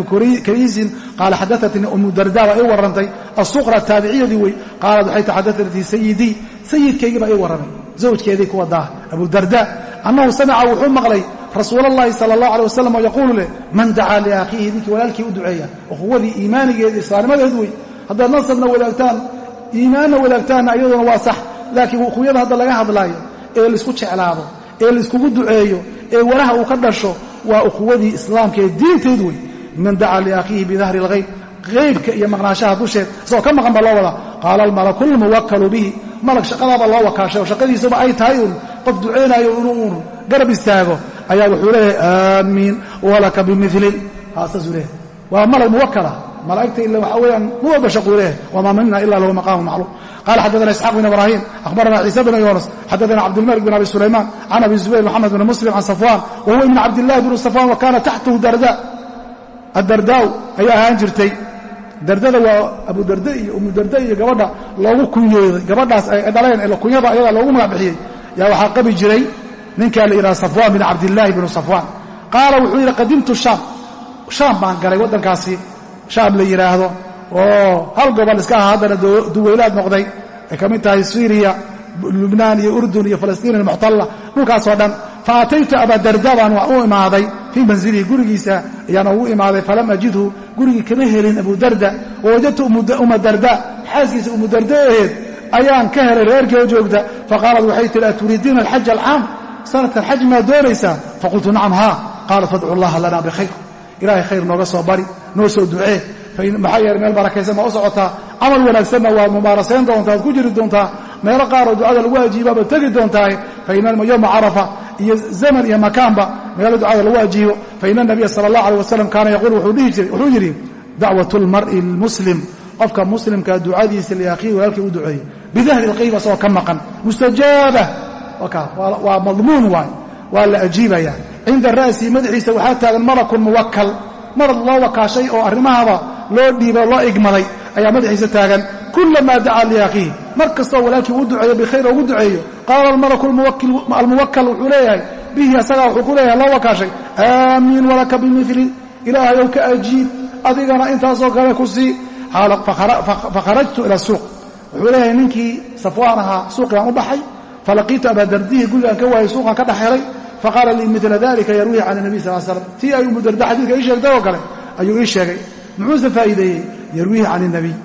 kariisin qaala xadaatnii umu darda baa ii warrantay asuqra taabiciyadii wey qaalat waxay taxadaanii sayidii sayidkaygii baa ii warramay zawjkeedii ku wadaa abu darda annahu samica wuxuu maqlay rasuul اllahi salى اllah alيه wasalam oo yaquulu leh man dacaa liakhiihi ninkii walaalkii u duceeya ukhuwadii iimaanigeed islaamnimadeed wey haddaad nasabna wadaagtaan iimaanna wadaagtaanna iyaduna waa sax laakiin ukhuwada hadda laga hadlaayo ee laisku jeclaado ee laiskugu duceeyo ee walaha uu ka dhasho waa ukhuwadii islaamka ee diinteed wey man dacaa liakhiihi bidahri اlghayb haybka iyo maqnaashaha dusheed isagoo ka maqan baa loo wadaa qaala almalaku lmuwakalu bihi malag shaqadaaba loo wakaashay oo shaqadiisuba ay tahay uun qof ducaynayo inuu uun garab istaago ayaa wuxuu leeyahay aamiin walaka bimilin saasuu leeyahay. Waa malag muwakala malaa'igta ila waxaa weeyaan mu walba shaquu leeyahay wamaa mina ila lahu maqaamu macluum. Qala xaddaana isxaaq bn ibrahim akhbarana ciisa bn yunas xaddaana cabdilmalik bn abi sulaymaan can abi zubayr moxamed bn muslim can safwan wa huwa ibn cabdillahi bn safwan wa kana taxtahu darda. Addardaaw ayaa ahaan jirtay. Dardada waa abu darda iyo umu darda iyo gabadha loogu kunyeeday gabadhaas ay dhaleen ee kunyada ayadaa loogu magac bixiyey. Yaa waxaa qabi jiray ninkaa la yidhaha safwaan bin cabdillaahi binu safwaan qaala wuxuu yidhi qadimtu shaam. Shaam baan galay waddankaasi shaam la yidhaahdo oo hal gobol iska aha haddana duweylaad noqday. Ay ka mid tahay syriya lubnaan iyo urdun iyo falastiin almuctalla. Dhulkaasoo dhan fa ataytu abadarda baan u imaaday fii manzilihi gurigiisa ayaan ugu imaaday. Falam ajidhu gurigii kama helin abudarda wawajadtu uma darda. Xaaskiisa umudarda aheed ayaan ka helay reerkii oo joogta. Faqaalat waxay tihi aturiidiina alxaja alcaam sanadkan xaj maad doonaysaan faqultu nacam haa. Qaalat fadcu allaha lana bikhayr ilaahay khayr nooga soo bari noo soo ducee. Maxaa yeele meel barakaysan baa u socotaa camal wanaagsanna waad mubaarasayn doontaa ad ku jiri doontaa. Meelo qaaroo ducada lagu ajiibabaad tegi doontahay. Faina yowma carafa iyo zaman iyo makaanba meelo ducada lagu ajiibo faina nabiya sala allah aleh wasalam kaana yaquul wuxuu yidhi dacwat lmar'i lmuslim. Qofka muslimka ducadiisa liakhiihi walaalkii u duceeyey. Bidahri lqayb asagoo ka maqan. Mustajaaba waa madmuun waay. Waa la ajiibaya cinda ra'sihi madaxiisa waxaa taagan malakun muwakal marad loo wakaashay oo arrimahaba loo dhiiba loo igmaday ayaa madaxiisa taagan. Kulamaa dacaa liakhiihi mar kastoo walaalkii uu duceeyo bikhayr ugu duceeyo qaala almalaku almuwakal wuxuu leeyahay bihi asagaa wuxuu ku leeyahay loo wakaashay aamiin walaka bimili ilaahayow ka ajiib. Adigana intaasoo kale ku sii. Fakharajtu ila suuq. Wuxuu leeyahay ninkii safwaan ahaa u baxay falaqiitu abaadardihi gurigaan ka waayay suuqan ka dhex helay faqaala lii mila dalika yarwihi can nabi sal slam tii ay umu darda xadiidka ii sheegtay oo kale ayuu ii sheegay. Muxuuse faa'iideeyey? Yarwiihi can nabiy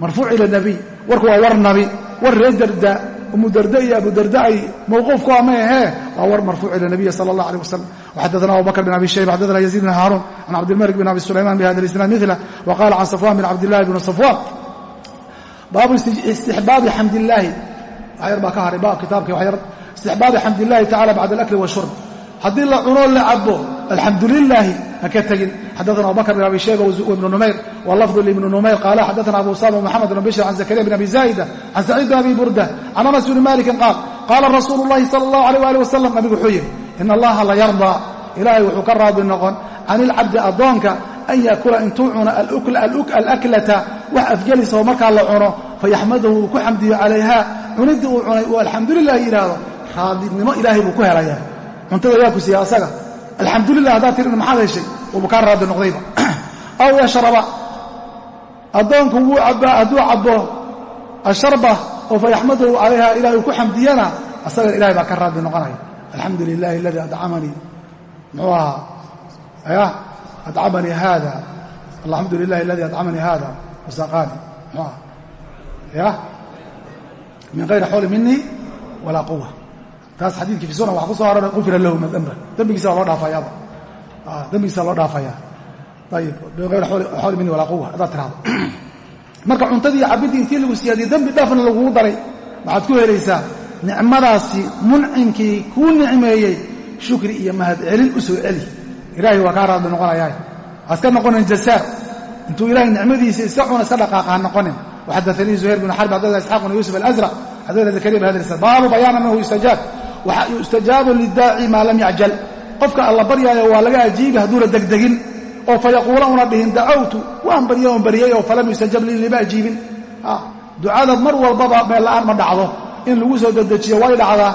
marfuuc ila nabiy warku waa war nabi war reer darda. Umu darda iyo abu darda ay mawquuf ku ah ama ahee? Waa war marfuuc ila nabiy sala allah aleh wasalam waxadana abubakr bn abi shayba xadana yaziid bn haaruun can cabdilmalik bn abi sulayman bihada isnaad mila wa qaala can safwan bn cabdillahi bn safwan baabu istixbaabi xamd illaahi yar baa ka hahay baab kitaabkii waxyar. Istixbaabi xamdilaahi tacala bacda alakli washurb haddii la cunoo la cabo alxamdu lilaahi ha ka tegin xaddaana abubakr bin abi shayba waibnu numayr walafdu libni numayr qaala xaddaana abu usama wmaxamed bn bishr can zakariya bn abi zaa'ida can saciid bn abi burda can anas bni malikin qaal qaala rasuulu llahi sala allahu alayh waali wasalam nabigu wuxuu yidhi ina allaha la yardaa ilaahay wuxuu ka raadi noqon can ilcabdi addoonka an yaakula intuu cuno alaklata wax afgelis oo markaa la cuno fayaxmadahu uu ku xamdiyo calayha. Cuniddii uu cunay uu alxamdu lilah yidhaahdo raadinimo ilaahay buu ku helaya cuntada yaa ku siiya asaga. Alxamdulilah haddaad tirina maxaad heshay uuba kaa raadi noqdayba. Aw yashraba. Addoonku wuu cabbaa hadduu cabbo asharba oo fayaxmadahu calayha ilahay uu ku xamdiyana asagana ilahay baa ka raadi noqonaya. Alxamdu lilahi aladii ya adcamanii haada alxamdu lilahi aladii adcamanii haada wasaqaani ya min hayri xawli minii walaa quwa taas xadiidkii fi sunan waxa ku soo arora ufira lahu damba dembigiisa waa loo dhaafayaaba dembigiisa loo dhaafayaa ayib biayr xawli mini walaa quwa haddaad tiraado marka cuntadii cabiddii intii lagu siyaadiyey dembi dhaafna lagugu daray waxaad ku helaysaa nicmadaasi muncimkii kuu nicmeeyey shukri iyo mahadcelin u soo celi ilaahay waa kaa raadli noqonayaa. Ha iska noqonin jasaar intuu ilahay nicmadiisa iska cuna iska dhaqaaqa ha noqonin waxadaanii zuhayr bn xarb xadana isxaaq bn yuusuf alazraq xadana zakariya bn hada baabu bayaan anahu yustajaab. Yustajaabu lidaaci maa lam yacjal. Qofka alla baryaayo waa laga ajiibi hadduuna degdegin. Oo fayaquula una dhihin dacawtu waan barye oon baryey oo falam yustajab lii lima ajiibin. Ducada mar walbaba meel la'aan ma dhacdo. In lagu soo dedejiyo way dhacdaa.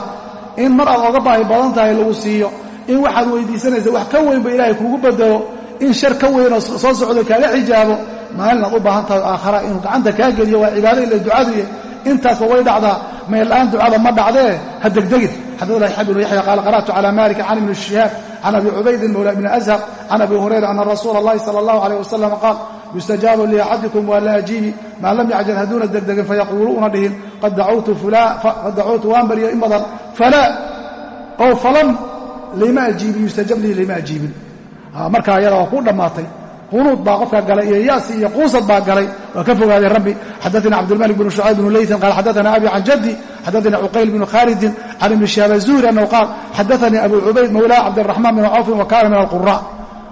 In mar aad oga baahi badan tahay lagu siiyo in waxaad weydiisanaysa wax ka weynba ilaahay kuugu bedelo in shar ka weynoo soo socdo kaaga xijaabo maalin aad u baahan tahay aakhara inuu gacanta kaa geliyo waa cibaado ila ducaduye intaasba way dhacdaa meel la'aan ducada ma dhacdee ha degdegin xadana yaxya bnu yaxya qaala qara'tu cala malik can ibni shihaab can abi cubaydin mawla ibni ashab can abi hurayra ana rasuula allahi sala allahu alayh wasalam qaal yustajaabu liaxadikum waa la ajiibi maa lam yacjal hadduuna degdegin fayaquulu una dhihin qad dacawtu waan baryo in badan falaa oo falam lima ajiibin yustajab lii lima ajiibin markaa ayada waa ku dhammaatay qunuud baa qofka galay iyo yaasi iyo quusad baa galay waa ka fogaaday rabbi xadaana cabdilmalik bn shucayb bnu leytin qaal xadaana abi can jaddi xadaana cuqayl bnu khaalidin can ibni shihaab azuhri annahu qaal xadaanii abu cubayd mawlaa cabdiraxmaan bn cawfin wa kaana min alqura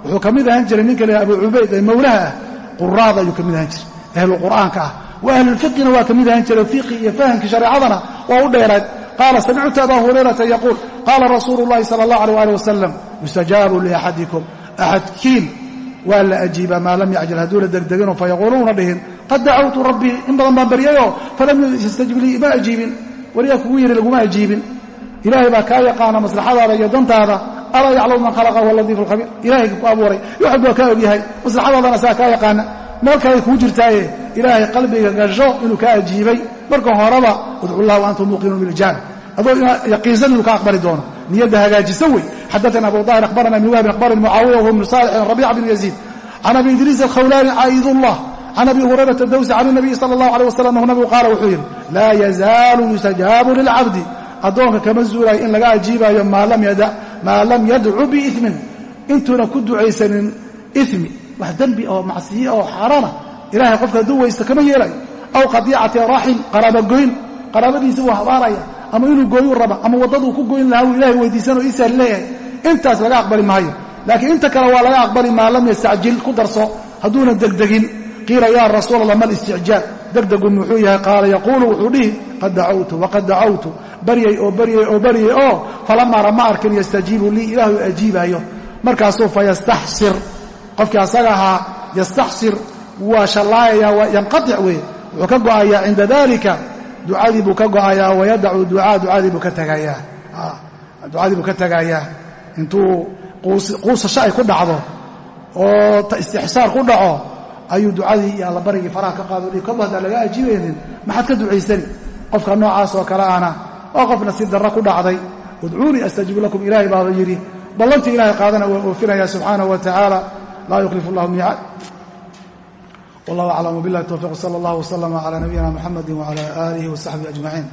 wuxuu ka mid ahaan jiray ninka le abu cubayd ee mawlaha ah quraada ayuu ka mid ahaan jiray ahlu qur'aanka ah wa ahlulfiqina waa ka mid ahaan jiray fiqi iyo fahamkii shareecadana waa u dheeraad qaala samictu aba hurayrata yaquul qaala rasuulu llahi sala allah alيh ali wasalam yustajaabu liaxadikum axadkiin waa la ajiibaa maa lam yacjal hadduuna degdeginoo fayaquuluuna dhihin qad dacawtu rabbii in badan baan baryayoo falam yastajib lii ima ajiibin wariyaa kugu yidhi laguma ajiibin ilaahay baa kaa yaqaana maslaxadaada iyo dantaada alaa yaclamu man khalaqa huwa latiifu lkhabiir ilaahay ku abuuray yoxod waa kaa ogyahay maslaxadaadana saa kaa yaqaana meel kale kuu jirtaaye ilaahay marka horeba udcu llah wa antum muuqinuun bilijaaba adoo yaqiinsan inuu ka aqbali doono. Niyadda hagaajisan wey. Xadaana abu daahir akhbarana ibn wahbin akhbarani mucaawiya whu ibnu saalix rabiica bn yaziid. Can abi idriis alkhawlaani caa'idullah can abi hurayrata dawsi can nabiyi sala allahu alay wasalam anahu nabigu qaala wuxuu yidhi laa yazaalu yustajaabu lilcabdi addoonka kama zuulayo in laga ajiibayo maa lam yadcu biimin intuuna ku ducaysanin imi wax dembi oo macsiye oo xaaraana ilahay qofka hadduu weysto kama yeelayo aw qadiicati raxim qaraabogoyn qaraabadiisa wuu habaaraya. Ama inuu gooyuu raba ama waddaduu ku goyn lahaa uu ilahay weydiisanoo isaal leeyahay. Intaas laga aqbali maayo. Laakiin inta kale waa laga aqbali maa lam yastacjil ku darso. Hadduuna degdegin. Qiila yaa rasuul allah ma listicjaal degdegu muxuu yahay qaala yaquulu wuxuu dhihi qad dacawtu waqad dacawtu. Baryay oo baryay oo baryay oo falamaara ma arkin yastajiibu lii ilaahu ajiibaayo. Markaasuu fa yastaxsir. Qofkii asaga ahaa yastaxsir. Waa shallaayaya waa yanqatic weeye wuxuu ka go'ayaa cinda dalika ducadii buu ka go'ayaa wayadacu ducaa ducadii buu ka tagayaa. Ducadii buu ka tagayaa. Intuu quusasho ay ku dhacdo oo istixsaar ku dhaco ayuu ducadii iyo allabarigii faraha ka qaado dhi koba haddaan laga ajiibaynin maxaad ka ducaysani? Qofka noocaas oo kale ana oo qof nasiib darra ku dhacday udcuunii astajib lakum ilaahay baaba yidhi ballantii ilahay qaadana waa oofinaya subxaanahu wa tacaala laa yukhlifu allahu miicaad wallahu aclam wbillahi towfiq sala allah wslama cala nabiyina muxamadi wcala aalihi wasaxbihi ajmaciin